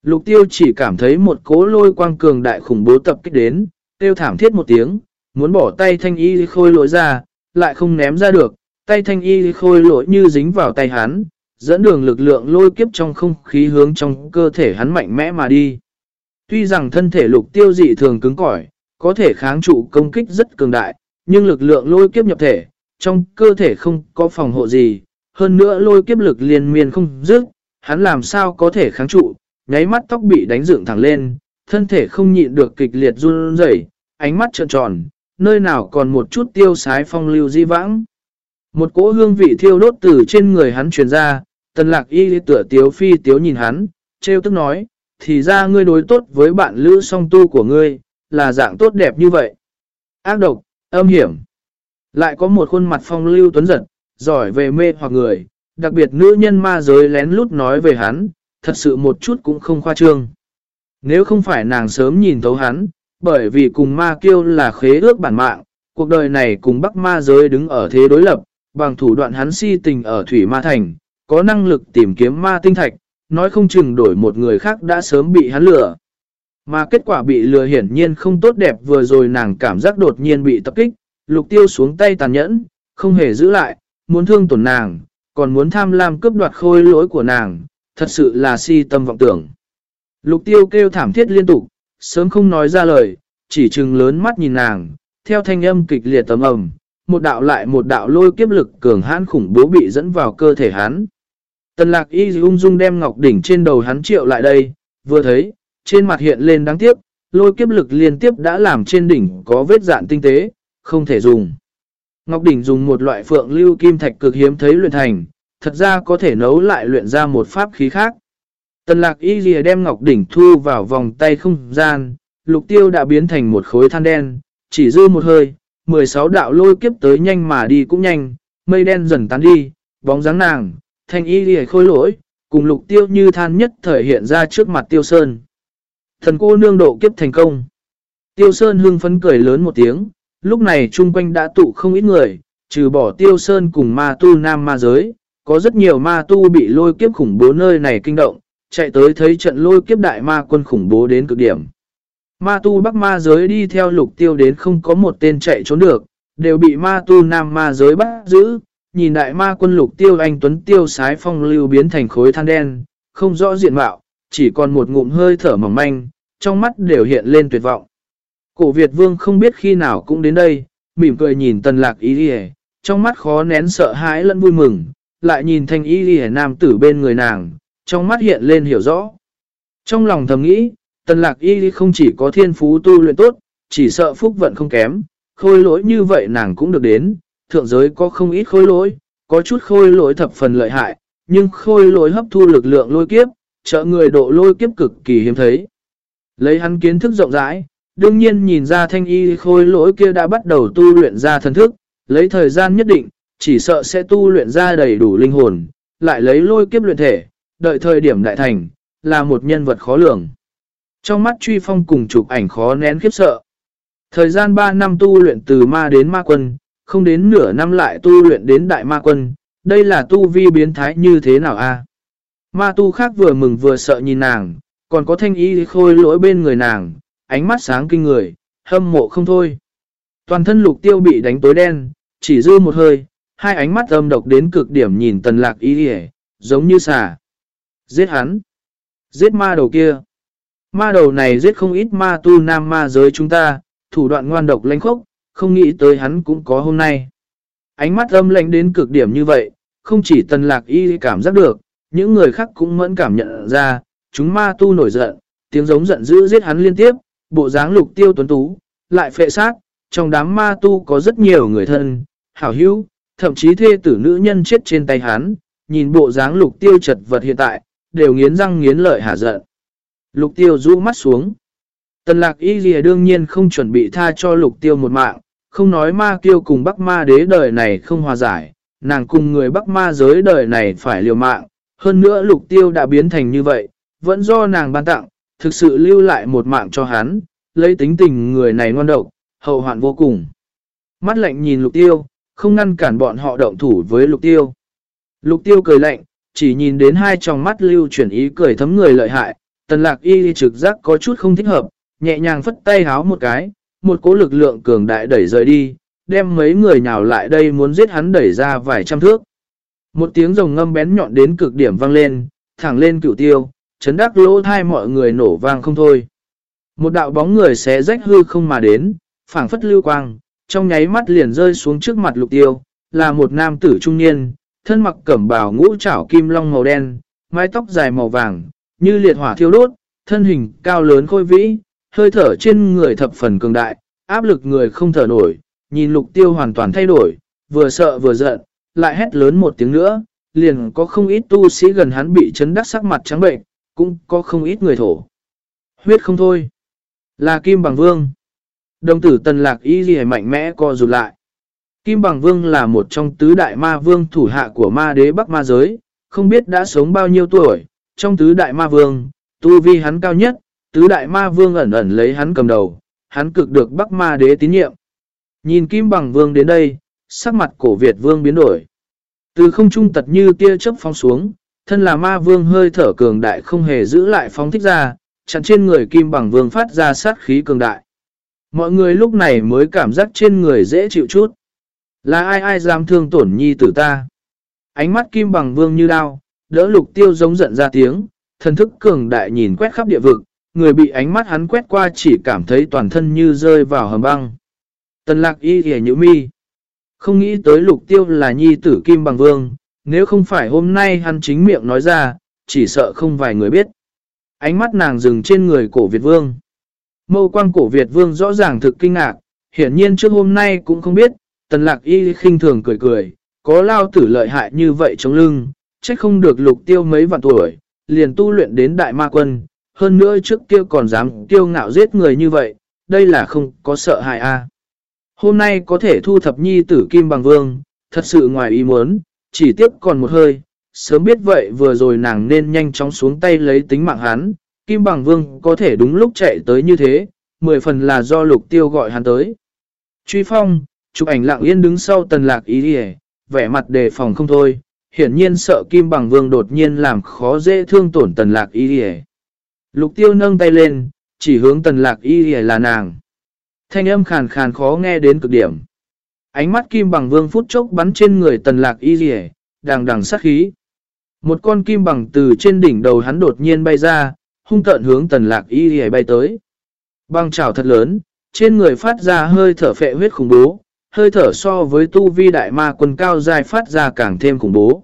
lục tiêu chỉ cảm thấy một cố lôi quang cường đại khủng bố tập kích đến, tiêu thảm thiết một tiếng, muốn bỏ tay thanh y khôi lỗi ra, lại không ném ra được, tay thanh y khôi lỗi như dính vào tay hắn, dẫn đường lực lượng lôi kiếp trong không khí hướng trong cơ thể hắn mạnh mẽ mà đi. Tuy rằng thân thể lục tiêu dị thường cứng cỏi, có thể kháng trụ công kích rất cường đại, nhưng lực lượng lôi kiếp nhập thể, trong cơ thể không có phòng hộ gì, hơn nữa lôi kiếp lực liên miên không dứt, hắn làm sao có thể kháng trụ, nháy mắt tóc bị đánh dựng thẳng lên, thân thể không nhịn được kịch liệt run rẩy, ánh mắt trợn tròn, nơi nào còn một chút tiêu sái phong lưu di vãng. Một cỗ hương vị thiêu đốt từ trên người hắn truyền ra, tần lạc y tựa tiếu phi tiếu nhìn hắn, treo tức nói, thì ra ngươi đối tốt với bạn lữ song tu của ngươi, là dạng tốt đẹp như vậy. Ác độc, âm hiểm. Lại có một khuôn mặt phong lưu tuấn giật, giỏi về mê hoặc người, đặc biệt nữ nhân ma giới lén lút nói về hắn, thật sự một chút cũng không khoa trương. Nếu không phải nàng sớm nhìn thấu hắn, bởi vì cùng ma kiêu là khế ước bản mạng, cuộc đời này cùng bắc ma giới đứng ở thế đối lập, bằng thủ đoạn hắn si tình ở Thủy Ma Thành, có năng lực tìm kiếm ma tinh thạch, nói không chừng đổi một người khác đã sớm bị hắn lừa. Mà kết quả bị lừa hiển nhiên không tốt đẹp vừa rồi nàng cảm giác đột nhiên bị tập kích, lục tiêu xuống tay tàn nhẫn, không hề giữ lại, muốn thương tổn nàng, còn muốn tham lam cướp đoạt khôi lỗi của nàng, thật sự là si tâm vọng tưởng. Lục tiêu kêu thảm thiết liên tục, sớm không nói ra lời, chỉ chừng lớn mắt nhìn nàng, theo thanh âm kịch liệt tấm ầm, một đạo lại một đạo lôi kiếp lực cường hãn khủng bố bị dẫn vào cơ thể hắn. Tần lạc y ung dung đem ngọc đỉnh trên đầu hắn triệu lại đây, vừa thấy, trên mặt hiện lên đáng tiếc, lôi kiếp lực liên tiếp đã làm trên đỉnh có vết dạn tinh tế, không thể dùng. Ngọc đỉnh dùng một loại phượng lưu kim thạch cực hiếm thấy luyện thành, thật ra có thể nấu lại luyện ra một pháp khí khác. Tần lạc y lìa đem ngọc đỉnh thu vào vòng tay không gian, lục tiêu đã biến thành một khối than đen, chỉ dư một hơi, 16 đạo lôi kiếp tới nhanh mà đi cũng nhanh, mây đen dần tán đi, bóng dáng nàng, thanh y lìa khôi lỗi, cùng lục tiêu như than nhất thể hiện ra trước mặt tiêu sơn. Thần cô nương độ kiếp thành công. Tiêu sơn hưng phấn cười lớn một tiếng, lúc này chung quanh đã tụ không ít người, trừ bỏ tiêu sơn cùng ma tu nam ma giới, có rất nhiều ma tu bị lôi kiếp khủng bố nơi này kinh động, chạy tới thấy trận lôi kiếp đại ma quân khủng bố đến cực điểm. Ma tu bắc ma giới đi theo lục tiêu đến không có một tên chạy trốn được, đều bị ma tu nam ma giới bắt giữ, nhìn đại ma quân lục tiêu anh tuấn tiêu sái phong lưu biến thành khối than đen, không rõ diện mạo, chỉ còn một ngụm hơi thở mỏng manh, trong mắt đều hiện lên tuyệt vọng. Cổ Việt vương không biết khi nào cũng đến đây, mỉm cười nhìn tần lạc ý đi trong mắt khó nén sợ hãi lẫn vui mừng, lại nhìn thanh ý đi nam tử bên người nàng, trong mắt hiện lên hiểu rõ. Trong lòng thầm nghĩ, tần lạc y không chỉ có thiên phú tu luyện tốt, chỉ sợ phúc vận không kém, khôi lỗi như vậy nàng cũng được đến, thượng giới có không ít khôi lỗi, có chút khôi lỗi thập phần lợi hại, nhưng khôi lỗi hấp thu lực lượng lôi kiếp, trợ người độ lôi kiếp cực kỳ hiếm thấy. Lấy hắn kiến thức rộng rãi, đương nhiên nhìn ra thanh y khôi lỗi kia đã bắt đầu tu luyện ra thần thức, lấy thời gian nhất định, chỉ sợ sẽ tu luyện ra đầy đủ linh hồn, lại lấy lôi kiếp luyện thể, đợi thời điểm đại thành, là một nhân vật khó lường. Trong mắt truy phong cùng chụp ảnh khó nén khiếp sợ. Thời gian 3 năm tu luyện từ ma đến ma quân, không đến nửa năm lại tu luyện đến đại ma quân, đây là tu vi biến thái như thế nào a? Ma tu khác vừa mừng vừa sợ nhìn nàng, còn có thanh ý khôi lỗi bên người nàng, ánh mắt sáng kinh người, hâm mộ không thôi. Toàn thân lục tiêu bị đánh tối đen, chỉ dư một hơi, hai ánh mắt âm độc đến cực điểm nhìn tần lạc ý hề, giống như xà. Giết hắn. Giết ma đầu kia. Ma đầu này giết không ít ma tu nam ma giới chúng ta, thủ đoạn ngoan độc lãnh khốc, không nghĩ tới hắn cũng có hôm nay. Ánh mắt âm lãnh đến cực điểm như vậy, không chỉ tần lạc y cảm giác được, những người khác cũng mẫn cảm nhận ra, chúng ma tu nổi giận, tiếng giống giận dữ giết hắn liên tiếp, bộ dáng lục tiêu tuấn tú, lại phệ sát, trong đám ma tu có rất nhiều người thân, hảo hữu, thậm chí thê tử nữ nhân chết trên tay hắn, nhìn bộ dáng lục tiêu chật vật hiện tại, đều nghiến răng nghiến lợi hả giận. Lục tiêu rũ mắt xuống. Tần lạc y lìa đương nhiên không chuẩn bị tha cho lục tiêu một mạng, không nói ma kiêu cùng bắc ma đế đời này không hòa giải, nàng cùng người bắc ma giới đời này phải liều mạng, hơn nữa lục tiêu đã biến thành như vậy, vẫn do nàng ban tặng, thực sự lưu lại một mạng cho hắn, lấy tính tình người này ngoan độc, hậu hoạn vô cùng. Mắt lạnh nhìn lục tiêu, không ngăn cản bọn họ động thủ với lục tiêu. Lục tiêu cười lạnh, chỉ nhìn đến hai tròng mắt lưu chuyển ý cười thấm người lợi hại, tần lạc y trực giác có chút không thích hợp, nhẹ nhàng phất tay háo một cái, một cố lực lượng cường đại đẩy rời đi, đem mấy người nhào lại đây muốn giết hắn đẩy ra vài trăm thước. Một tiếng rồng ngâm bén nhọn đến cực điểm vang lên, thẳng lên cửu tiêu, chấn đắc lỗ thai mọi người nổ vang không thôi. Một đạo bóng người xé rách hư không mà đến, phảng phất lưu quang, trong nháy mắt liền rơi xuống trước mặt lục tiêu, là một nam tử trung niên, thân mặc cẩm bào ngũ trảo kim long màu đen, mái tóc dài màu vàng, như liệt hỏa thiêu đốt, thân hình cao lớn khôi vĩ, hơi thở trên người thập phần cường đại, áp lực người không thở nổi, nhìn lục tiêu hoàn toàn thay đổi, vừa sợ vừa giận, lại hét lớn một tiếng nữa, liền có không ít tu sĩ gần hắn bị chấn đắc sắc mặt trắng bệnh, cũng có không ít người thổ. Huyết không thôi. Là Kim Bằng Vương. Đồng tử tần lạc y gì mạnh mẽ co rụt lại. Kim Bằng Vương là một trong tứ đại ma vương thủ hạ của ma đế Bắc Ma Giới, không biết đã sống bao nhiêu tuổi, trong tứ đại ma vương, tu vi hắn cao nhất, tứ đại ma vương ẩn ẩn lấy hắn cầm đầu, hắn cực được Bắc Ma đế tín nhiệm. Nhìn Kim Bằng Vương đến đây, sắc mặt cổ Việt Vương biến đổi. Từ không trung tật như tia chớp phóng xuống, thân là ma vương hơi thở cường đại không hề giữ lại phóng thích ra, chặn trên người Kim Bằng Vương phát ra sát khí cường đại. Mọi người lúc này mới cảm giác trên người dễ chịu chút. Là ai ai dám thương tổn nhi tử ta? Ánh mắt Kim Bằng Vương như đao, đỡ lục tiêu giống giận ra tiếng, thần thức cường đại nhìn quét khắp địa vực, người bị ánh mắt hắn quét qua chỉ cảm thấy toàn thân như rơi vào hầm băng. Tần lạc y hề nhữ mi. Không nghĩ tới lục tiêu là nhi tử Kim Bằng Vương, nếu không phải hôm nay hắn chính miệng nói ra, chỉ sợ không vài người biết. Ánh mắt nàng dừng trên người cổ Việt Vương. Mâu quang cổ Việt Vương rõ ràng thực kinh ngạc, hiển nhiên trước hôm nay cũng không biết, tần lạc y khinh thường cười cười, có lao tử lợi hại như vậy trong lưng, trách không được lục tiêu mấy vạn tuổi, liền tu luyện đến đại ma quân, hơn nữa trước kia còn dám tiêu ngạo giết người như vậy, đây là không có sợ hại a Hôm nay có thể thu thập nhi tử kim bằng vương, thật sự ngoài ý muốn, chỉ tiếp còn một hơi, sớm biết vậy vừa rồi nàng nên nhanh chóng xuống tay lấy tính mạng hắn, kim bằng vương có thể đúng lúc chạy tới như thế, mười phần là do lục tiêu gọi hắn tới. Truy phong, chụp ảnh lặng yên đứng sau tần lạc ý đi vẻ mặt đề phòng không thôi, hiển nhiên sợ Kim Bằng Vương đột nhiên làm khó dễ thương tổn tần lạc y hề. Lục tiêu nâng tay lên, chỉ hướng tần lạc y hề là nàng. Thanh âm khàn khàn khó nghe đến cực điểm. Ánh mắt Kim Bằng Vương phút chốc bắn trên người tần lạc y hề, đằng đằng sát khí. Một con kim bằng từ trên đỉnh đầu hắn đột nhiên bay ra, hung tợn hướng tần lạc y hề bay tới. Băng trào thật lớn, trên người phát ra hơi thở phệ huyết khủng bố, hơi thở so với tu vi đại ma quân cao dài phát ra càng thêm khủng bố.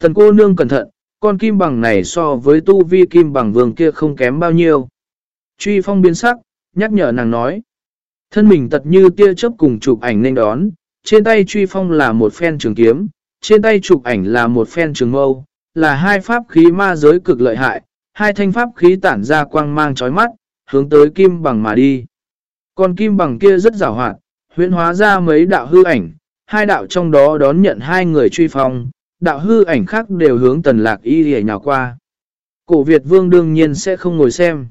Tần cô nương cẩn thận, con kim bằng này so với tu vi kim bằng vương kia không kém bao nhiêu. Truy phong biến sắc, nhắc nhở nàng nói. Thân mình tật như tia chớp cùng chụp ảnh nên đón, trên tay truy phong là một phen trường kiếm, trên tay chụp ảnh là một phen trường mâu, là hai pháp khí ma giới cực lợi hại, hai thanh pháp khí tản ra quang mang chói mắt, hướng tới kim bằng mà đi. Con kim bằng kia rất rào hoạt, huyễn hóa ra mấy đạo hư ảnh, hai đạo trong đó đón nhận hai người truy phong, đạo hư ảnh khác đều hướng tần lạc y hề nhào qua. Cổ Việt vương đương nhiên sẽ không ngồi xem.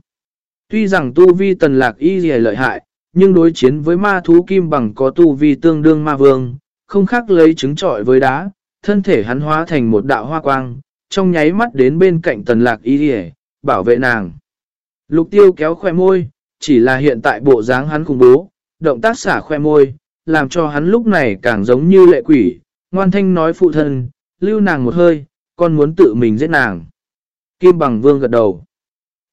Tuy rằng tu vi tần lạc y hề lợi hại, nhưng đối chiến với ma thú kim bằng có tu vi tương đương ma vương, không khác lấy trứng trọi với đá, thân thể hắn hóa thành một đạo hoa quang, trong nháy mắt đến bên cạnh tần lạc y hề, bảo vệ nàng. Lục tiêu kéo khoe môi, chỉ là hiện tại bộ dáng hắn khủng bố, động tác xả khoe môi, làm cho hắn lúc này càng giống như lệ quỷ, ngoan thanh nói phụ thân, lưu nàng một hơi, con muốn tự mình giết nàng. Kim bằng vương gật đầu.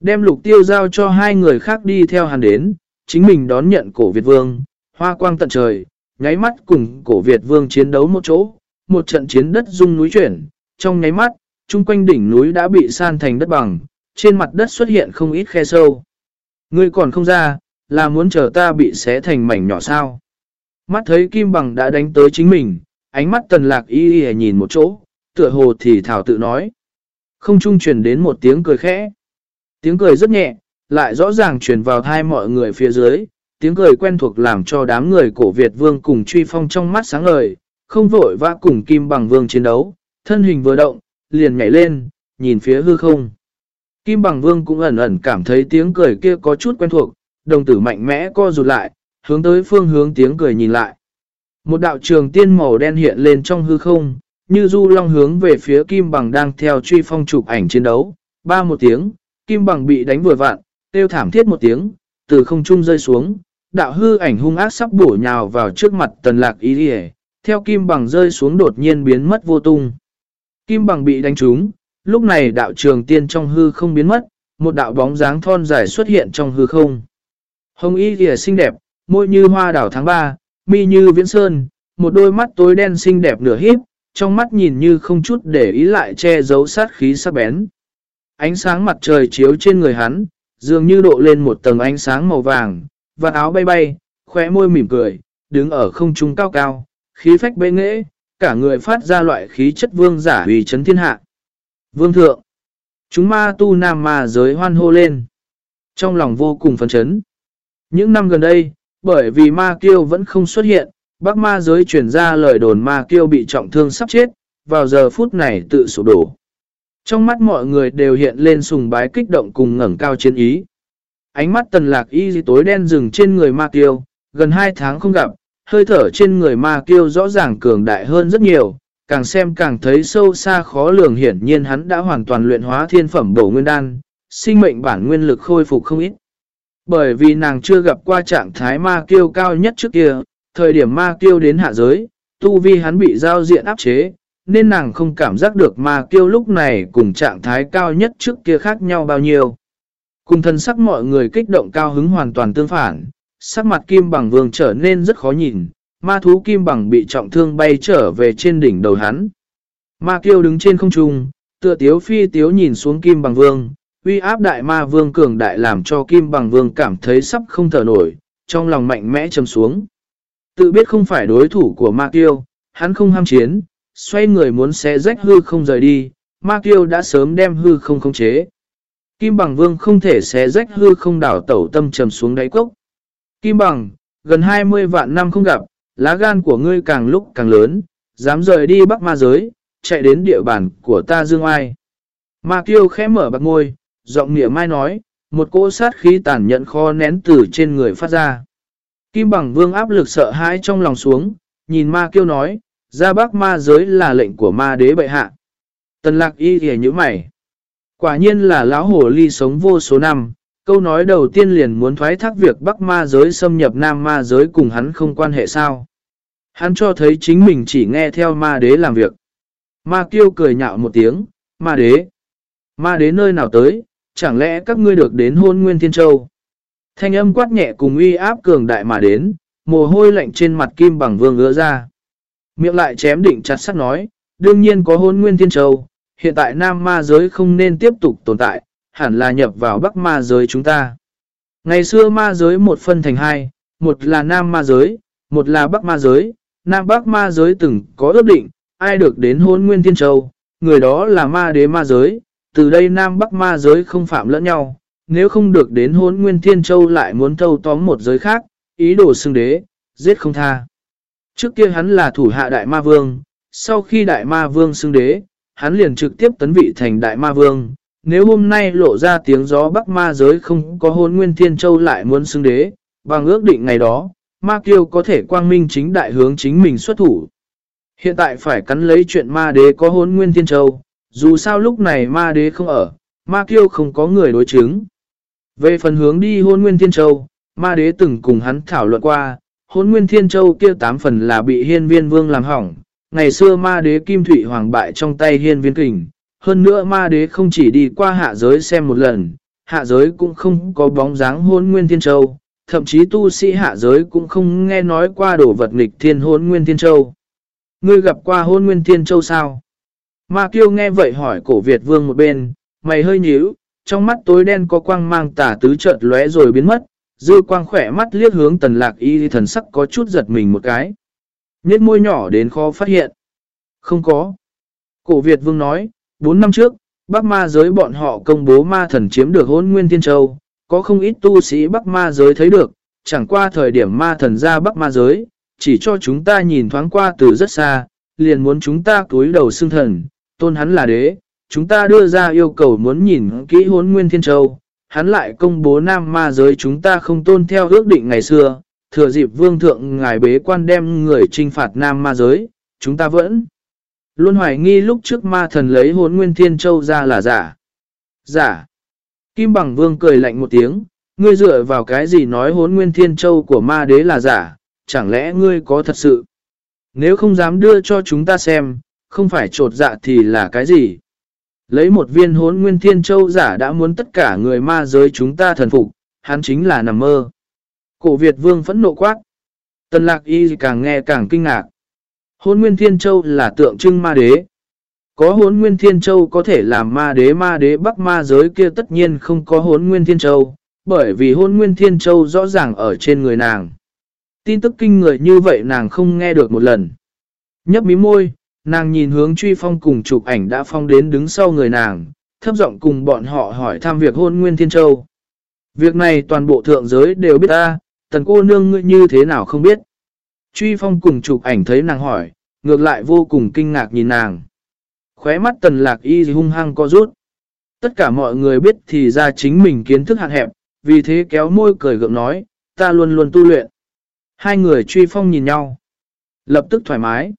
Đem lục tiêu giao cho hai người khác đi theo hắn đến, chính mình đón nhận cổ Việt vương, hoa quang tận trời, nháy mắt cùng cổ Việt vương chiến đấu một chỗ, một trận chiến đất rung núi chuyển, trong nháy mắt, chung quanh đỉnh núi đã bị san thành đất bằng, trên mặt đất xuất hiện không ít khe sâu. Ngươi còn không ra, là muốn chờ ta bị xé thành mảnh nhỏ sao. Mắt thấy kim bằng đã đánh tới chính mình, ánh mắt tần lạc y y nhìn một chỗ, tựa hồ thì thảo tự nói. Không trung truyền đến một tiếng cười khẽ. Tiếng cười rất nhẹ, lại rõ ràng truyền vào thai mọi người phía dưới. Tiếng cười quen thuộc làm cho đám người cổ Việt vương cùng truy phong trong mắt sáng ngời, không vội vã cùng kim bằng vương chiến đấu, thân hình vừa động, liền nhảy lên, nhìn phía hư không. Kim bằng vương cũng ẩn ẩn cảm thấy tiếng cười kia có chút quen thuộc, đồng tử mạnh mẽ co rụt lại, hướng tới phương hướng tiếng cười nhìn lại. Một đạo trường tiên màu đen hiện lên trong hư không, như du long hướng về phía kim bằng đang theo truy phong chụp ảnh chiến đấu. Ba một tiếng, kim bằng bị đánh vừa vạn, tiêu thảm thiết một tiếng, từ không trung rơi xuống, đạo hư ảnh hung ác sắp bổ nhào vào trước mặt tần lạc ý đi theo kim bằng rơi xuống đột nhiên biến mất vô tung. Kim bằng bị đánh trúng, lúc này đạo trường tiên trong hư không biến mất, một đạo bóng dáng thon dài xuất hiện trong hư không. Hồng y kìa xinh đẹp, môi như hoa đảo tháng 3, mi như viễn sơn, một đôi mắt tối đen xinh đẹp nửa híp, trong mắt nhìn như không chút để ý lại che giấu sát khí sắc bén. Ánh sáng mặt trời chiếu trên người hắn, dường như độ lên một tầng ánh sáng màu vàng, và áo bay bay, khóe môi mỉm cười, đứng ở không trung cao cao, khí phách bệ nghệ, cả người phát ra loại khí chất vương giả vì chấn thiên hạ. Vương thượng, chúng ma tu nam ma giới hoan hô lên. Trong lòng vô cùng phấn chấn. Những năm gần đây, bởi vì ma kiêu vẫn không xuất hiện, bác ma giới truyền ra lời đồn ma kiêu bị trọng thương sắp chết, vào giờ phút này tự sụp đổ. Trong mắt mọi người đều hiện lên sùng bái kích động cùng ngẩng cao chiến ý. Ánh mắt tần lạc y tối đen rừng trên người ma kiêu, gần 2 tháng không gặp, hơi thở trên người ma kiêu rõ ràng cường đại hơn rất nhiều, càng xem càng thấy sâu xa khó lường hiển nhiên hắn đã hoàn toàn luyện hóa thiên phẩm bổ nguyên đan, sinh mệnh bản nguyên lực khôi phục không ít. Bởi vì nàng chưa gặp qua trạng thái ma kiêu cao nhất trước kia, thời điểm ma kiêu đến hạ giới, tu vi hắn bị giao diện áp chế, nên nàng không cảm giác được ma kiêu lúc này cùng trạng thái cao nhất trước kia khác nhau bao nhiêu. Cùng thân sắc mọi người kích động cao hứng hoàn toàn tương phản, sắc mặt kim bằng vương trở nên rất khó nhìn, ma thú kim bằng bị trọng thương bay trở về trên đỉnh đầu hắn. Ma kiêu đứng trên không trung, tựa tiếu phi tiếu nhìn xuống kim bằng vương, uy áp đại ma vương cường đại làm cho kim bằng vương cảm thấy sắp không thở nổi, trong lòng mạnh mẽ chầm xuống. Tự biết không phải đối thủ của ma kiêu, hắn không ham chiến, xoay người muốn xé rách hư không rời đi, ma kiêu đã sớm đem hư không khống chế. Kim bằng vương không thể xé rách hư không đảo tẩu tâm trầm xuống đáy cốc. Kim bằng, gần 20 vạn năm không gặp, lá gan của ngươi càng lúc càng lớn, dám rời đi bắc ma giới, chạy đến địa bàn của ta dương ai. Ma kiêu khẽ mở bạc ngôi, giọng nghĩa mai nói, một cỗ sát khí tàn nhẫn kho nén từ trên người phát ra. Kim bằng vương áp lực sợ hãi trong lòng xuống, nhìn ma kiêu nói, Ra bắc ma giới là lệnh của ma đế bệ hạ. Tần lạc y thì như mày. Quả nhiên là lão hồ ly sống vô số năm, câu nói đầu tiên liền muốn thoái thác việc bắc ma giới xâm nhập nam ma giới cùng hắn không quan hệ sao. Hắn cho thấy chính mình chỉ nghe theo ma đế làm việc. Ma kiêu cười nhạo một tiếng, ma đế. Ma đế nơi nào tới, chẳng lẽ các ngươi được đến hôn nguyên thiên châu? Thanh âm quát nhẹ cùng uy áp cường đại mà đến, mồ hôi lạnh trên mặt kim bằng vương ứa ra. Miệng lại chém định chặt sắt nói, đương nhiên có hôn nguyên thiên châu, hiện tại nam ma giới không nên tiếp tục tồn tại, hẳn là nhập vào bắc ma giới chúng ta. Ngày xưa ma giới một phân thành hai, một là nam ma giới, một là bắc ma giới, nam bắc ma giới từng có ước định, ai được đến hôn nguyên thiên châu, người đó là ma đế ma giới, từ đây nam bắc ma giới không phạm lẫn nhau, nếu không được đến hốn nguyên thiên châu lại muốn thâu tóm một giới khác, ý đồ xưng đế, giết không tha. Trước kia hắn là thủ hạ đại ma vương, sau khi đại ma vương xưng đế, hắn liền trực tiếp tấn vị thành đại ma vương. Nếu hôm nay lộ ra tiếng gió bắc ma giới không có hôn nguyên thiên châu lại muốn xưng đế, bằng ước định ngày đó, ma kiêu có thể quang minh chính đại hướng chính mình xuất thủ. Hiện tại phải cắn lấy chuyện ma đế có hôn nguyên thiên châu, dù sao lúc này ma đế không ở, ma kiêu không có người đối chứng. Về phần hướng đi hôn nguyên thiên châu, ma đế từng cùng hắn thảo luận qua, hôn nguyên thiên châu kia tám phần là bị hiên viên vương làm hỏng. Ngày xưa ma đế kim thủy hoàng bại trong tay hiên viên kình, hơn nữa ma đế không chỉ đi qua hạ giới xem một lần, hạ giới cũng không có bóng dáng hôn nguyên thiên châu, thậm chí tu sĩ hạ giới cũng không nghe nói qua đổ vật nghịch thiên hôn nguyên thiên châu. Ngươi gặp qua hôn nguyên thiên châu sao? Ma kiêu nghe vậy hỏi cổ Việt vương một bên, mày hơi nhíu, trong mắt tối đen có quang mang tả tứ chợt lóe rồi biến mất, dư quang khỏe mắt liếc hướng tần lạc y thần sắc có chút giật mình một cái. Nhết môi nhỏ đến khó phát hiện. Không có. Cổ Việt vương nói, 4 năm trước, Bắc ma giới bọn họ công bố ma thần chiếm được hôn nguyên thiên châu, có không ít tu sĩ Bắc ma giới thấy được, chẳng qua thời điểm ma thần ra Bắc ma giới, chỉ cho chúng ta nhìn thoáng qua từ rất xa, liền muốn chúng ta cúi đầu xương thần, tôn hắn là đế, chúng ta đưa ra yêu cầu muốn nhìn kỹ hốn nguyên thiên châu, hắn lại công bố nam ma giới chúng ta không tôn theo ước định ngày xưa, thừa dịp vương thượng ngài bế quan đem người trinh phạt nam ma giới, chúng ta vẫn luôn hoài nghi lúc trước ma thần lấy hốn nguyên thiên châu ra là giả. Giả. Kim bằng vương cười lạnh một tiếng, ngươi dựa vào cái gì nói hốn nguyên thiên châu của ma đế là giả, chẳng lẽ ngươi có thật sự? Nếu không dám đưa cho chúng ta xem, không phải trột dạ thì là cái gì? Lấy một viên hốn nguyên thiên châu giả đã muốn tất cả người ma giới chúng ta thần phục, hắn chính là nằm mơ. Cổ Việt vương phẫn nộ quát. Tần lạc y càng nghe càng kinh ngạc. Hốn nguyên thiên châu là tượng trưng ma đế. Có hốn nguyên thiên châu có thể làm ma đế ma đế bắc ma giới kia tất nhiên không có hốn nguyên thiên châu, bởi vì hôn nguyên thiên châu rõ ràng ở trên người nàng. Tin tức kinh người như vậy nàng không nghe được một lần. Nhấp mí môi, nàng nhìn hướng truy phong cùng chụp ảnh đã phong đến đứng sau người nàng, thấp giọng cùng bọn họ hỏi thăm việc hôn Nguyên Thiên Châu. Việc này toàn bộ thượng giới đều biết ta, tần cô nương ngươi như thế nào không biết. Truy phong cùng chụp ảnh thấy nàng hỏi, ngược lại vô cùng kinh ngạc nhìn nàng. Khóe mắt tần lạc y hung hăng co rút. Tất cả mọi người biết thì ra chính mình kiến thức hạn hẹp, vì thế kéo môi cười gượng nói, ta luôn luôn tu luyện. Hai người truy phong nhìn nhau. Lập tức thoải mái.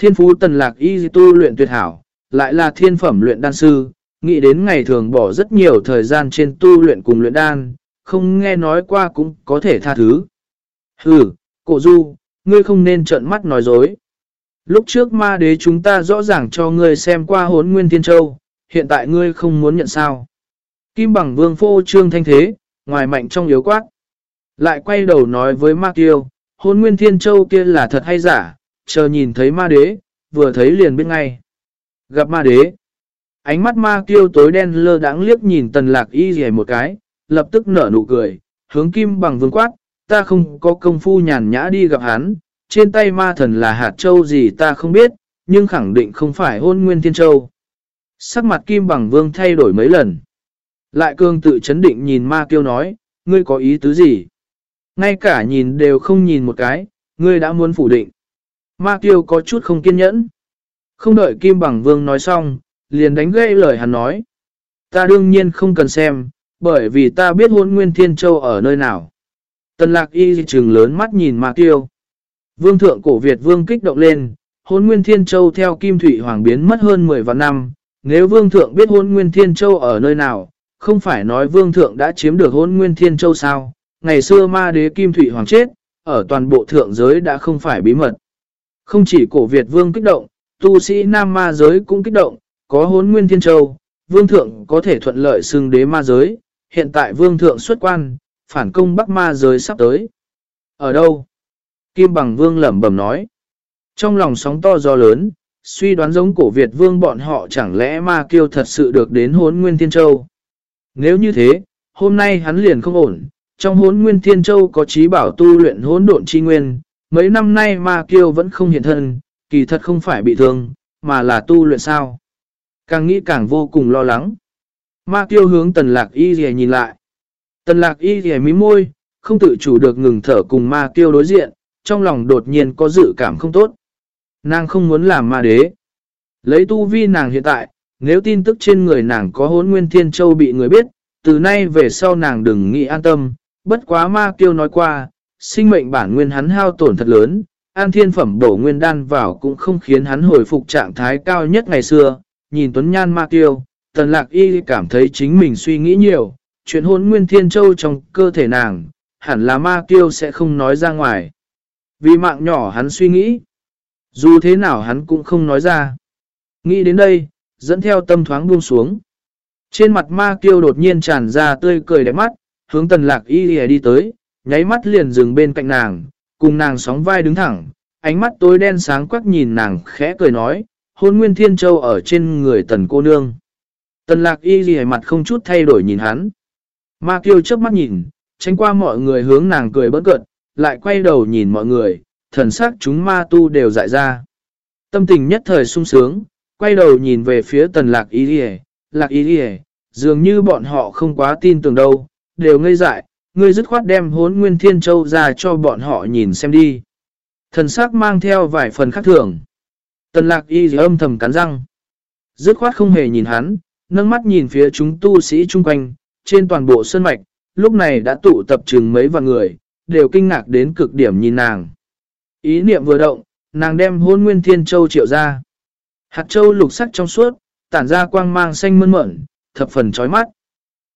Thiên phú tần lạc y tu luyện tuyệt hảo, lại là thiên phẩm luyện đan sư, nghĩ đến ngày thường bỏ rất nhiều thời gian trên tu luyện cùng luyện đan, không nghe nói qua cũng có thể tha thứ. Hừ, cổ du, ngươi không nên trợn mắt nói dối. Lúc trước ma đế chúng ta rõ ràng cho ngươi xem qua hốn nguyên thiên châu, hiện tại ngươi không muốn nhận sao. Kim bằng vương phô trương thanh thế, ngoài mạnh trong yếu quát. Lại quay đầu nói với ma kiêu, hốn nguyên thiên châu kia là thật hay giả, chờ nhìn thấy ma đế, vừa thấy liền biết ngay. Gặp ma đế, ánh mắt ma kiêu tối đen lơ đãng liếc nhìn tần lạc y dì một cái, lập tức nở nụ cười, hướng kim bằng vương quát, ta không có công phu nhàn nhã đi gặp hắn, trên tay ma thần là hạt châu gì ta không biết, nhưng khẳng định không phải hôn nguyên thiên châu. Sắc mặt kim bằng vương thay đổi mấy lần. Lại cương tự chấn định nhìn ma kiêu nói, ngươi có ý tứ gì? Ngay cả nhìn đều không nhìn một cái, ngươi đã muốn phủ định. Ma Kiêu có chút không kiên nhẫn. Không đợi Kim Bằng Vương nói xong, liền đánh gây lời hắn nói. Ta đương nhiên không cần xem, bởi vì ta biết hôn Nguyên Thiên Châu ở nơi nào. Tần lạc y trừng lớn mắt nhìn Ma Kiêu. Vương thượng cổ Việt Vương kích động lên, hôn nguyên thiên châu theo Kim Thủy Hoàng biến mất hơn 10 vạn năm, nếu vương thượng biết hôn nguyên thiên châu ở nơi nào, không phải nói vương thượng đã chiếm được hôn nguyên thiên châu sao, ngày xưa ma đế Kim Thủy Hoàng chết, ở toàn bộ thượng giới đã không phải bí mật. Không chỉ cổ Việt vương kích động, tu sĩ nam ma giới cũng kích động, có hốn nguyên thiên châu, vương thượng có thể thuận lợi xưng đế ma giới, hiện tại vương thượng xuất quan, phản công bắc ma giới sắp tới. Ở đâu? Kim bằng vương lẩm bẩm nói. Trong lòng sóng to gió lớn, suy đoán giống cổ Việt vương bọn họ chẳng lẽ ma kiêu thật sự được đến hốn nguyên thiên châu. Nếu như thế, hôm nay hắn liền không ổn, trong hốn nguyên thiên châu có trí bảo tu luyện hốn độn chi nguyên, mấy năm nay ma kiêu vẫn không hiện thân, kỳ thật không phải bị thương, mà là tu luyện sao. Càng nghĩ càng vô cùng lo lắng. Ma kiêu hướng tần lạc y dì nhìn lại. Tần lạc y dì mí môi, không tự chủ được ngừng thở cùng ma kiêu đối diện, trong lòng đột nhiên có dự cảm không tốt. Nàng không muốn làm ma đế. Lấy tu vi nàng hiện tại, nếu tin tức trên người nàng có hốn nguyên thiên châu bị người biết, từ nay về sau nàng đừng nghĩ an tâm, bất quá ma kiêu nói qua, sinh mệnh bản nguyên hắn hao tổn thật lớn, an thiên phẩm bổ nguyên đan vào cũng không khiến hắn hồi phục trạng thái cao nhất ngày xưa, nhìn tuấn nhan ma kiêu, tần lạc y cảm thấy chính mình suy nghĩ nhiều, chuyện hôn nguyên thiên châu trong cơ thể nàng, hẳn là ma kiêu sẽ không nói ra ngoài. Vì mạng nhỏ hắn suy nghĩ, dù thế nào hắn cũng không nói ra. Nghĩ đến đây, dẫn theo tâm thoáng buông xuống. Trên mặt ma kiêu đột nhiên tràn ra tươi cười đẹp mắt, hướng tần lạc y đi tới, nháy mắt liền dừng bên cạnh nàng, cùng nàng sóng vai đứng thẳng, ánh mắt tối đen sáng quắc nhìn nàng khẽ cười nói, hôn nguyên thiên châu ở trên người tần cô nương. Tần lạc y gì mặt không chút thay đổi nhìn hắn. Ma kiêu chớp mắt nhìn, tránh qua mọi người hướng nàng cười bớt cợt, lại quay đầu nhìn mọi người, thần sắc chúng ma tu đều dại ra. Tâm tình nhất thời sung sướng, quay đầu nhìn về phía tần lạc y gì, lạc y gì, dường như bọn họ không quá tin tưởng đâu, đều ngây dại, ngươi dứt khoát đem hốn nguyên thiên châu ra cho bọn họ nhìn xem đi. Thần sắc mang theo vài phần khác thường. Tần lạc y âm thầm cắn răng. Dứt khoát không hề nhìn hắn, nâng mắt nhìn phía chúng tu sĩ chung quanh, trên toàn bộ sân mạch, lúc này đã tụ tập chừng mấy vạn người, đều kinh ngạc đến cực điểm nhìn nàng. Ý niệm vừa động, nàng đem hôn nguyên thiên châu triệu ra. Hạt châu lục sắc trong suốt, tản ra quang mang xanh mơn mởn, thập phần chói mắt.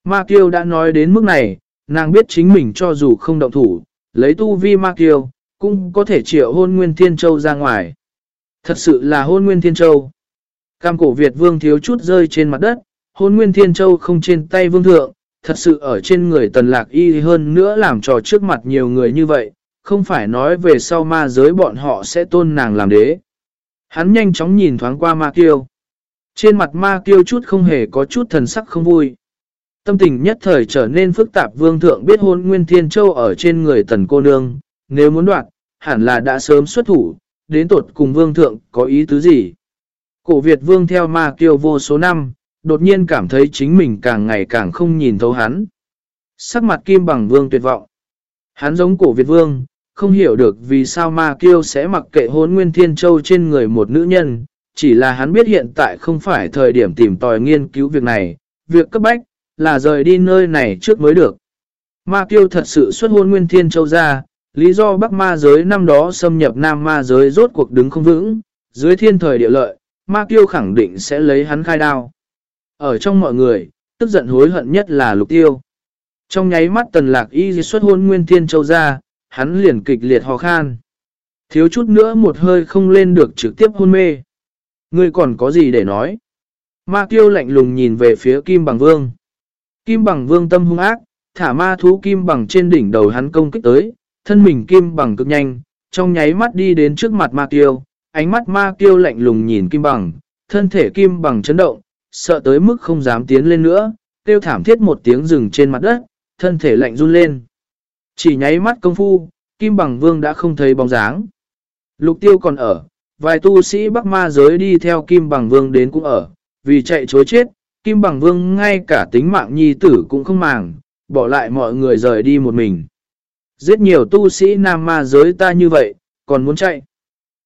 Ma Kiêu đã nói đến mức này, nàng biết chính mình cho dù không động thủ, lấy tu vi Ma Kiêu, cũng có thể triệu hôn Nguyên Thiên Châu ra ngoài. Thật sự là hôn Nguyên Thiên Châu. Cam cổ Việt vương thiếu chút rơi trên mặt đất, hôn Nguyên Thiên Châu không trên tay vương thượng, thật sự ở trên người tần lạc y hơn nữa làm trò trước mặt nhiều người như vậy, không phải nói về sau ma giới bọn họ sẽ tôn nàng làm đế. Hắn nhanh chóng nhìn thoáng qua ma kiêu. Trên mặt ma kiêu chút không hề có chút thần sắc không vui. Tâm tình nhất thời trở nên phức tạp vương thượng biết hôn Nguyên Thiên Châu ở trên người tần cô nương, nếu muốn đoạt, hẳn là đã sớm xuất thủ, đến tột cùng vương thượng có ý tứ gì. Cổ Việt vương theo ma kiêu vô số năm, đột nhiên cảm thấy chính mình càng ngày càng không nhìn thấu hắn. Sắc mặt kim bằng vương tuyệt vọng. Hắn giống cổ Việt vương, không hiểu được vì sao ma kiêu sẽ mặc kệ hôn Nguyên Thiên Châu trên người một nữ nhân, chỉ là hắn biết hiện tại không phải thời điểm tìm tòi nghiên cứu việc này, việc cấp bách, là rời đi nơi này trước mới được. Ma kiêu thật sự xuất hôn nguyên thiên châu ra, lý do bắc ma giới năm đó xâm nhập nam ma giới rốt cuộc đứng không vững, dưới thiên thời địa lợi, ma kiêu khẳng định sẽ lấy hắn khai đao. Ở trong mọi người, tức giận hối hận nhất là lục tiêu. Trong nháy mắt tần lạc y xuất hôn nguyên thiên châu ra, hắn liền kịch liệt hò khan. Thiếu chút nữa một hơi không lên được trực tiếp hôn mê. Ngươi còn có gì để nói? Ma kiêu lạnh lùng nhìn về phía Kim Bằng Vương. Kim bằng vương tâm hung ác, thả ma thú kim bằng trên đỉnh đầu hắn công kích tới, thân mình kim bằng cực nhanh, trong nháy mắt đi đến trước mặt ma kiêu, ánh mắt ma kiêu lạnh lùng nhìn kim bằng, thân thể kim bằng chấn động, sợ tới mức không dám tiến lên nữa, tiêu thảm thiết một tiếng rừng trên mặt đất, thân thể lạnh run lên. Chỉ nháy mắt công phu, kim bằng vương đã không thấy bóng dáng. Lục tiêu còn ở, vài tu sĩ bắc ma giới đi theo kim bằng vương đến cũng ở, vì chạy chối chết, Kim Bằng Vương ngay cả tính mạng nhi tử cũng không màng, bỏ lại mọi người rời đi một mình. Giết nhiều tu sĩ nam ma giới ta như vậy, còn muốn chạy.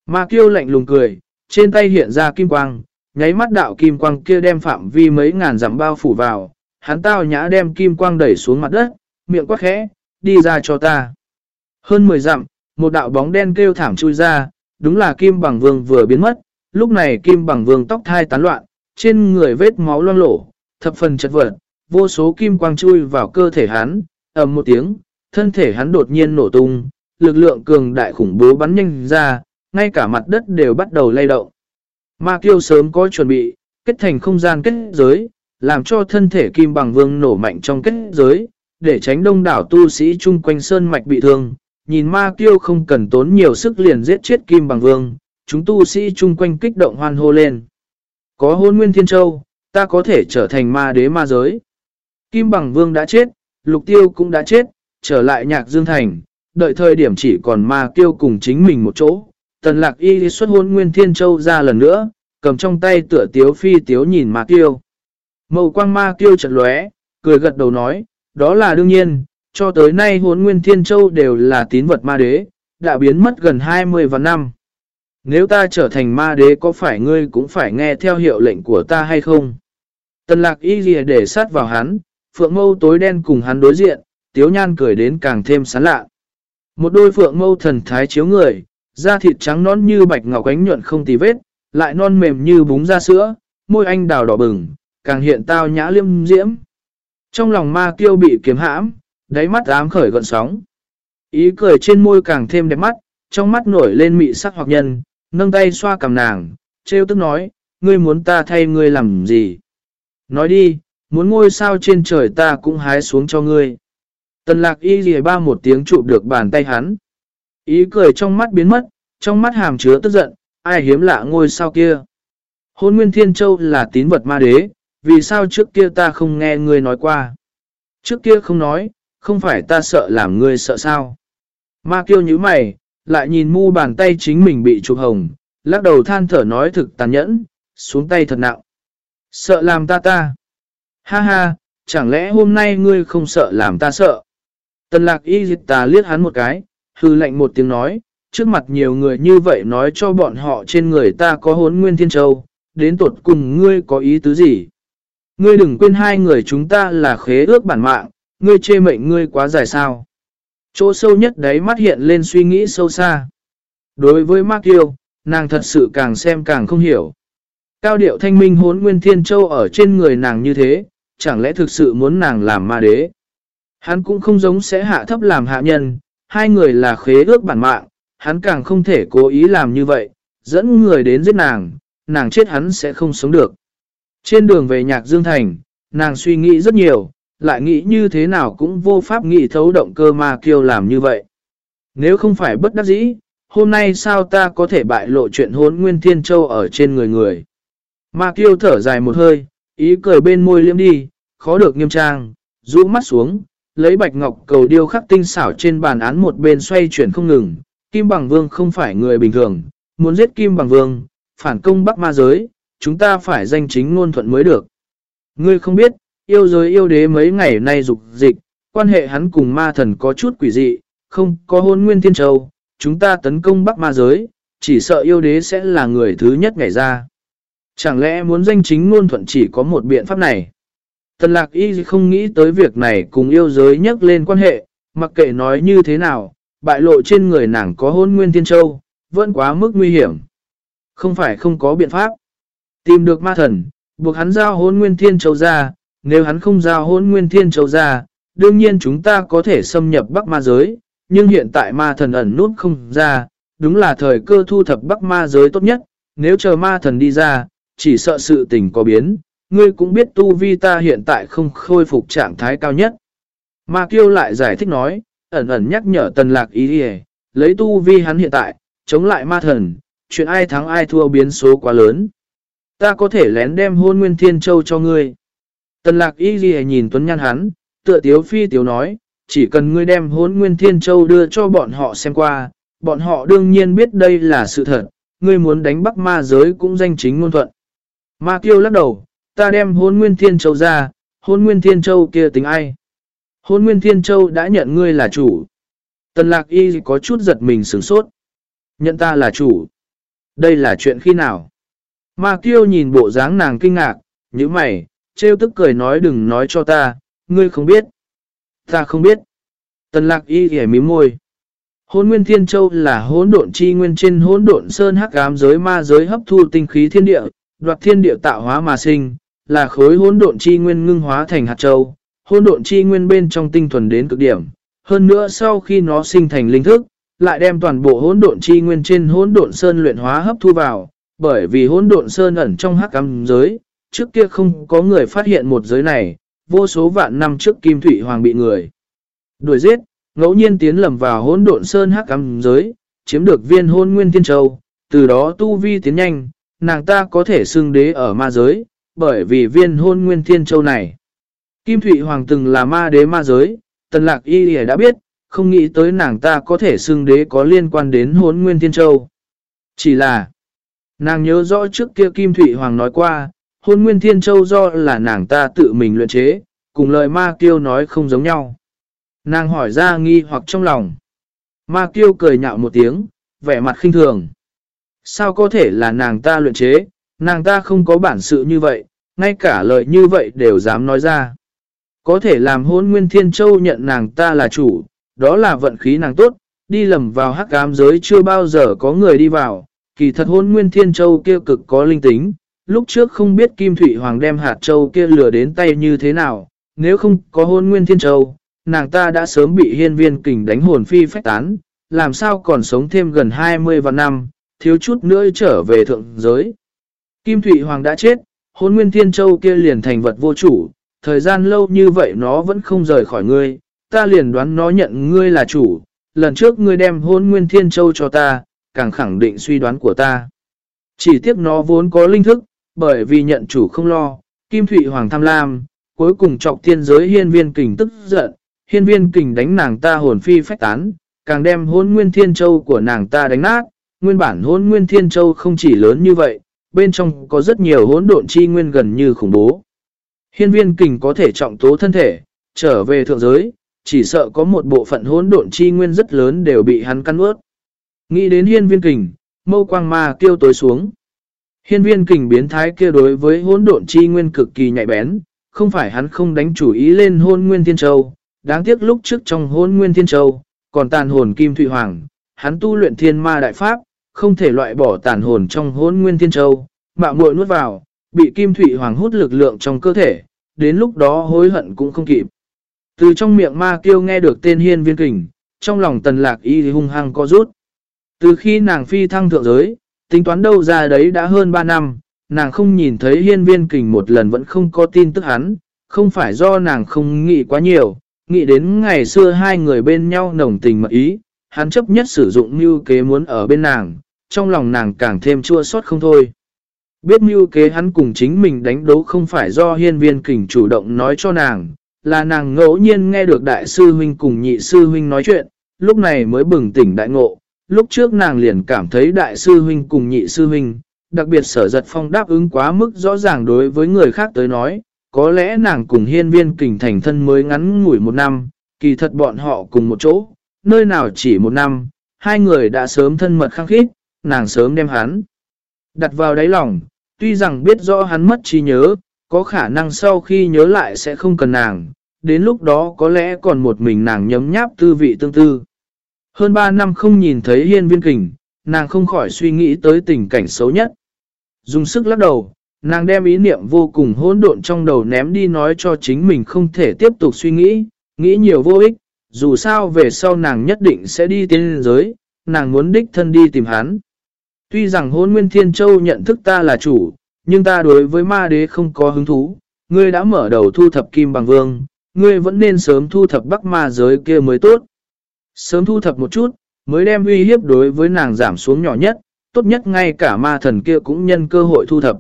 Ma kiêu lạnh lùng cười, trên tay hiện ra kim quang, nháy mắt đạo kim quang kia đem phạm vi mấy ngàn dặm bao phủ vào, hắn tao nhã đem kim quang đẩy xuống mặt đất, miệng quát khẽ, đi ra cho ta. Hơn 10 dặm, một đạo bóng đen kêu thảm chui ra, đúng là Kim Bằng Vương vừa biến mất, lúc này Kim Bằng Vương tóc thai tán loạn, trên người vết máu loang lổ, thập phần chật vật, vô số kim quang chui vào cơ thể hắn, ầm một tiếng, thân thể hắn đột nhiên nổ tung, lực lượng cường đại khủng bố bắn nhanh ra, ngay cả mặt đất đều bắt đầu lay động. Ma kiêu sớm có chuẩn bị, kết thành không gian kết giới, làm cho thân thể kim bằng vương nổ mạnh trong kết giới, để tránh đông đảo tu sĩ chung quanh sơn mạch bị thương. Nhìn ma kiêu không cần tốn nhiều sức liền giết chết kim bằng vương, chúng tu sĩ chung quanh kích động hoan hô lên. Có hôn nguyên thiên châu, ta có thể trở thành ma đế ma giới. Kim bằng vương đã chết, lục tiêu cũng đã chết, trở lại nhạc dương thành, đợi thời điểm chỉ còn ma kiêu cùng chính mình một chỗ. Tần lạc y xuất hôn nguyên thiên châu ra lần nữa, cầm trong tay tựa tiếu phi tiếu nhìn ma kiêu. Màu quang ma kiêu chật lóe, cười gật đầu nói, đó là đương nhiên, cho tới nay hôn nguyên thiên châu đều là tín vật ma đế, đã biến mất gần 20 vạn năm. Nếu ta trở thành ma đế có phải ngươi cũng phải nghe theo hiệu lệnh của ta hay không? Tần lạc y ghi để sát vào hắn, phượng mâu tối đen cùng hắn đối diện, tiếu nhan cười đến càng thêm sán lạ. Một đôi phượng mâu thần thái chiếu người, da thịt trắng non như bạch ngọc ánh nhuận không tì vết, lại non mềm như búng da sữa, môi anh đào đỏ bừng, càng hiện tao nhã liêm diễm. Trong lòng ma kiêu bị kiếm hãm, đáy mắt ám khởi gọn sóng. Ý cười trên môi càng thêm đẹp mắt, trong mắt nổi lên mị sắc hoặc nhân, nâng tay xoa cầm nàng, trêu tức nói, ngươi muốn ta thay ngươi làm gì? Nói đi, muốn ngôi sao trên trời ta cũng hái xuống cho ngươi. Tần lạc y dì ba một tiếng chụp được bàn tay hắn. Ý cười trong mắt biến mất, trong mắt hàm chứa tức giận, ai hiếm lạ ngôi sao kia. Hôn Nguyên Thiên Châu là tín vật ma đế, vì sao trước kia ta không nghe ngươi nói qua? Trước kia không nói, không phải ta sợ làm ngươi sợ sao? Ma kiêu như mày, lại nhìn mu bàn tay chính mình bị chụp hồng, lắc đầu than thở nói thực tàn nhẫn, xuống tay thật nặng. Sợ làm ta ta. Ha ha, chẳng lẽ hôm nay ngươi không sợ làm ta sợ? Tần lạc y dịch ta liếc hắn một cái, hư lạnh một tiếng nói, trước mặt nhiều người như vậy nói cho bọn họ trên người ta có hốn nguyên thiên châu, đến tuột cùng ngươi có ý tứ gì? Ngươi đừng quên hai người chúng ta là khế ước bản mạng, ngươi chê mệnh ngươi quá dài sao. Chỗ sâu nhất đấy mắt hiện lên suy nghĩ sâu xa. Đối với Mark Yêu, nàng thật sự càng xem càng không hiểu. Cao điệu thanh minh hốn nguyên thiên châu ở trên người nàng như thế, chẳng lẽ thực sự muốn nàng làm ma đế? Hắn cũng không giống sẽ hạ thấp làm hạ nhân, hai người là khế ước bản mạng, hắn càng không thể cố ý làm như vậy, dẫn người đến giết nàng, nàng chết hắn sẽ không sống được. Trên đường về nhạc Dương Thành, nàng suy nghĩ rất nhiều, lại nghĩ như thế nào cũng vô pháp nghĩ thấu động cơ ma kiêu làm như vậy. Nếu không phải bất đắc dĩ, hôm nay sao ta có thể bại lộ chuyện hốn nguyên thiên châu ở trên người người. Ma kiêu thở dài một hơi, ý cười bên môi liếm đi, khó được nghiêm trang, rũ mắt xuống, lấy bạch ngọc cầu điêu khắc tinh xảo trên bàn án một bên xoay chuyển không ngừng. Kim Bằng Vương không phải người bình thường, muốn giết Kim Bằng Vương, phản công Bắc Ma Giới, chúng ta phải danh chính ngôn thuận mới được. Ngươi không biết, yêu giới yêu đế mấy ngày nay dục dịch, quan hệ hắn cùng ma thần có chút quỷ dị, không có hôn nguyên thiên châu, chúng ta tấn công bắc ma giới, chỉ sợ yêu đế sẽ là người thứ nhất ngày ra. Chẳng lẽ muốn danh chính ngôn thuận chỉ có một biện pháp này? Tần lạc y không nghĩ tới việc này cùng yêu giới nhắc lên quan hệ, mặc kệ nói như thế nào, bại lộ trên người nàng có hôn nguyên thiên châu, vẫn quá mức nguy hiểm. Không phải không có biện pháp. Tìm được ma thần, buộc hắn giao hôn nguyên thiên châu ra, nếu hắn không giao hôn nguyên thiên châu ra, đương nhiên chúng ta có thể xâm nhập bắc ma giới, nhưng hiện tại ma thần ẩn nút không ra, đúng là thời cơ thu thập bắc ma giới tốt nhất, nếu chờ ma thần đi ra, chỉ sợ sự tình có biến, ngươi cũng biết tu vi ta hiện tại không khôi phục trạng thái cao nhất. Ma kiêu lại giải thích nói, ẩn ẩn nhắc nhở tần lạc ý đi lấy tu vi hắn hiện tại, chống lại ma thần, chuyện ai thắng ai thua biến số quá lớn. Ta có thể lén đem hôn nguyên thiên châu cho ngươi. Tần lạc y ghi nhìn tuấn nhan hắn, tựa tiếu phi tiếu nói, chỉ cần ngươi đem hốn nguyên thiên châu đưa cho bọn họ xem qua, bọn họ đương nhiên biết đây là sự thật, ngươi muốn đánh bắc ma giới cũng danh chính ngôn thuận. Ma kiêu lắc đầu, ta đem hốn nguyên thiên châu ra, hốn nguyên thiên châu kia tính ai? Hôn nguyên thiên châu đã nhận ngươi là chủ. Tần lạc y có chút giật mình sửng sốt. Nhận ta là chủ. Đây là chuyện khi nào? Ma kiêu nhìn bộ dáng nàng kinh ngạc, như mày, trêu tức cười nói đừng nói cho ta, ngươi không biết. Ta không biết. Tần lạc y ghẻ mím môi. Hôn nguyên thiên châu là hỗn độn chi nguyên trên hỗn độn sơn hắc ám giới ma giới hấp thu tinh khí thiên địa, đoạt thiên địa tạo hóa mà sinh, là khối hỗn độn chi nguyên ngưng hóa thành hạt châu, hỗn độn chi nguyên bên trong tinh thuần đến cực điểm. Hơn nữa sau khi nó sinh thành linh thức, lại đem toàn bộ hỗn độn chi nguyên trên hỗn độn sơn luyện hóa hấp thu vào, bởi vì hỗn độn sơn ẩn trong hắc ám giới, trước kia không có người phát hiện một giới này, vô số vạn năm trước Kim Thủy Hoàng bị người đuổi giết, ngẫu nhiên tiến lầm vào hỗn độn sơn hắc ám giới, chiếm được viên hôn nguyên thiên châu, từ đó tu vi tiến nhanh, nàng ta có thể xưng đế ở ma giới, bởi vì viên hôn nguyên thiên châu này. Kim Thụy Hoàng từng là ma đế ma giới, tần lạc y đã biết, không nghĩ tới nàng ta có thể xưng đế có liên quan đến hốn nguyên thiên châu. Chỉ là, nàng nhớ rõ trước kia Kim Thụy Hoàng nói qua, hôn nguyên thiên châu do là nàng ta tự mình luyện chế, cùng lời ma kiêu nói không giống nhau. Nàng hỏi ra nghi hoặc trong lòng. Ma kiêu cười nhạo một tiếng, vẻ mặt khinh thường. Sao có thể là nàng ta luyện chế, nàng ta không có bản sự như vậy, ngay cả lời như vậy đều dám nói ra. Có thể làm hôn nguyên thiên châu nhận nàng ta là chủ, đó là vận khí nàng tốt, đi lầm vào hắc ám giới chưa bao giờ có người đi vào, kỳ thật hôn nguyên thiên châu kia cực có linh tính, lúc trước không biết Kim Thủy Hoàng đem hạt châu kia lừa đến tay như thế nào, nếu không có hôn nguyên thiên châu, nàng ta đã sớm bị hiên viên kình đánh hồn phi phách tán, làm sao còn sống thêm gần 20 vạn năm, thiếu chút nữa trở về thượng giới. Kim Thụy Hoàng đã chết, hôn nguyên thiên châu kia liền thành vật vô chủ, thời gian lâu như vậy nó vẫn không rời khỏi ngươi, ta liền đoán nó nhận ngươi là chủ, lần trước ngươi đem hôn nguyên thiên châu cho ta, càng khẳng định suy đoán của ta. Chỉ tiếc nó vốn có linh thức, bởi vì nhận chủ không lo, Kim Thụy Hoàng tham lam, cuối cùng trọc thiên giới hiên viên kình tức giận, hiên viên kình đánh nàng ta hồn phi phách tán, càng đem hôn nguyên thiên châu của nàng ta đánh nát, nguyên bản hôn nguyên thiên châu không chỉ lớn như vậy, bên trong có rất nhiều hỗn độn chi nguyên gần như khủng bố. Hiên viên kình có thể trọng tố thân thể, trở về thượng giới, chỉ sợ có một bộ phận hỗn độn chi nguyên rất lớn đều bị hắn căn ướt. Nghĩ đến hiên viên kình, mâu quang ma kêu tối xuống. Hiên viên kình biến thái kia đối với hỗn độn chi nguyên cực kỳ nhạy bén, không phải hắn không đánh chủ ý lên hôn nguyên thiên châu, đáng tiếc lúc trước trong hôn nguyên thiên châu, còn tàn hồn kim thụy hoàng, hắn tu luyện thiên ma đại pháp, không thể loại bỏ tàn hồn trong hôn nguyên thiên châu, mạo muội nuốt vào, bị kim thụy hoàng hút lực lượng trong cơ thể, đến lúc đó hối hận cũng không kịp. Từ trong miệng ma kiêu nghe được tên hiên viên kình, trong lòng tần lạc y hung hăng co rút. Từ khi nàng phi thăng thượng giới, tính toán đâu ra đấy đã hơn 3 năm, nàng không nhìn thấy hiên viên kình một lần vẫn không có tin tức hắn, không phải do nàng không nghĩ quá nhiều, nghĩ đến ngày xưa hai người bên nhau nồng tình mật ý, hắn chấp nhất sử dụng mưu kế muốn ở bên nàng, trong lòng nàng càng thêm chua xót không thôi. Biết mưu kế hắn cùng chính mình đánh đấu không phải do hiên viên kình chủ động nói cho nàng, là nàng ngẫu nhiên nghe được đại sư huynh cùng nhị sư huynh nói chuyện, lúc này mới bừng tỉnh đại ngộ. Lúc trước nàng liền cảm thấy đại sư huynh cùng nhị sư huynh, đặc biệt sở giật phong đáp ứng quá mức rõ ràng đối với người khác tới nói, có lẽ nàng cùng hiên viên kình thành thân mới ngắn ngủi một năm, kỳ thật bọn họ cùng một chỗ, nơi nào chỉ một năm, hai người đã sớm thân mật khăng khít, nàng sớm đem hắn. Đặt vào đáy lòng, tuy rằng biết rõ hắn mất trí nhớ, có khả năng sau khi nhớ lại sẽ không cần nàng, đến lúc đó có lẽ còn một mình nàng nhấm nháp tư vị tương tư. Hơn 3 năm không nhìn thấy hiên viên kình, nàng không khỏi suy nghĩ tới tình cảnh xấu nhất. Dùng sức lắc đầu, nàng đem ý niệm vô cùng hỗn độn trong đầu ném đi nói cho chính mình không thể tiếp tục suy nghĩ, nghĩ nhiều vô ích, dù sao về sau nàng nhất định sẽ đi tiến giới, nàng muốn đích thân đi tìm hắn. Tuy rằng hôn nguyên thiên châu nhận thức ta là chủ, nhưng ta đối với ma đế không có hứng thú, ngươi đã mở đầu thu thập kim bằng vương, ngươi vẫn nên sớm thu thập bắc ma giới kia mới tốt. Sớm thu thập một chút, mới đem uy hiếp đối với nàng giảm xuống nhỏ nhất, tốt nhất ngay cả ma thần kia cũng nhân cơ hội thu thập.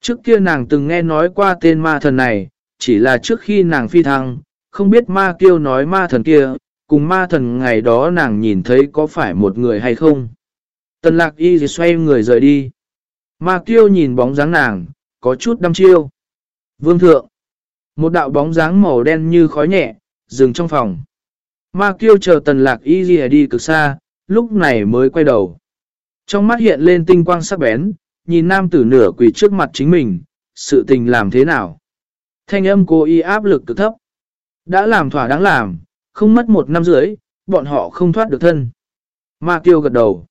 Trước kia nàng từng nghe nói qua tên ma thần này, chỉ là trước khi nàng phi thăng, không biết ma kêu nói ma thần kia, cùng ma thần ngày đó nàng nhìn thấy có phải một người hay không. Tần lạc y xoay người rời đi. Ma kêu nhìn bóng dáng nàng, có chút đăm chiêu. Vương thượng. Một đạo bóng dáng màu đen như khói nhẹ, dừng trong phòng. Ma kiêu chờ tần lạc y ghi đi cực xa, lúc này mới quay đầu. Trong mắt hiện lên tinh quang sắc bén, nhìn nam tử nửa quỳ trước mặt chính mình, sự tình làm thế nào. Thanh âm cô y áp lực cực thấp. Đã làm thỏa đáng làm, không mất một năm rưỡi, bọn họ không thoát được thân. Ma Kiêu gật đầu.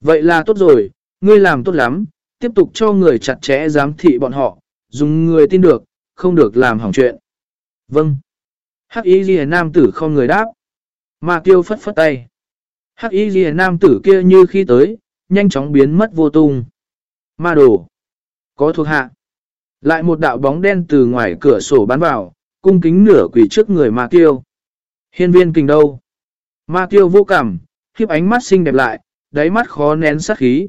Vậy là tốt rồi, ngươi làm tốt lắm, tiếp tục cho người chặt chẽ giám thị bọn họ, dùng người tin được, không được làm hỏng chuyện. Vâng. Hắc y ghi nam tử không người đáp. Ma Kiêu phất phất tay. Hắc y ghi nam tử kia như khi tới, nhanh chóng biến mất vô tung. Ma đồ. Có thuộc hạ. Lại một đạo bóng đen từ ngoài cửa sổ bắn vào, cung kính nửa quỷ trước người Ma Kiêu. Hiên viên kình đâu? Ma Kiêu vô cảm, khiếp ánh mắt xinh đẹp lại, đáy mắt khó nén sát khí.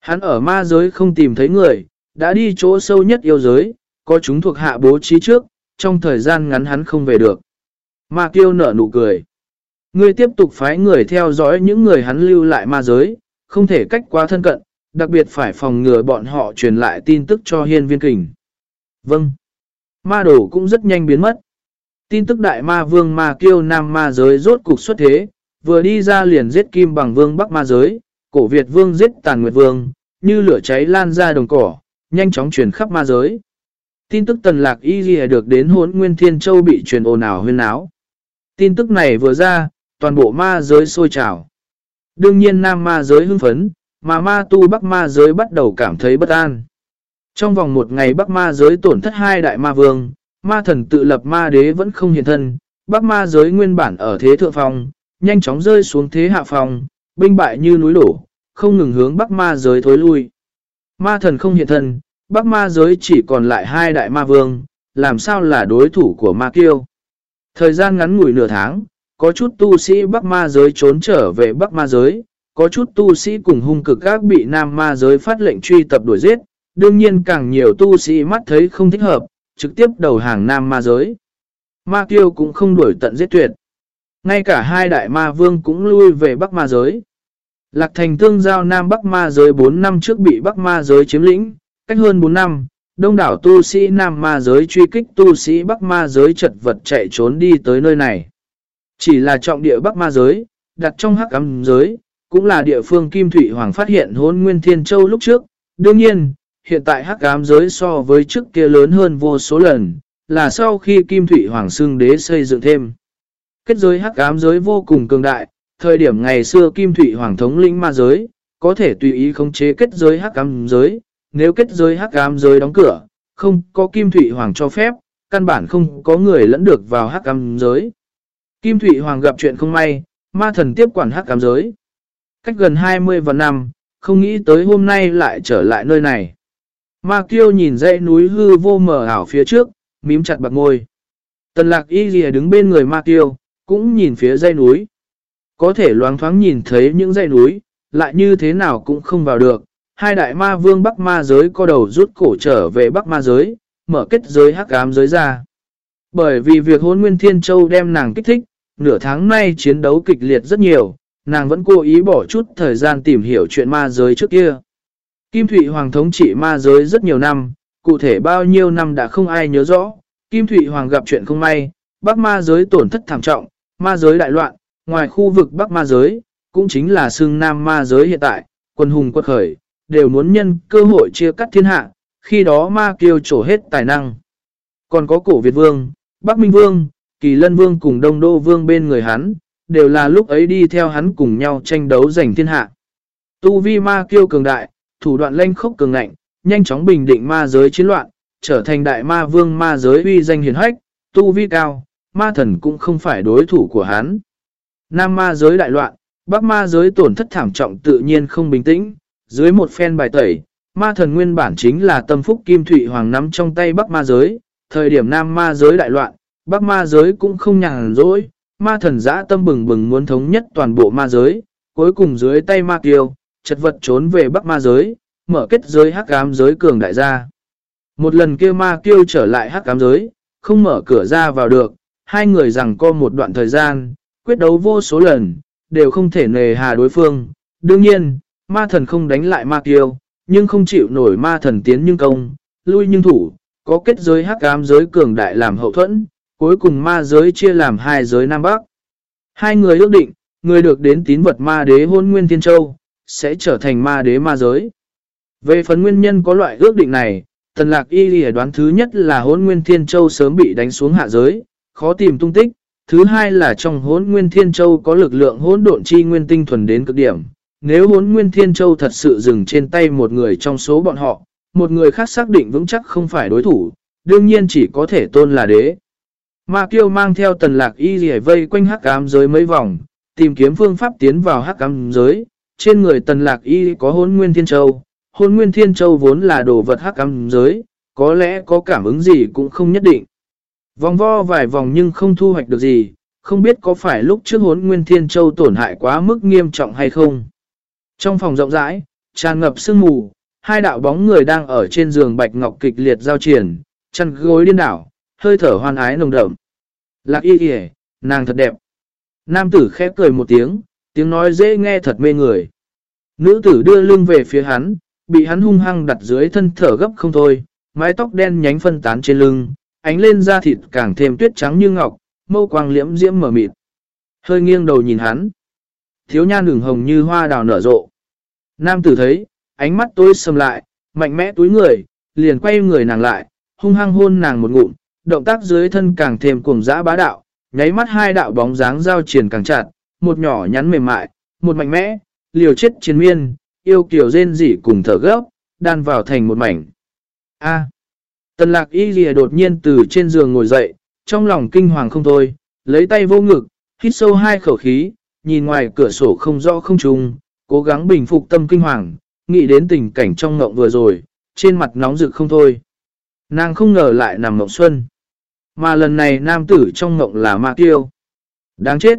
Hắn ở ma giới không tìm thấy người, đã đi chỗ sâu nhất yêu giới, có chúng thuộc hạ bố trí trước, trong thời gian ngắn hắn không về được. Ma Kiêu nở nụ cười. Ngươi tiếp tục phái người theo dõi những người hắn lưu lại ma giới, không thể cách quá thân cận, đặc biệt phải phòng ngừa bọn họ truyền lại tin tức cho hiên viên kình. Vâng. Ma đổ cũng rất nhanh biến mất. Tin tức đại ma vương ma kiêu nam ma giới rốt cục xuất thế, vừa đi ra liền giết kim bằng vương bắc ma giới, cổ Việt vương giết tàn nguyệt vương, như lửa cháy lan ra đồng cỏ, nhanh chóng truyền khắp ma giới. Tin tức tần lạc y ghi được đến hốn nguyên thiên châu bị truyền ồn ào huyên áo. Tin tức này vừa ra, toàn bộ ma giới sôi trào. Đương nhiên nam ma giới hưng phấn, mà ma tu bắc ma giới bắt đầu cảm thấy bất an. Trong vòng một ngày bắc ma giới tổn thất hai đại ma vương, ma thần tự lập ma đế vẫn không hiện thân, bắc ma giới nguyên bản ở thế thượng phong, nhanh chóng rơi xuống thế hạ phong, binh bại như núi đổ, không ngừng hướng bắc ma giới thối lui. Ma thần không hiện thân, bắc ma giới chỉ còn lại hai đại ma vương, làm sao là đối thủ của ma kiêu. Thời gian ngắn ngủi nửa tháng, có chút tu sĩ bắc ma giới trốn trở về bắc ma giới, có chút tu sĩ cùng hung cực các bị nam ma giới phát lệnh truy tập đuổi giết, đương nhiên càng nhiều tu sĩ mắt thấy không thích hợp, trực tiếp đầu hàng nam ma giới. Ma kiêu cũng không đuổi tận giết tuyệt. Ngay cả hai đại ma vương cũng lui về bắc ma giới. Lạc thành tương giao nam bắc ma giới 4 năm trước bị bắc ma giới chiếm lĩnh, cách hơn 4 năm, đông đảo tu sĩ nam ma giới truy kích tu sĩ bắc ma giới chật vật chạy trốn đi tới nơi này. Chỉ là trọng địa bắc ma giới, đặt trong hắc ám giới, cũng là địa phương Kim Thủy Hoàng phát hiện hôn Nguyên Thiên Châu lúc trước. Đương nhiên, hiện tại hắc ám giới so với trước kia lớn hơn vô số lần, là sau khi Kim Thủy Hoàng xương đế xây dựng thêm. Kết giới hắc ám giới vô cùng cường đại, thời điểm ngày xưa Kim Thủy Hoàng thống lĩnh ma giới, có thể tùy ý khống chế kết giới hắc ám giới, nếu kết giới hắc ám giới đóng cửa, không có Kim Thủy Hoàng cho phép, căn bản không có người lẫn được vào hắc ám giới. Kim Thụy Hoàng gặp chuyện không may, ma thần tiếp quản hắc cám giới. Cách gần 20 và năm, không nghĩ tới hôm nay lại trở lại nơi này. Ma Kiêu nhìn dãy núi hư vô mờ ảo phía trước, mím chặt bạc ngôi. Tần lạc y ghi đứng bên người Ma Kiêu, cũng nhìn phía dãy núi. Có thể loáng thoáng nhìn thấy những dãy núi, lại như thế nào cũng không vào được. Hai đại ma vương Bắc ma giới co đầu rút cổ trở về Bắc ma giới, mở kết giới hắc ám giới ra. Bởi vì việc hôn Nguyên Thiên Châu đem nàng kích thích, nửa tháng nay chiến đấu kịch liệt rất nhiều, nàng vẫn cố ý bỏ chút thời gian tìm hiểu chuyện ma giới trước kia. Kim Thụy Hoàng thống trị ma giới rất nhiều năm, cụ thể bao nhiêu năm đã không ai nhớ rõ. Kim Thụy Hoàng gặp chuyện không may, Bắc ma giới tổn thất thảm trọng, ma giới đại loạn, ngoài khu vực Bắc ma giới, cũng chính là xương Nam ma giới hiện tại, quân hùng quật khởi, đều muốn nhân cơ hội chia cắt thiên hạ, khi đó ma kiêu trổ hết tài năng. Còn có cổ Việt Vương, Bắc Minh Vương, Kỳ Lân Vương cùng Đông Đô Vương bên người hắn, đều là lúc ấy đi theo hắn cùng nhau tranh đấu giành thiên hạ. Tu vi ma kiêu cường đại, thủ đoạn lanh khốc cường ngạnh, nhanh chóng bình định ma giới chiến loạn, trở thành đại ma vương ma giới uy danh hiền hách, tu vi cao, ma thần cũng không phải đối thủ của hắn. Nam ma giới đại loạn, bắc ma giới tổn thất thảm trọng tự nhiên không bình tĩnh, dưới một phen bài tẩy, ma thần nguyên bản chính là tâm phúc kim thủy hoàng nắm trong tay bắc ma giới, thời điểm nam ma giới đại loạn, bắc ma giới cũng không nhàn rỗi, ma thần giã tâm bừng bừng muốn thống nhất toàn bộ ma giới, cuối cùng dưới tay ma kiêu, chật vật trốn về bắc ma giới, mở kết giới hắc ám giới cường đại gia. Một lần kia ma kiêu trở lại hắc ám giới, không mở cửa ra vào được, hai người rằng co một đoạn thời gian, quyết đấu vô số lần, đều không thể nề hà đối phương. Đương nhiên, ma thần không đánh lại ma kiêu, nhưng không chịu nổi ma thần tiến nhưng công, lui nhưng thủ, có kết giới hắc ám giới cường đại làm hậu thuẫn, cuối cùng ma giới chia làm hai giới Nam Bắc. Hai người ước định, người được đến tín vật ma đế hôn nguyên thiên châu, sẽ trở thành ma đế ma giới. Về phần nguyên nhân có loại ước định này, tần lạc y lìa đoán thứ nhất là hôn nguyên thiên châu sớm bị đánh xuống hạ giới, khó tìm tung tích, Thứ hai là trong hốn nguyên thiên châu có lực lượng hỗn độn chi nguyên tinh thuần đến cực điểm. Nếu hốn nguyên thiên châu thật sự dừng trên tay một người trong số bọn họ, một người khác xác định vững chắc không phải đối thủ, đương nhiên chỉ có thể tôn là đế. Ma Kiêu mang theo tần lạc y rỉ vây quanh hắc ám giới mấy vòng, tìm kiếm phương pháp tiến vào hắc ám giới. Trên người tần lạc y có hôn nguyên thiên châu, hôn nguyên thiên châu vốn là đồ vật hắc ám giới, có lẽ có cảm ứng gì cũng không nhất định. Vòng vo vài vòng nhưng không thu hoạch được gì, không biết có phải lúc trước hốn nguyên thiên châu tổn hại quá mức nghiêm trọng hay không. Trong phòng rộng rãi, tràn ngập sương mù, hai đạo bóng người đang ở trên giường bạch ngọc kịch liệt giao triển, chăn gối điên đảo, hơi thở hoan ái nồng đậm. Lạc y kìa, nàng thật đẹp. Nam tử khép cười một tiếng, tiếng nói dễ nghe thật mê người. Nữ tử đưa lưng về phía hắn, bị hắn hung hăng đặt dưới thân thở gấp không thôi, mái tóc đen nhánh phân tán trên lưng, ánh lên da thịt càng thêm tuyết trắng như ngọc, mâu quang liễm diễm mở mịt. Hơi nghiêng đầu nhìn hắn. Thiếu nhan đường hồng như hoa đào nở rộ. Nam tử thấy, ánh mắt tối sầm lại, mạnh mẽ túi người, liền quay người nàng lại, hung hăng hôn nàng một ngụm, động tác dưới thân càng thêm cuồng dã bá đạo, nháy mắt hai đạo bóng dáng giao triển càng chặt, một nhỏ nhắn mềm mại, một mạnh mẽ, liều chết chiến miên, yêu kiểu rên rỉ cùng thở gấp, đan vào thành một mảnh. A. tần lạc y lìa đột nhiên từ trên giường ngồi dậy, trong lòng kinh hoàng không thôi, lấy tay vô ngực, hít sâu hai khẩu khí, nhìn ngoài cửa sổ không rõ không trùng, cố gắng bình phục tâm kinh hoàng, nghĩ đến tình cảnh trong ngộng vừa rồi, trên mặt nóng rực không thôi. Nàng không ngờ lại nằm mộng xuân. Mà lần này nam tử trong ngộng là ma tiêu. Đáng chết.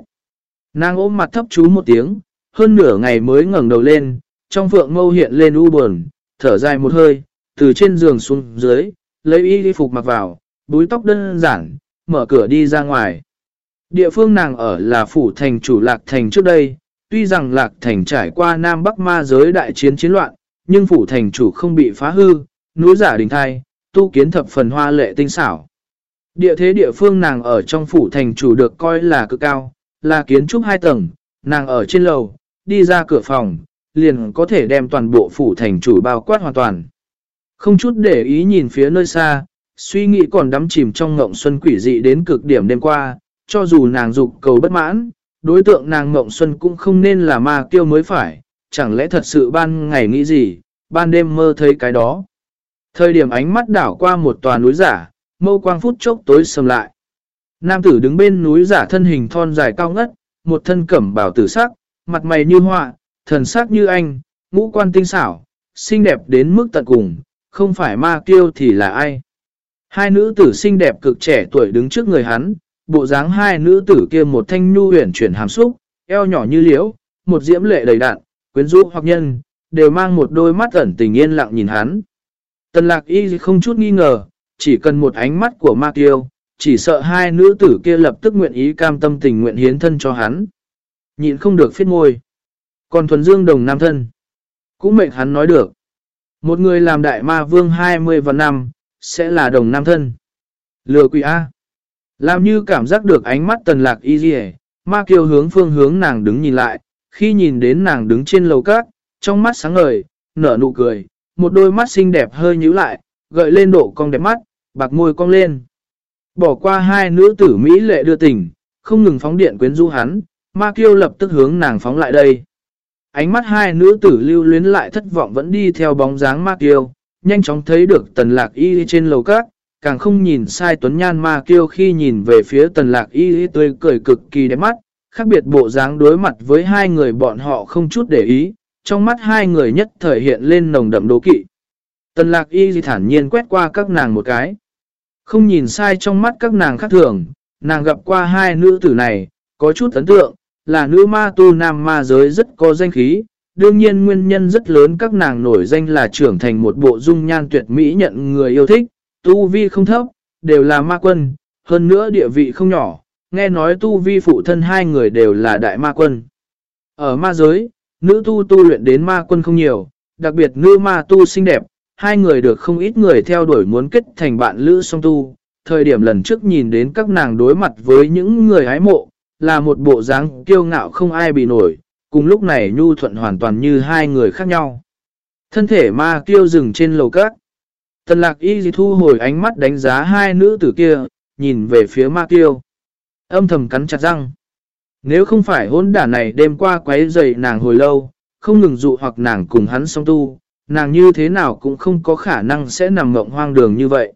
Nàng ôm mặt thấp chú một tiếng, hơn nửa ngày mới ngẩng đầu lên, trong phượng mâu hiện lên u buồn, thở dài một hơi, từ trên giường xuống dưới, lấy y đi phục mặc vào, búi tóc đơn giản, mở cửa đi ra ngoài. Địa phương nàng ở là phủ thành chủ lạc thành trước đây, tuy rằng lạc thành trải qua Nam Bắc ma giới đại chiến chiến loạn, nhưng phủ thành chủ không bị phá hư, núi giả đình thai, tu kiến thập phần hoa lệ tinh xảo. Địa thế địa phương nàng ở trong phủ thành chủ được coi là cực cao, là kiến trúc hai tầng, nàng ở trên lầu, đi ra cửa phòng, liền có thể đem toàn bộ phủ thành chủ bao quát hoàn toàn. Không chút để ý nhìn phía nơi xa, suy nghĩ còn đắm chìm trong ngộng xuân quỷ dị đến cực điểm đêm qua, cho dù nàng dục cầu bất mãn, đối tượng nàng mộng xuân cũng không nên là ma kiêu mới phải, chẳng lẽ thật sự ban ngày nghĩ gì, ban đêm mơ thấy cái đó. Thời điểm ánh mắt đảo qua một tòa núi giả, mâu quang phút chốc tối sầm lại. Nam tử đứng bên núi giả thân hình thon dài cao ngất, một thân cẩm bảo tử sắc, mặt mày như họa, thần sắc như anh, ngũ quan tinh xảo, xinh đẹp đến mức tận cùng, không phải ma kiêu thì là ai. Hai nữ tử xinh đẹp cực trẻ tuổi đứng trước người hắn, bộ dáng hai nữ tử kia một thanh nhu huyền chuyển hàm xúc, eo nhỏ như liễu, một diễm lệ đầy đạn, quyến rũ hoặc nhân, đều mang một đôi mắt ẩn tình yên lặng nhìn hắn. Tần lạc y không chút nghi ngờ, chỉ cần một ánh mắt của ma kiêu, chỉ sợ hai nữ tử kia lập tức nguyện ý cam tâm tình nguyện hiến thân cho hắn. Nhịn không được phiết môi. Còn thuần dương đồng nam thân. Cũng mệnh hắn nói được. Một người làm đại ma vương 20 và năm, sẽ là đồng nam thân. Lừa quỷ A. Làm như cảm giác được ánh mắt tần lạc y dì ma kiều hướng phương hướng nàng đứng nhìn lại, khi nhìn đến nàng đứng trên lầu cát, trong mắt sáng ngời, nở nụ cười, một đôi mắt xinh đẹp hơi nhíu lại, gợi lên độ cong đẹp mắt, bạc môi cong lên. Bỏ qua hai nữ tử Mỹ lệ đưa tình, không ngừng phóng điện quyến rũ hắn, ma kiêu lập tức hướng nàng phóng lại đây. Ánh mắt hai nữ tử lưu luyến lại thất vọng vẫn đi theo bóng dáng ma kiêu, nhanh chóng thấy được tần lạc y trên lầu cát, càng không nhìn sai tuấn nhan ma kiêu khi nhìn về phía tần lạc y tươi cười cực kỳ đẹp mắt, khác biệt bộ dáng đối mặt với hai người bọn họ không chút để ý, trong mắt hai người nhất thời hiện lên nồng đậm đố kỵ. Tần lạc y thản nhiên quét qua các nàng một cái. Không nhìn sai trong mắt các nàng khác thường, nàng gặp qua hai nữ tử này, có chút ấn tượng, là nữ ma tu nam ma giới rất có danh khí, đương nhiên nguyên nhân rất lớn các nàng nổi danh là trưởng thành một bộ dung nhan tuyệt mỹ nhận người yêu thích, tu vi không thấp, đều là ma quân, hơn nữa địa vị không nhỏ, nghe nói tu vi phụ thân hai người đều là đại ma quân. Ở ma giới, nữ tu tu luyện đến ma quân không nhiều, đặc biệt nữ ma tu xinh đẹp, hai người được không ít người theo đuổi muốn kết thành bạn lữ song tu. Thời điểm lần trước nhìn đến các nàng đối mặt với những người hái mộ, là một bộ dáng kiêu ngạo không ai bị nổi, cùng lúc này nhu thuận hoàn toàn như hai người khác nhau. Thân thể ma kiêu rừng trên lầu cát. Tần lạc y thu hồi ánh mắt đánh giá hai nữ tử kia, nhìn về phía ma kiêu. Âm thầm cắn chặt răng. Nếu không phải hôn đả này đêm qua quấy dậy nàng hồi lâu, không ngừng dụ hoặc nàng cùng hắn song tu, nàng như thế nào cũng không có khả năng sẽ nằm mộng hoang đường như vậy.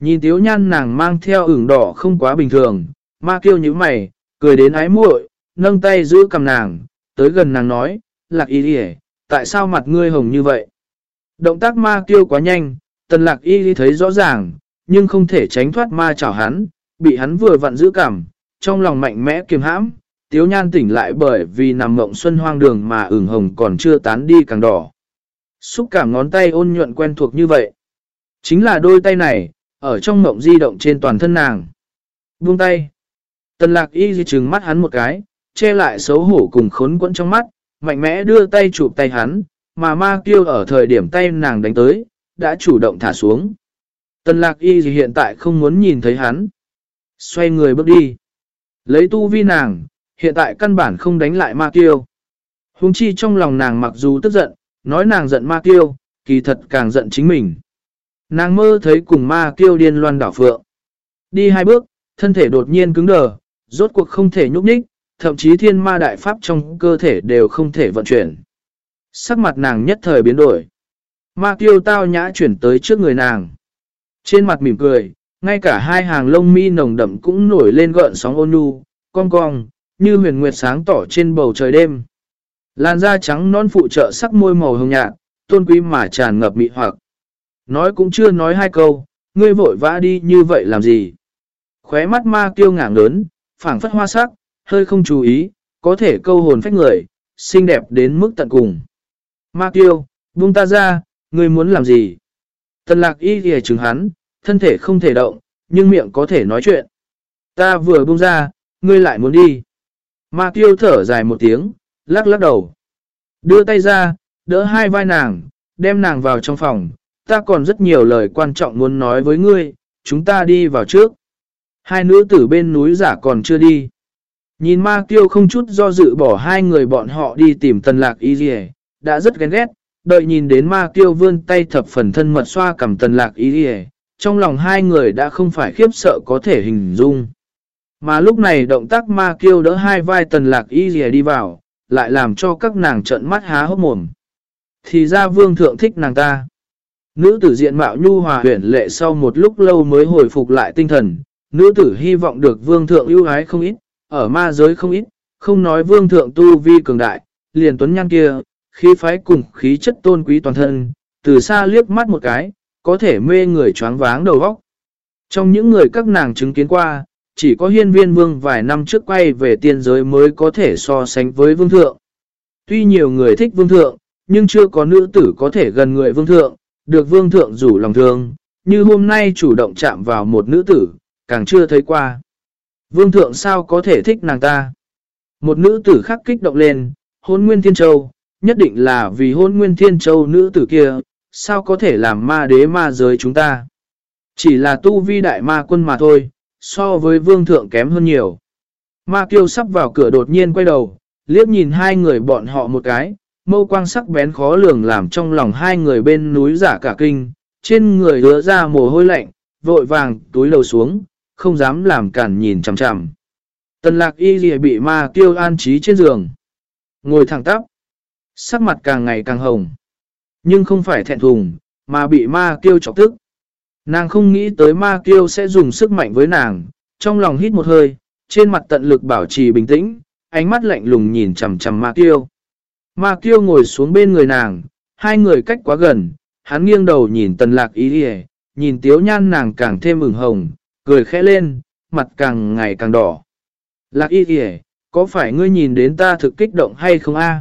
Nhìn tiếu nhan nàng mang theo ửng đỏ không quá bình thường, ma kêu như mày, cười đến ái muội, nâng tay giữ cầm nàng, tới gần nàng nói, lạc y đi tại sao mặt ngươi hồng như vậy? Động tác ma kêu quá nhanh, tần lạc y thấy rõ ràng, nhưng không thể tránh thoát ma chảo hắn, bị hắn vừa vặn giữ cảm, trong lòng mạnh mẽ kiềm hãm, tiếu nhan tỉnh lại bởi vì nằm mộng xuân hoang đường mà ửng hồng còn chưa tán đi càng đỏ. Xúc cảm ngón tay ôn nhuận quen thuộc như vậy. Chính là đôi tay này, ở trong mộng di động trên toàn thân nàng. Buông tay. Tần lạc y di trừng mắt hắn một cái, che lại xấu hổ cùng khốn quẫn trong mắt, mạnh mẽ đưa tay chụp tay hắn, mà ma kêu ở thời điểm tay nàng đánh tới, đã chủ động thả xuống. Tần lạc y gì hiện tại không muốn nhìn thấy hắn. Xoay người bước đi. Lấy tu vi nàng, hiện tại căn bản không đánh lại ma kiêu. Hùng chi trong lòng nàng mặc dù tức giận, nói nàng giận ma kiêu, kỳ thật càng giận chính mình. Nàng mơ thấy cùng ma kiêu điên loan đảo phượng. Đi hai bước, thân thể đột nhiên cứng đờ, rốt cuộc không thể nhúc nhích, thậm chí thiên ma đại pháp trong cơ thể đều không thể vận chuyển. Sắc mặt nàng nhất thời biến đổi. Ma kiêu tao nhã chuyển tới trước người nàng. Trên mặt mỉm cười, ngay cả hai hàng lông mi nồng đậm cũng nổi lên gợn sóng ôn nhu, cong cong, như huyền nguyệt sáng tỏ trên bầu trời đêm. Làn da trắng non phụ trợ sắc môi màu hồng nhạt, tôn quý mà tràn ngập mị hoặc. Nói cũng chưa nói hai câu, ngươi vội vã đi như vậy làm gì. Khóe mắt ma kiêu ngảng lớn, phảng phất hoa sắc, hơi không chú ý, có thể câu hồn phách người, xinh đẹp đến mức tận cùng. Ma kiêu, buông ta ra, ngươi muốn làm gì? Tần lạc y ghề chứng hắn, thân thể không thể động, nhưng miệng có thể nói chuyện. Ta vừa buông ra, ngươi lại muốn đi. Ma tiêu thở dài một tiếng, lắc lắc đầu. Đưa tay ra, đỡ hai vai nàng, đem nàng vào trong phòng. Ta còn rất nhiều lời quan trọng muốn nói với ngươi, chúng ta đi vào trước. Hai nữ tử bên núi giả còn chưa đi. Nhìn ma tiêu không chút do dự bỏ hai người bọn họ đi tìm tần lạc y dì đã rất ghen ghét, đợi nhìn đến ma kiêu vươn tay thập phần thân mật xoa cầm tần lạc ý dì trong lòng hai người đã không phải khiếp sợ có thể hình dung. Mà lúc này động tác ma kiêu đỡ hai vai tần lạc y dì đi vào, lại làm cho các nàng trận mắt há hốc mồm. Thì ra vương thượng thích nàng ta. Nữ tử diện mạo nhu hòa huyển lệ sau một lúc lâu mới hồi phục lại tinh thần, nữ tử hy vọng được vương thượng ưu ái không ít, ở ma giới không ít, không nói vương thượng tu vi cường đại, liền tuấn nhan kia, khí phái cùng khí chất tôn quý toàn thân, từ xa liếc mắt một cái, có thể mê người choáng váng đầu óc. Trong những người các nàng chứng kiến qua, chỉ có hiên viên vương vài năm trước quay về tiên giới mới có thể so sánh với vương thượng. Tuy nhiều người thích vương thượng, nhưng chưa có nữ tử có thể gần người vương thượng, được vương thượng rủ lòng thương, như hôm nay chủ động chạm vào một nữ tử, càng chưa thấy qua. Vương thượng sao có thể thích nàng ta? Một nữ tử khác kích động lên, hôn nguyên thiên châu, nhất định là vì hôn nguyên thiên châu nữ tử kia, sao có thể làm ma đế ma giới chúng ta? Chỉ là tu vi đại ma quân mà thôi, so với vương thượng kém hơn nhiều. Ma kiêu sắp vào cửa đột nhiên quay đầu, liếc nhìn hai người bọn họ một cái, mâu quang sắc bén khó lường làm trong lòng hai người bên núi giả cả kinh, trên người hứa ra mồ hôi lạnh, vội vàng túi lầu xuống, không dám làm cản nhìn chằm chằm. Tần lạc y gì bị ma kiêu an trí trên giường. Ngồi thẳng tắp. Sắc mặt càng ngày càng hồng. Nhưng không phải thẹn thùng, mà bị ma kiêu chọc tức. Nàng không nghĩ tới ma kiêu sẽ dùng sức mạnh với nàng, trong lòng hít một hơi, trên mặt tận lực bảo trì bình tĩnh, ánh mắt lạnh lùng nhìn chằm chằm ma kiêu. Ma kiêu ngồi xuống bên người nàng, hai người cách quá gần, hắn nghiêng đầu nhìn tần lạc ý hề, nhìn tiếu nhan nàng càng thêm ửng hồng, cười khẽ lên, mặt càng ngày càng đỏ. Lạc y hề, có phải ngươi nhìn đến ta thực kích động hay không a?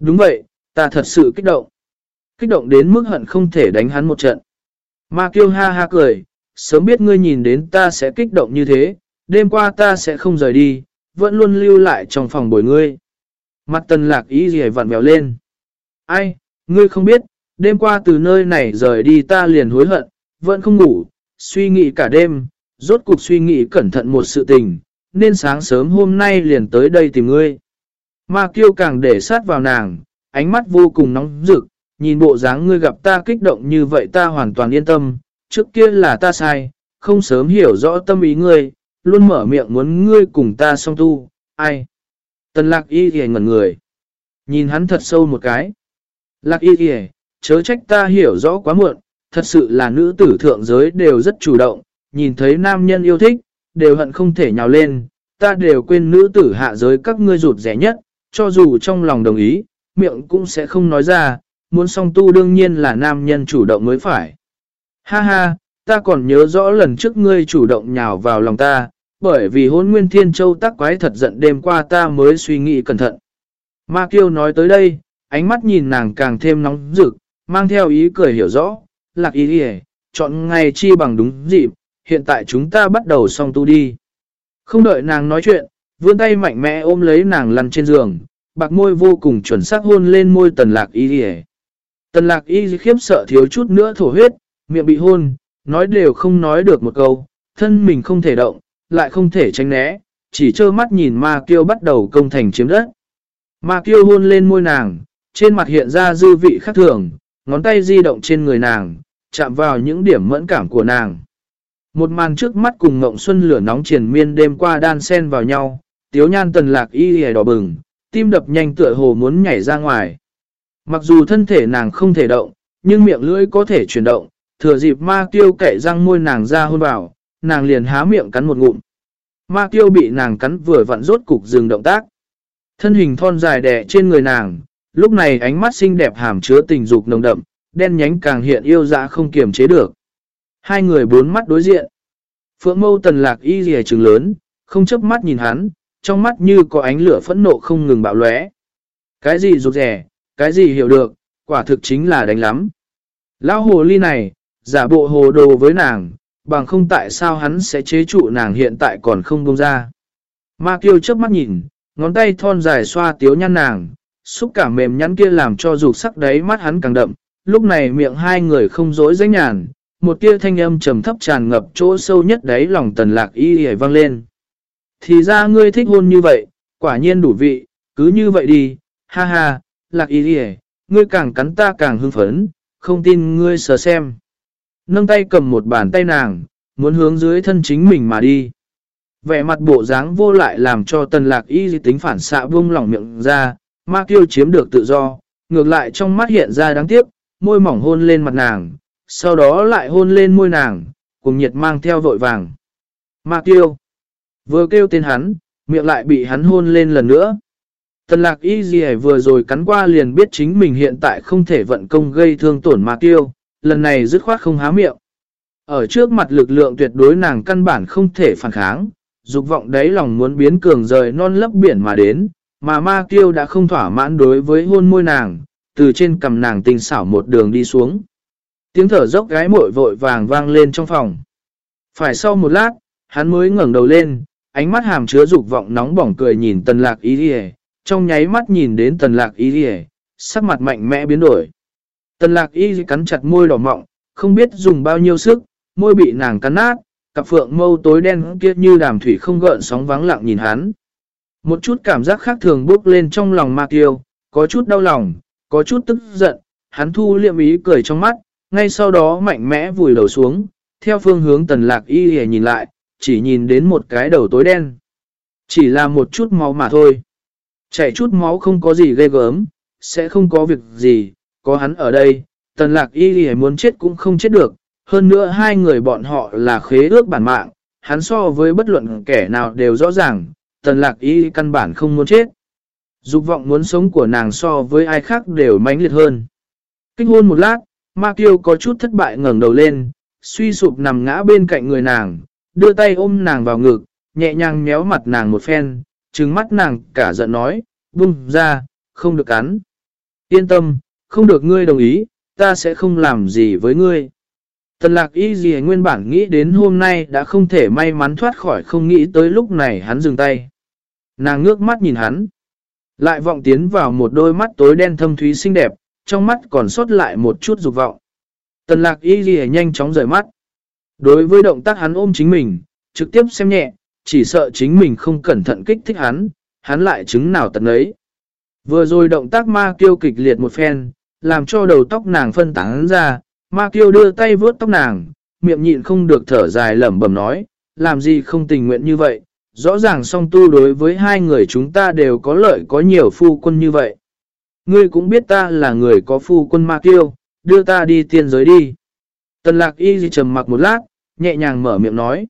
Đúng vậy, ta thật sự kích động. Kích động đến mức hận không thể đánh hắn một trận. Ma kiêu ha ha cười, sớm biết ngươi nhìn đến ta sẽ kích động như thế, đêm qua ta sẽ không rời đi, vẫn luôn lưu lại trong phòng bồi ngươi. Mặt tần lạc ý gì vặn mèo lên. Ai, ngươi không biết, đêm qua từ nơi này rời đi ta liền hối hận, vẫn không ngủ, suy nghĩ cả đêm, rốt cuộc suy nghĩ cẩn thận một sự tình, nên sáng sớm hôm nay liền tới đây tìm ngươi. Ma kiêu càng để sát vào nàng, ánh mắt vô cùng nóng rực, nhìn bộ dáng ngươi gặp ta kích động như vậy ta hoàn toàn yên tâm, trước kia là ta sai, không sớm hiểu rõ tâm ý ngươi, luôn mở miệng muốn ngươi cùng ta song tu, ai? Tần lạc y thì ngẩn người. Nhìn hắn thật sâu một cái. Lạc y thì, chớ trách ta hiểu rõ quá muộn, thật sự là nữ tử thượng giới đều rất chủ động, nhìn thấy nam nhân yêu thích, đều hận không thể nhào lên, ta đều quên nữ tử hạ giới các ngươi rụt rẻ nhất, cho dù trong lòng đồng ý, miệng cũng sẽ không nói ra, muốn song tu đương nhiên là nam nhân chủ động mới phải. Ha ha, ta còn nhớ rõ lần trước ngươi chủ động nhào vào lòng ta, bởi vì hôn nguyên thiên châu tắc quái thật giận đêm qua ta mới suy nghĩ cẩn thận. Ma Kiêu nói tới đây, ánh mắt nhìn nàng càng thêm nóng rực, mang theo ý cười hiểu rõ, lạc ý hề, chọn ngày chi bằng đúng dịp, hiện tại chúng ta bắt đầu song tu đi. Không đợi nàng nói chuyện, vươn tay mạnh mẽ ôm lấy nàng lăn trên giường, bạc môi vô cùng chuẩn xác hôn lên môi tần lạc y đi Tần lạc y khiếp sợ thiếu chút nữa thổ huyết, miệng bị hôn, nói đều không nói được một câu, thân mình không thể động, lại không thể tránh né, chỉ trơ mắt nhìn ma kiêu bắt đầu công thành chiếm đất. Ma kiêu hôn lên môi nàng, trên mặt hiện ra dư vị khác thường, ngón tay di động trên người nàng, chạm vào những điểm mẫn cảm của nàng. Một màn trước mắt cùng ngộng xuân lửa nóng triển miên đêm qua đan sen vào nhau, tiếu nhan tần lạc y hề đỏ bừng, tim đập nhanh tựa hồ muốn nhảy ra ngoài. Mặc dù thân thể nàng không thể động, nhưng miệng lưỡi có thể chuyển động, thừa dịp ma tiêu kệ răng môi nàng ra hôn vào, nàng liền há miệng cắn một ngụm. Ma tiêu bị nàng cắn vừa vặn rốt cục dừng động tác. Thân hình thon dài đẻ trên người nàng, lúc này ánh mắt xinh đẹp hàm chứa tình dục nồng đậm, đen nhánh càng hiện yêu dã không kiềm chế được. Hai người bốn mắt đối diện. Phượng mâu tần lạc y rìa trừng lớn, không chấp mắt nhìn hắn, trong mắt như có ánh lửa phẫn nộ không ngừng bạo lóe. Cái gì rụt rẻ, cái gì hiểu được, quả thực chính là đánh lắm. Lão hồ ly này, giả bộ hồ đồ với nàng, bằng không tại sao hắn sẽ chế trụ nàng hiện tại còn không bông ra. Ma kiêu chớp mắt nhìn, ngón tay thon dài xoa tiếu nhăn nàng, xúc cảm mềm nhắn kia làm cho rụt sắc đấy mắt hắn càng đậm. Lúc này miệng hai người không dối dánh nhàn, một tia thanh âm trầm thấp tràn ngập chỗ sâu nhất đáy lòng tần lạc y hề vang lên. Thì ra ngươi thích hôn như vậy, quả nhiên đủ vị, cứ như vậy đi, ha ha, lạc y đi ngươi càng cắn ta càng hưng phấn, không tin ngươi sờ xem. Nâng tay cầm một bàn tay nàng, muốn hướng dưới thân chính mình mà đi. Vẻ mặt bộ dáng vô lại làm cho tần lạc y tính phản xạ vung lỏng miệng ra, ma tiêu chiếm được tự do, ngược lại trong mắt hiện ra đáng tiếc, môi mỏng hôn lên mặt nàng, sau đó lại hôn lên môi nàng, cùng nhiệt mang theo vội vàng. Ma tiêu vừa kêu tên hắn, miệng lại bị hắn hôn lên lần nữa. Tần lạc y gì vừa rồi cắn qua liền biết chính mình hiện tại không thể vận công gây thương tổn mà tiêu lần này dứt khoát không há miệng. Ở trước mặt lực lượng tuyệt đối nàng căn bản không thể phản kháng, dục vọng đấy lòng muốn biến cường rời non lấp biển mà đến, mà ma kiêu đã không thỏa mãn đối với hôn môi nàng, từ trên cầm nàng tình xảo một đường đi xuống. Tiếng thở dốc gái mội vội vàng vang lên trong phòng. Phải sau một lát, hắn mới ngẩng đầu lên, ánh mắt hàm chứa dục vọng nóng bỏng cười nhìn tần lạc ý hề, trong nháy mắt nhìn đến tần lạc ý hề, sắc mặt mạnh mẽ biến đổi. Tần lạc y cắn chặt môi đỏ mọng, không biết dùng bao nhiêu sức, môi bị nàng cắn nát, cặp phượng mâu tối đen kia như đàm thủy không gợn sóng vắng lặng nhìn hắn. Một chút cảm giác khác thường bước lên trong lòng Mạc Tiêu, có chút đau lòng, có chút tức giận, hắn thu liệm ý cười trong mắt, ngay sau đó mạnh mẽ vùi đầu xuống, theo phương hướng tần lạc y hề nhìn lại, chỉ nhìn đến một cái đầu tối đen. Chỉ là một chút máu mà thôi. Chảy chút máu không có gì ghê gớm, sẽ không có việc gì, có hắn ở đây, tần lạc y thì muốn chết cũng không chết được, hơn nữa hai người bọn họ là khế ước bản mạng, hắn so với bất luận kẻ nào đều rõ ràng, tần lạc y căn bản không muốn chết. Dục vọng muốn sống của nàng so với ai khác đều mãnh liệt hơn. Kinh hôn một lát, Ma Kiêu có chút thất bại ngẩng đầu lên, suy sụp nằm ngã bên cạnh người nàng, đưa tay ôm nàng vào ngực, nhẹ nhàng méo mặt nàng một phen, trừng mắt nàng cả giận nói, buông ra, không được cắn. Yên tâm, không được ngươi đồng ý, ta sẽ không làm gì với ngươi. Tần lạc y gì nguyên bản nghĩ đến hôm nay đã không thể may mắn thoát khỏi không nghĩ tới lúc này hắn dừng tay. Nàng ngước mắt nhìn hắn. Lại vọng tiến vào một đôi mắt tối đen thâm thúy xinh đẹp, trong mắt còn sót lại một chút dục vọng. Tần lạc y gì nhanh chóng rời mắt. Đối với động tác hắn ôm chính mình, trực tiếp xem nhẹ, chỉ sợ chính mình không cẩn thận kích thích hắn, hắn lại chứng nào tận ấy. Vừa rồi động tác ma kiêu kịch liệt một phen, làm cho đầu tóc nàng phân tán ra, ma kiêu đưa tay vướt tóc nàng, miệng nhịn không được thở dài lẩm bẩm nói, làm gì không tình nguyện như vậy, rõ ràng song tu đối với hai người chúng ta đều có lợi có nhiều phu quân như vậy. Ngươi cũng biết ta là người có phu quân ma kiêu, đưa ta đi tiên giới đi. Tần lạc y trầm mặc một lát, nhẹ nhàng mở miệng nói.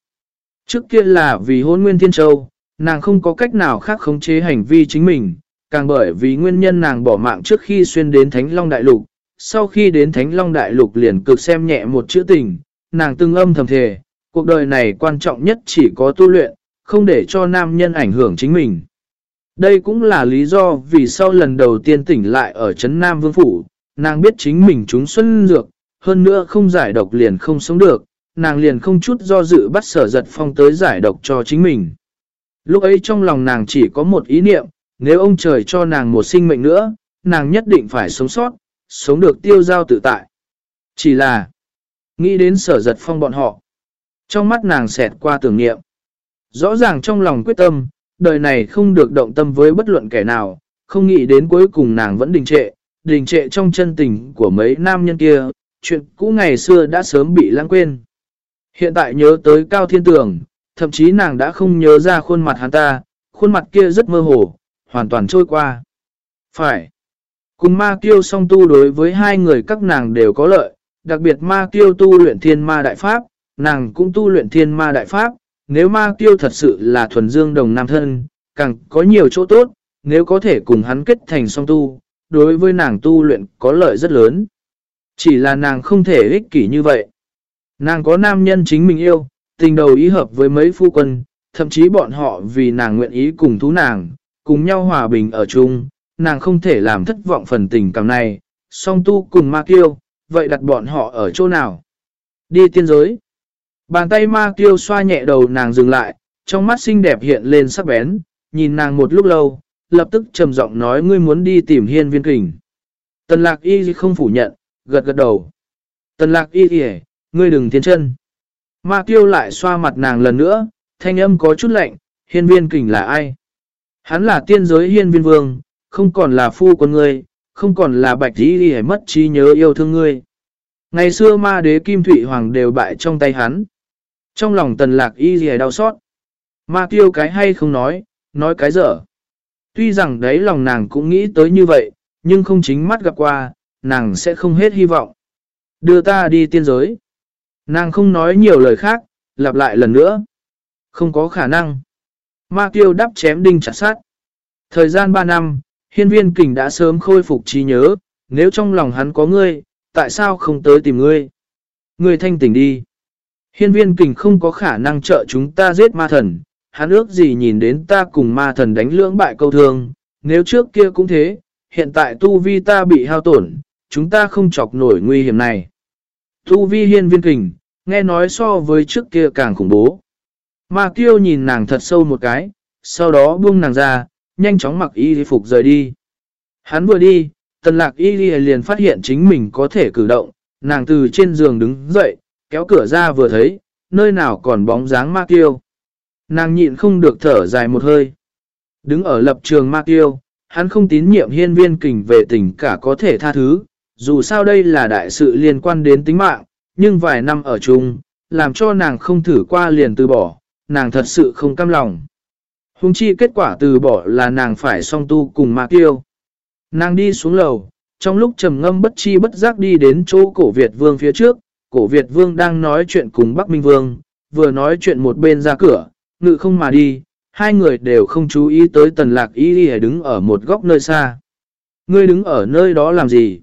Trước kia là vì hôn nguyên thiên châu, nàng không có cách nào khác khống chế hành vi chính mình, càng bởi vì nguyên nhân nàng bỏ mạng trước khi xuyên đến Thánh Long Đại Lục. Sau khi đến Thánh Long Đại Lục liền cực xem nhẹ một chữ tình, nàng từng âm thầm thề, cuộc đời này quan trọng nhất chỉ có tu luyện, không để cho nam nhân ảnh hưởng chính mình. Đây cũng là lý do vì sau lần đầu tiên tỉnh lại ở Trấn Nam Vương Phủ, nàng biết chính mình chúng xuân dược, hơn nữa không giải độc liền không sống được, nàng liền không chút do dự bắt sở giật phong tới giải độc cho chính mình. Lúc ấy trong lòng nàng chỉ có một ý niệm, nếu ông trời cho nàng một sinh mệnh nữa, nàng nhất định phải sống sót, sống được tiêu giao tự tại. Chỉ là, nghĩ đến sở giật phong bọn họ. Trong mắt nàng xẹt qua tưởng niệm. Rõ ràng trong lòng quyết tâm, đời này không được động tâm với bất luận kẻ nào, không nghĩ đến cuối cùng nàng vẫn đình trệ, đình trệ trong chân tình của mấy nam nhân kia, chuyện cũ ngày xưa đã sớm bị lãng quên. Hiện tại nhớ tới Cao Thiên Tường, thậm chí nàng đã không nhớ ra khuôn mặt hắn ta, khuôn mặt kia rất mơ hồ, hoàn toàn trôi qua. Phải. Cùng ma kiêu song tu đối với hai người các nàng đều có lợi, đặc biệt ma kiêu tu luyện thiên ma đại pháp, nàng cũng tu luyện thiên ma đại pháp, nếu ma kiêu thật sự là thuần dương đồng nam thân, càng có nhiều chỗ tốt, nếu có thể cùng hắn kết thành song tu, đối với nàng tu luyện có lợi rất lớn. Chỉ là nàng không thể ích kỷ như vậy. Nàng có nam nhân chính mình yêu, tình đầu ý hợp với mấy phu quân, thậm chí bọn họ vì nàng nguyện ý cùng thú nàng, cùng nhau hòa bình ở chung, nàng không thể làm thất vọng phần tình cảm này, song tu cùng ma kiêu, vậy đặt bọn họ ở chỗ nào? Đi tiên giới. Bàn tay ma kiêu xoa nhẹ đầu nàng dừng lại, trong mắt xinh đẹp hiện lên sắc bén, nhìn nàng một lúc lâu, lập tức trầm giọng nói ngươi muốn đi tìm hiên viên kình. Tần lạc y không phủ nhận, gật gật đầu. Tần lạc y kìa, ngươi đừng tiến chân. Ma kiêu lại xoa mặt nàng lần nữa, thanh âm có chút lạnh, hiên viên kình là ai? Hắn là tiên giới hiên viên vương, không còn là phu của ngươi, không còn là bạch đi đi mất trí nhớ yêu thương ngươi. Ngày xưa ma đế Kim Thụy Hoàng đều bại trong tay hắn. Trong lòng tần lạc y gì đau xót. Ma tiêu cái hay không nói, nói cái dở. Tuy rằng đấy lòng nàng cũng nghĩ tới như vậy, nhưng không chính mắt gặp qua, nàng sẽ không hết hy vọng. Đưa ta đi tiên giới. Nàng không nói nhiều lời khác, lặp lại lần nữa. Không có khả năng. Ma Kiêu đắp chém đinh chặt sát. Thời gian 3 năm, hiên viên kình đã sớm khôi phục trí nhớ, nếu trong lòng hắn có ngươi, tại sao không tới tìm ngươi? Ngươi thanh tỉnh đi. Hiên viên kình không có khả năng trợ chúng ta giết ma thần, hắn ước gì nhìn đến ta cùng ma thần đánh lưỡng bại câu thương, nếu trước kia cũng thế, hiện tại tu vi ta bị hao tổn, chúng ta không chọc nổi nguy hiểm này. Tu vi hiên viên kình, nghe nói so với trước kia càng khủng bố. Mà kiêu nhìn nàng thật sâu một cái, sau đó buông nàng ra, nhanh chóng mặc y phục rời đi. Hắn vừa đi, tần lạc y liền phát hiện chính mình có thể cử động, nàng từ trên giường đứng dậy, kéo cửa ra vừa thấy, nơi nào còn bóng dáng ma kiêu. Nàng nhịn không được thở dài một hơi. Đứng ở lập trường ma kiêu, hắn không tín nhiệm hiên viên kình về tình cả có thể tha thứ, dù sao đây là đại sự liên quan đến tính mạng, nhưng vài năm ở chung, làm cho nàng không thử qua liền từ bỏ, nàng thật sự không cam lòng. Hùng chi kết quả từ bỏ là nàng phải song tu cùng Mạc kiêu. Nàng đi xuống lầu, trong lúc trầm ngâm bất chi bất giác đi đến chỗ cổ Việt Vương phía trước, cổ Việt Vương đang nói chuyện cùng Bắc Minh Vương, vừa nói chuyện một bên ra cửa, ngự không mà đi, hai người đều không chú ý tới tần lạc y đi đứng ở một góc nơi xa. Ngươi đứng ở nơi đó làm gì?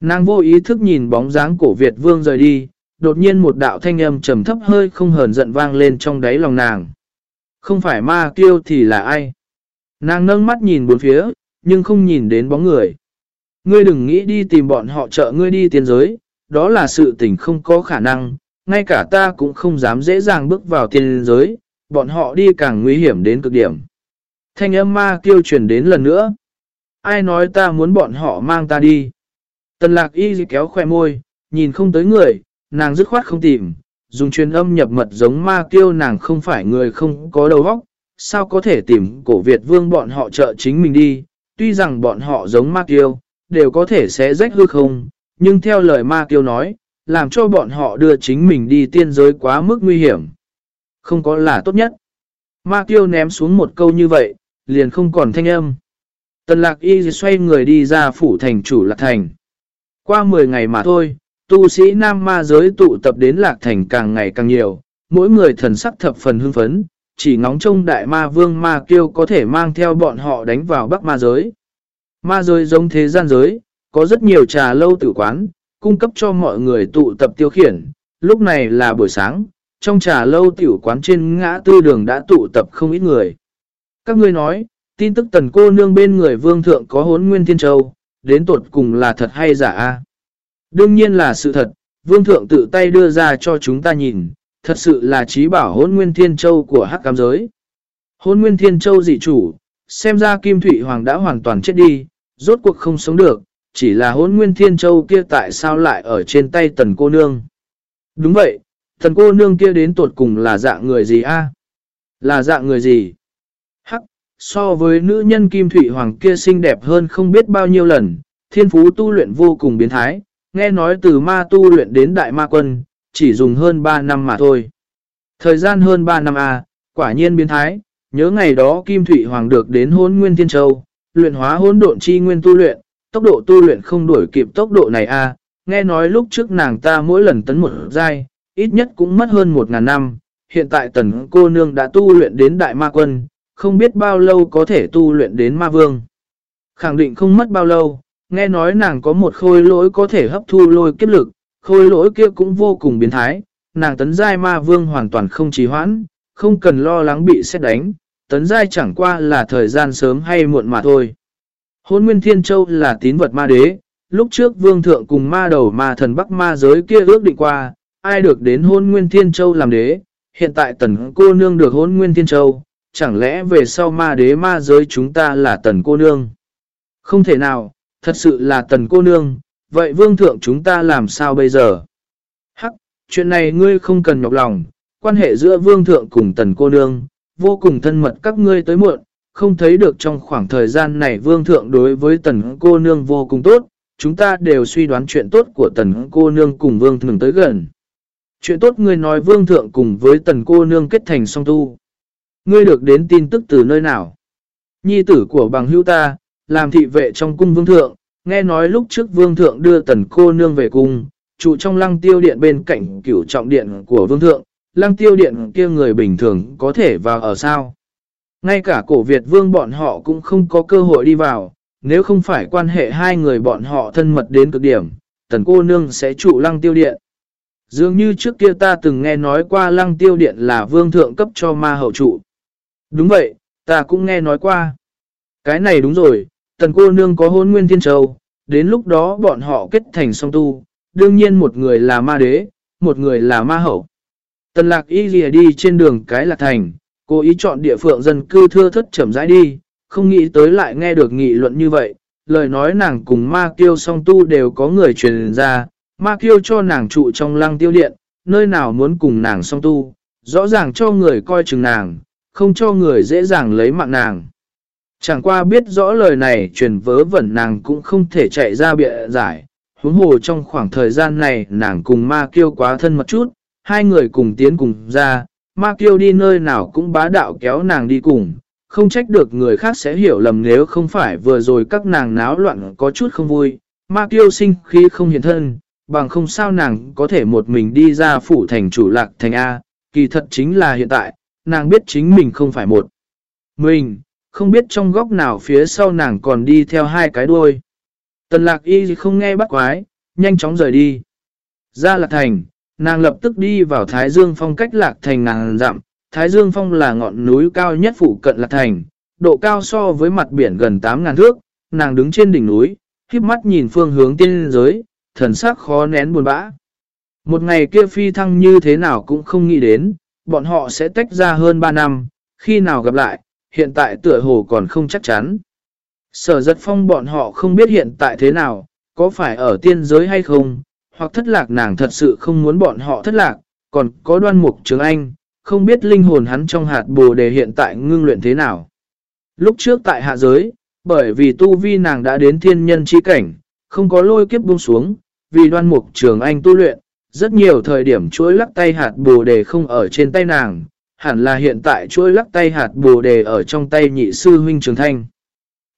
Nàng vô ý thức nhìn bóng dáng cổ Việt Vương rời đi, đột nhiên một đạo thanh âm trầm thấp hơi không hờn giận vang lên trong đáy lòng nàng. Không phải ma kiêu thì là ai? Nàng nâng mắt nhìn bốn phía, nhưng không nhìn đến bóng người. Ngươi đừng nghĩ đi tìm bọn họ trợ ngươi đi tiên giới, đó là sự tình không có khả năng, ngay cả ta cũng không dám dễ dàng bước vào tiên giới, bọn họ đi càng nguy hiểm đến cực điểm. Thanh âm ma kêu truyền đến lần nữa. Ai nói ta muốn bọn họ mang ta đi? Tần lạc y kéo khoe môi, nhìn không tới người, nàng dứt khoát không tìm, dùng truyền âm nhập mật giống ma kêu nàng không phải người không có đầu óc, sao có thể tìm cổ Việt vương bọn họ trợ chính mình đi, tuy rằng bọn họ giống ma kêu, đều có thể sẽ rách hư không, nhưng theo lời ma kêu nói, làm cho bọn họ đưa chính mình đi tiên giới quá mức nguy hiểm. Không có là tốt nhất. Ma kêu ném xuống một câu như vậy, liền không còn thanh âm. Tần lạc y xoay người đi ra phủ thành chủ lạc thành. Qua 10 ngày mà thôi, tu sĩ nam ma giới tụ tập đến lạc thành càng ngày càng nhiều, mỗi người thần sắc thập phần hưng phấn, chỉ ngóng trông đại ma vương ma kiêu có thể mang theo bọn họ đánh vào bắc ma giới. Ma giới giống thế gian giới, có rất nhiều trà lâu tử quán, cung cấp cho mọi người tụ tập tiêu khiển. Lúc này là buổi sáng, trong trà lâu tiểu quán trên ngã tư đường đã tụ tập không ít người. Các ngươi nói, tin tức tần cô nương bên người vương thượng có hốn nguyên thiên châu, đến tột cùng là thật hay giả a Đương nhiên là sự thật, vương thượng tự tay đưa ra cho chúng ta nhìn, thật sự là trí bảo hôn nguyên thiên châu của hắc cam giới. Hôn nguyên thiên châu dị chủ, xem ra Kim Thụy Hoàng đã hoàn toàn chết đi, rốt cuộc không sống được, chỉ là hôn nguyên thiên châu kia tại sao lại ở trên tay tần cô nương. Đúng vậy, tần cô nương kia đến tột cùng là dạng người gì a Là dạng người gì? So với nữ nhân Kim thủy Hoàng kia xinh đẹp hơn không biết bao nhiêu lần, thiên phú tu luyện vô cùng biến thái, nghe nói từ ma tu luyện đến đại ma quân, chỉ dùng hơn 3 năm mà thôi. Thời gian hơn 3 năm à quả nhiên biến thái, nhớ ngày đó Kim thủy Hoàng được đến hôn nguyên thiên châu, luyện hóa hôn độn chi nguyên tu luyện, tốc độ tu luyện không đuổi kịp tốc độ này à nghe nói lúc trước nàng ta mỗi lần tấn một giai, ít nhất cũng mất hơn 1.000 năm, hiện tại tần cô nương đã tu luyện đến đại ma quân, không biết bao lâu có thể tu luyện đến ma vương. Khẳng định không mất bao lâu, nghe nói nàng có một khôi lỗi có thể hấp thu lôi kiếp lực, khôi lỗi kia cũng vô cùng biến thái, nàng tấn giai ma vương hoàn toàn không trì hoãn, không cần lo lắng bị xét đánh, tấn giai chẳng qua là thời gian sớm hay muộn mà thôi. Hôn Nguyên Thiên Châu là tín vật ma đế, lúc trước vương thượng cùng ma đầu ma thần bắc ma giới kia ước định qua, ai được đến hôn Nguyên Thiên Châu làm đế, hiện tại tần cô nương được hôn Nguyên Thiên Châu, chẳng lẽ về sau ma đế ma giới chúng ta là tần cô nương? Không thể nào, thật sự là tần cô nương, vậy vương thượng chúng ta làm sao bây giờ? Hắc, chuyện này ngươi không cần nhọc lòng, quan hệ giữa vương thượng cùng tần cô nương, vô cùng thân mật các ngươi tới muộn, không thấy được trong khoảng thời gian này vương thượng đối với tần cô nương vô cùng tốt, chúng ta đều suy đoán chuyện tốt của tần cô nương cùng vương thượng tới gần. Chuyện tốt ngươi nói vương thượng cùng với tần cô nương kết thành song tu. Ngươi được đến tin tức từ nơi nào? Nhi tử của bằng hữu ta, làm thị vệ trong cung vương thượng, nghe nói lúc trước vương thượng đưa tần cô nương về cung, trụ trong lăng tiêu điện bên cạnh cửu trọng điện của vương thượng, lăng tiêu điện kia người bình thường có thể vào ở sao. Ngay cả cổ Việt vương bọn họ cũng không có cơ hội đi vào, nếu không phải quan hệ hai người bọn họ thân mật đến cực điểm, tần cô nương sẽ trụ lăng tiêu điện. Dường như trước kia ta từng nghe nói qua lăng tiêu điện là vương thượng cấp cho ma hậu trụ. Đúng vậy, ta cũng nghe nói qua. Cái này đúng rồi, tần cô nương có hôn nguyên thiên châu, đến lúc đó bọn họ kết thành song tu, đương nhiên một người là ma đế, một người là ma hậu. Tần lạc y lìa đi trên đường cái lạc thành, cố ý chọn địa phượng dân cư thưa thất chậm rãi đi, không nghĩ tới lại nghe được nghị luận như vậy. Lời nói nàng cùng ma kiêu song tu đều có người truyền ra, ma kiêu cho nàng trụ trong lăng tiêu điện, nơi nào muốn cùng nàng song tu, rõ ràng cho người coi chừng nàng, không cho người dễ dàng lấy mạng nàng. Chẳng qua biết rõ lời này truyền vớ vẩn nàng cũng không thể chạy ra bịa giải. Huống hồ trong khoảng thời gian này nàng cùng ma kiêu quá thân mật chút, hai người cùng tiến cùng ra, ma kiêu đi nơi nào cũng bá đạo kéo nàng đi cùng. Không trách được người khác sẽ hiểu lầm nếu không phải vừa rồi các nàng náo loạn có chút không vui. Ma kiêu sinh khi không hiện thân, bằng không sao nàng có thể một mình đi ra phủ thành chủ lạc thành A. Kỳ thật chính là hiện tại, nàng biết chính mình không phải một. Mình, không biết trong góc nào phía sau nàng còn đi theo hai cái đuôi. Tần lạc y không nghe bắt quái, nhanh chóng rời đi. Ra lạc thành, nàng lập tức đi vào Thái Dương Phong cách lạc thành ngàn dặm. Thái Dương Phong là ngọn núi cao nhất phụ cận lạc thành, độ cao so với mặt biển gần 8.000 thước. Nàng đứng trên đỉnh núi, khiếp mắt nhìn phương hướng tiên giới, thần sắc khó nén buồn bã. Một ngày kia phi thăng như thế nào cũng không nghĩ đến, bọn họ sẽ tách ra hơn 3 năm, khi nào gặp lại, hiện tại tựa hồ còn không chắc chắn. Sở giật phong bọn họ không biết hiện tại thế nào, có phải ở tiên giới hay không, hoặc thất lạc nàng thật sự không muốn bọn họ thất lạc, còn có đoan mục trường anh, không biết linh hồn hắn trong hạt bồ đề hiện tại ngưng luyện thế nào. Lúc trước tại hạ giới, bởi vì tu vi nàng đã đến thiên nhân chi cảnh, không có lôi kiếp buông xuống, vì đoan mục trường anh tu luyện, rất nhiều thời điểm chuỗi lắc tay hạt bồ đề không ở trên tay nàng, hẳn là hiện tại chuỗi lắc tay hạt bồ đề ở trong tay nhị sư huynh Trường Thanh.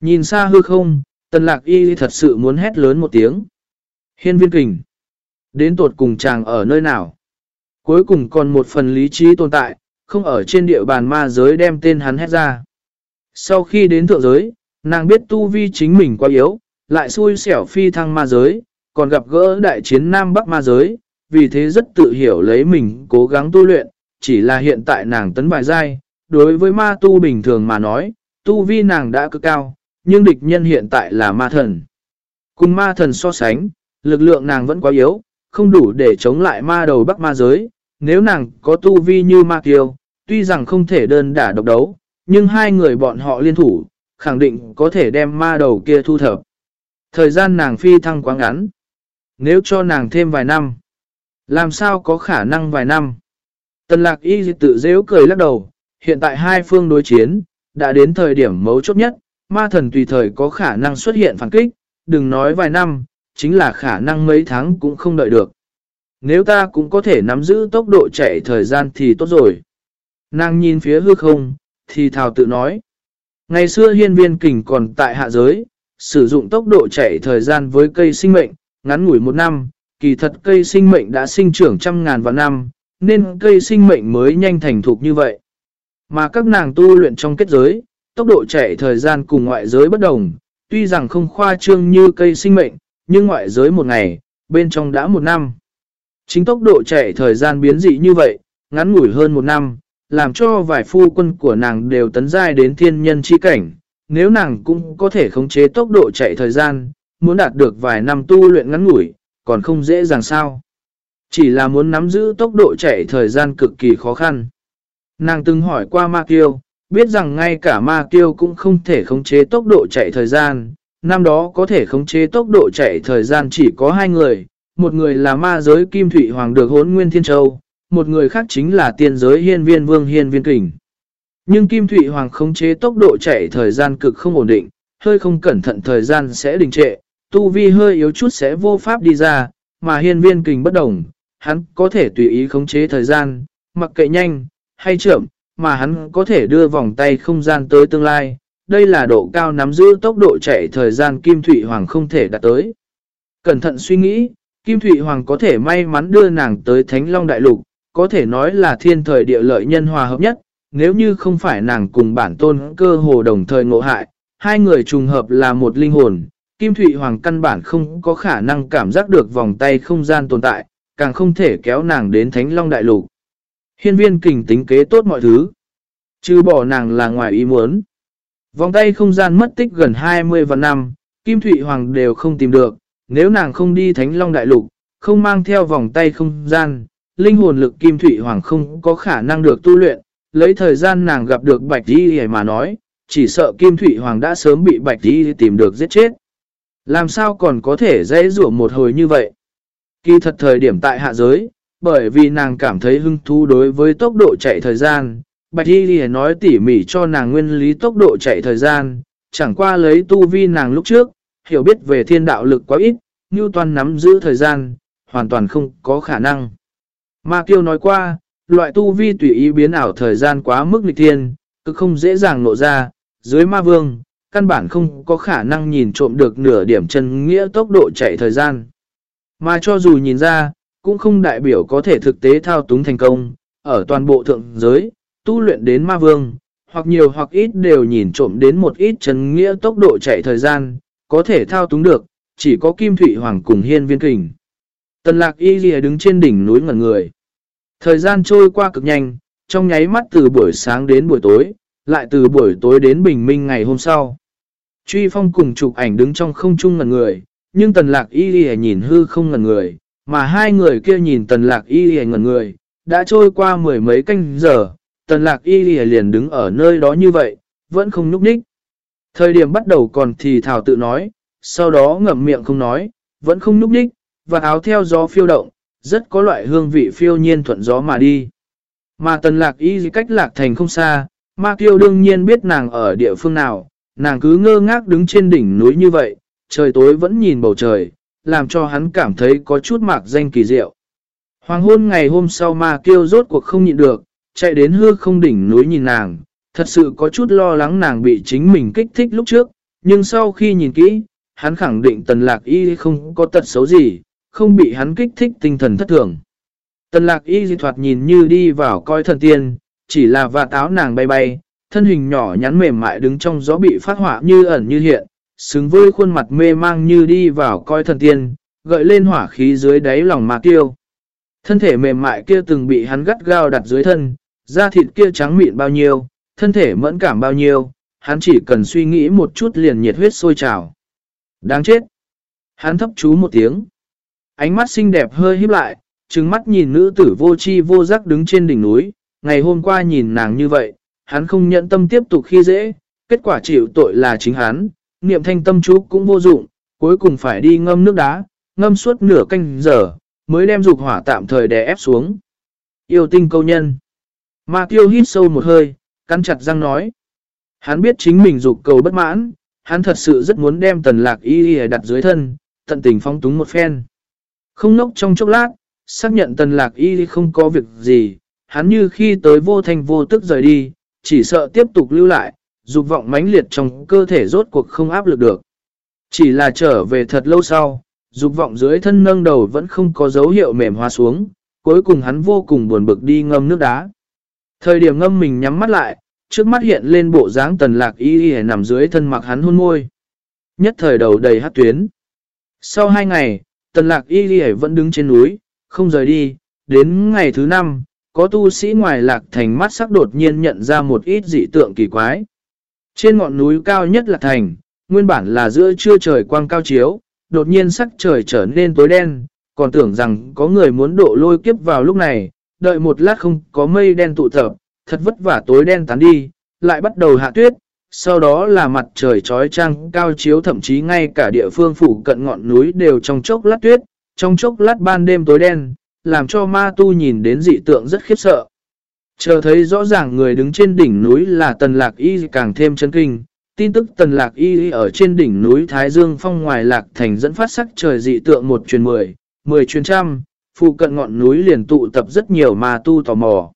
Nhìn xa hư không, tần lạc y thật sự muốn hét lớn một tiếng. Hiên viên kình. Đến tột cùng chàng ở nơi nào? Cuối cùng còn một phần lý trí tồn tại, không ở trên địa bàn ma giới đem tên hắn hét ra. Sau khi đến thượng giới, nàng biết tu vi chính mình quá yếu, lại xui xẻo phi thăng ma giới, còn gặp gỡ đại chiến Nam Bắc ma giới, vì thế rất tự hiểu lấy mình cố gắng tu luyện, chỉ là hiện tại nàng tấn bài dai, đối với ma tu bình thường mà nói, tu vi nàng đã cực cao, nhưng địch nhân hiện tại là ma thần. Cùng ma thần so sánh, lực lượng nàng vẫn quá yếu, không đủ để chống lại ma đầu bắc ma giới, nếu nàng có tu vi như ma kiêu, tuy rằng không thể đơn đả độc đấu, nhưng hai người bọn họ liên thủ, khẳng định có thể đem ma đầu kia thu thập. Thời gian nàng phi thăng quá ngắn. Nếu cho nàng thêm vài năm, làm sao có khả năng vài năm? Tần lạc y tự dễ cười lắc đầu, hiện tại hai phương đối chiến, đã đến thời điểm mấu chốt nhất, ma thần tùy thời có khả năng xuất hiện phản kích, đừng nói vài năm, chính là khả năng mấy tháng cũng không đợi được. Nếu ta cũng có thể nắm giữ tốc độ chạy thời gian thì tốt rồi. Nàng nhìn phía hư không, thì thào tự nói. Ngày xưa hiên viên kình còn tại hạ giới, sử dụng tốc độ chạy thời gian với cây sinh mệnh, ngắn ngủi một năm, kỳ thật cây sinh mệnh đã sinh trưởng trăm ngàn vạn năm, nên cây sinh mệnh mới nhanh thành thục như vậy. Mà các nàng tu luyện trong kết giới, tốc độ chạy thời gian cùng ngoại giới bất đồng, tuy rằng không khoa trương như cây sinh mệnh, nhưng ngoại giới một ngày, bên trong đã một năm. Chính tốc độ chạy thời gian biến dị như vậy, ngắn ngủi hơn một năm, làm cho vài phu quân của nàng đều tấn giai đến thiên nhân chi cảnh. Nếu nàng cũng có thể khống chế tốc độ chạy thời gian, muốn đạt được vài năm tu luyện ngắn ngủi, còn không dễ dàng sao. Chỉ là muốn nắm giữ tốc độ chạy thời gian cực kỳ khó khăn. Nàng từng hỏi qua Ma Kiêu, biết rằng ngay cả Ma Kiêu cũng không thể khống chế tốc độ chạy thời gian. Năm đó có thể khống chế tốc độ chạy thời gian chỉ có hai người, một người là ma giới Kim Thụy Hoàng được hốn Nguyên Thiên Châu, một người khác chính là tiên giới hiên viên vương hiên viên kình. Nhưng Kim Thụy Hoàng khống chế tốc độ chạy thời gian cực không ổn định, hơi không cẩn thận thời gian sẽ đình trệ, tu vi hơi yếu chút sẽ vô pháp đi ra, mà hiên viên kình bất đồng, hắn có thể tùy ý khống chế thời gian, mặc kệ nhanh hay chậm, mà hắn có thể đưa vòng tay không gian tới tương lai. Đây là độ cao nắm giữ tốc độ chạy thời gian Kim Thụy Hoàng không thể đạt tới. Cẩn thận suy nghĩ, Kim Thụy Hoàng có thể may mắn đưa nàng tới Thánh Long Đại Lục, có thể nói là thiên thời địa lợi nhân hòa hợp nhất, nếu như không phải nàng cùng bản tôn cơ hồ đồng thời ngộ hại, hai người trùng hợp là một linh hồn, Kim Thụy Hoàng căn bản không có khả năng cảm giác được vòng tay không gian tồn tại, càng không thể kéo nàng đến Thánh Long Đại Lục. Hiên viên kình tính kế tốt mọi thứ, chứ bỏ nàng là ngoài ý muốn. Vòng tay không gian mất tích gần 20 vạn năm, Kim Thụy Hoàng đều không tìm được, nếu nàng không đi Thánh Long Đại Lục, không mang theo vòng tay không gian, linh hồn lực Kim Thụy Hoàng không có khả năng được tu luyện, lấy thời gian nàng gặp được Bạch Di mà nói, chỉ sợ Kim Thụy Hoàng đã sớm bị Bạch Di tìm được giết chết. Làm sao còn có thể dễ rủa một hồi như vậy? Kỳ thật thời điểm tại hạ giới, bởi vì nàng cảm thấy hứng thú đối với tốc độ chạy thời gian, Bạch Y Lì nói tỉ mỉ cho nàng nguyên lý tốc độ chạy thời gian, chẳng qua lấy tu vi nàng lúc trước, hiểu biết về thiên đạo lực quá ít, như toàn nắm giữ thời gian, hoàn toàn không có khả năng. Ma Kiêu nói qua, loại tu vi tùy ý biến ảo thời gian quá mức lịch thiên, cực không dễ dàng nộ ra, dưới ma vương, căn bản không có khả năng nhìn trộm được nửa điểm chân nghĩa tốc độ chạy thời gian. Mà cho dù nhìn ra, cũng không đại biểu có thể thực tế thao túng thành công, ở toàn bộ thượng giới, tu luyện đến ma vương, hoặc nhiều hoặc ít đều nhìn trộm đến một ít chân nghĩa tốc độ chạy thời gian, có thể thao túng được, chỉ có Kim Thụy Hoàng cùng Hiên Viên Kình. Tần lạc y ghi đứng trên đỉnh núi ngẩn người. Thời gian trôi qua cực nhanh, trong nháy mắt từ buổi sáng đến buổi tối, lại từ buổi tối đến bình minh ngày hôm sau. Truy phong cùng chụp ảnh đứng trong không trung ngẩn người, nhưng tần lạc y lìa nhìn hư không ngẩn người, mà hai người kia nhìn tần lạc y lìa ngẩn người, đã trôi qua mười mấy canh giờ, tần lạc y lìa liền đứng ở nơi đó như vậy, vẫn không núp ních. Thời điểm bắt đầu còn thì thảo tự nói, sau đó ngậm miệng không nói, vẫn không núp ních, và áo theo gió phiêu động, rất có loại hương vị phiêu nhiên thuận gió mà đi. Mà tần lạc y cách lạc thành không xa, ma kiêu đương nhiên biết nàng ở địa phương nào, nàng cứ ngơ ngác đứng trên đỉnh núi như vậy, trời tối vẫn nhìn bầu trời, làm cho hắn cảm thấy có chút mạc danh kỳ diệu. Hoàng hôn ngày hôm sau ma kêu rốt cuộc không nhịn được, chạy đến hư không đỉnh núi nhìn nàng, thật sự có chút lo lắng nàng bị chính mình kích thích lúc trước, nhưng sau khi nhìn kỹ, hắn khẳng định tần lạc y không có tật xấu gì, không bị hắn kích thích tinh thần thất thường. Tần lạc y di thoạt nhìn như đi vào coi thần tiên, chỉ là và táo nàng bay bay, thân hình nhỏ nhắn mềm mại đứng trong gió bị phát họa như ẩn như hiện, xứng với khuôn mặt mê mang như đi vào coi thần tiên, gợi lên hỏa khí dưới đáy lòng mạc tiêu. Thân thể mềm mại kia từng bị hắn gắt gao đặt dưới thân, da thịt kia trắng mịn bao nhiêu, thân thể mẫn cảm bao nhiêu, hắn chỉ cần suy nghĩ một chút liền nhiệt huyết sôi trào. Đáng chết! Hắn thấp chú một tiếng. Ánh mắt xinh đẹp hơi híp lại, trừng mắt nhìn nữ tử vô chi vô giác đứng trên đỉnh núi. Ngày hôm qua nhìn nàng như vậy, hắn không nhận tâm tiếp tục khi dễ, kết quả chịu tội là chính hắn, niệm thanh tâm chú cũng vô dụng, cuối cùng phải đi ngâm nước đá, ngâm suốt nửa canh giờ, mới đem dục hỏa tạm thời đè ép xuống. Yêu tinh câu nhân. Ma tiêu hít sâu một hơi, cắn chặt răng nói. Hắn biết chính mình dục cầu bất mãn, hắn thật sự rất muốn đem tần lạc y y đặt dưới thân, tận tình phong túng một phen. Không nốc trong chốc lát, xác nhận tần lạc y không có việc gì, hắn như khi tới vô thanh vô tức rời đi, chỉ sợ tiếp tục lưu lại, dục vọng mãnh liệt trong cơ thể rốt cuộc không áp lực được. Chỉ là trở về thật lâu sau, dục vọng dưới thân nâng đầu vẫn không có dấu hiệu mềm hoa xuống, cuối cùng hắn vô cùng buồn bực đi ngâm nước đá. Thời điểm ngâm mình nhắm mắt lại, trước mắt hiện lên bộ dáng tần lạc y y nằm dưới thân mặc hắn hôn môi. Nhất thời đầu đầy hát tuyến. Sau hai ngày, tần lạc y y vẫn đứng trên núi, không rời đi, đến ngày thứ năm, có tu sĩ ngoài lạc thành mắt sắc đột nhiên nhận ra một ít dị tượng kỳ quái. Trên ngọn núi cao nhất là thành, nguyên bản là giữa trưa trời quang cao chiếu, đột nhiên sắc trời trở nên tối đen, còn tưởng rằng có người muốn độ lôi kiếp vào lúc này, đợi một lát không có mây đen tụ tập, thật vất vả tối đen tán đi, lại bắt đầu hạ tuyết, sau đó là mặt trời trói trăng cao chiếu thậm chí ngay cả địa phương phủ cận ngọn núi đều trong chốc lát tuyết, trong chốc lát ban đêm tối đen, làm cho ma tu nhìn đến dị tượng rất khiếp sợ. Chờ thấy rõ ràng người đứng trên đỉnh núi là tần lạc y càng thêm chân kinh, tin tức tần lạc y ở trên đỉnh núi Thái Dương phong ngoài lạc thành dẫn phát sắc trời dị tượng một truyền mười, mười truyền trăm, phụ cận ngọn núi liền tụ tập rất nhiều ma tu tò mò.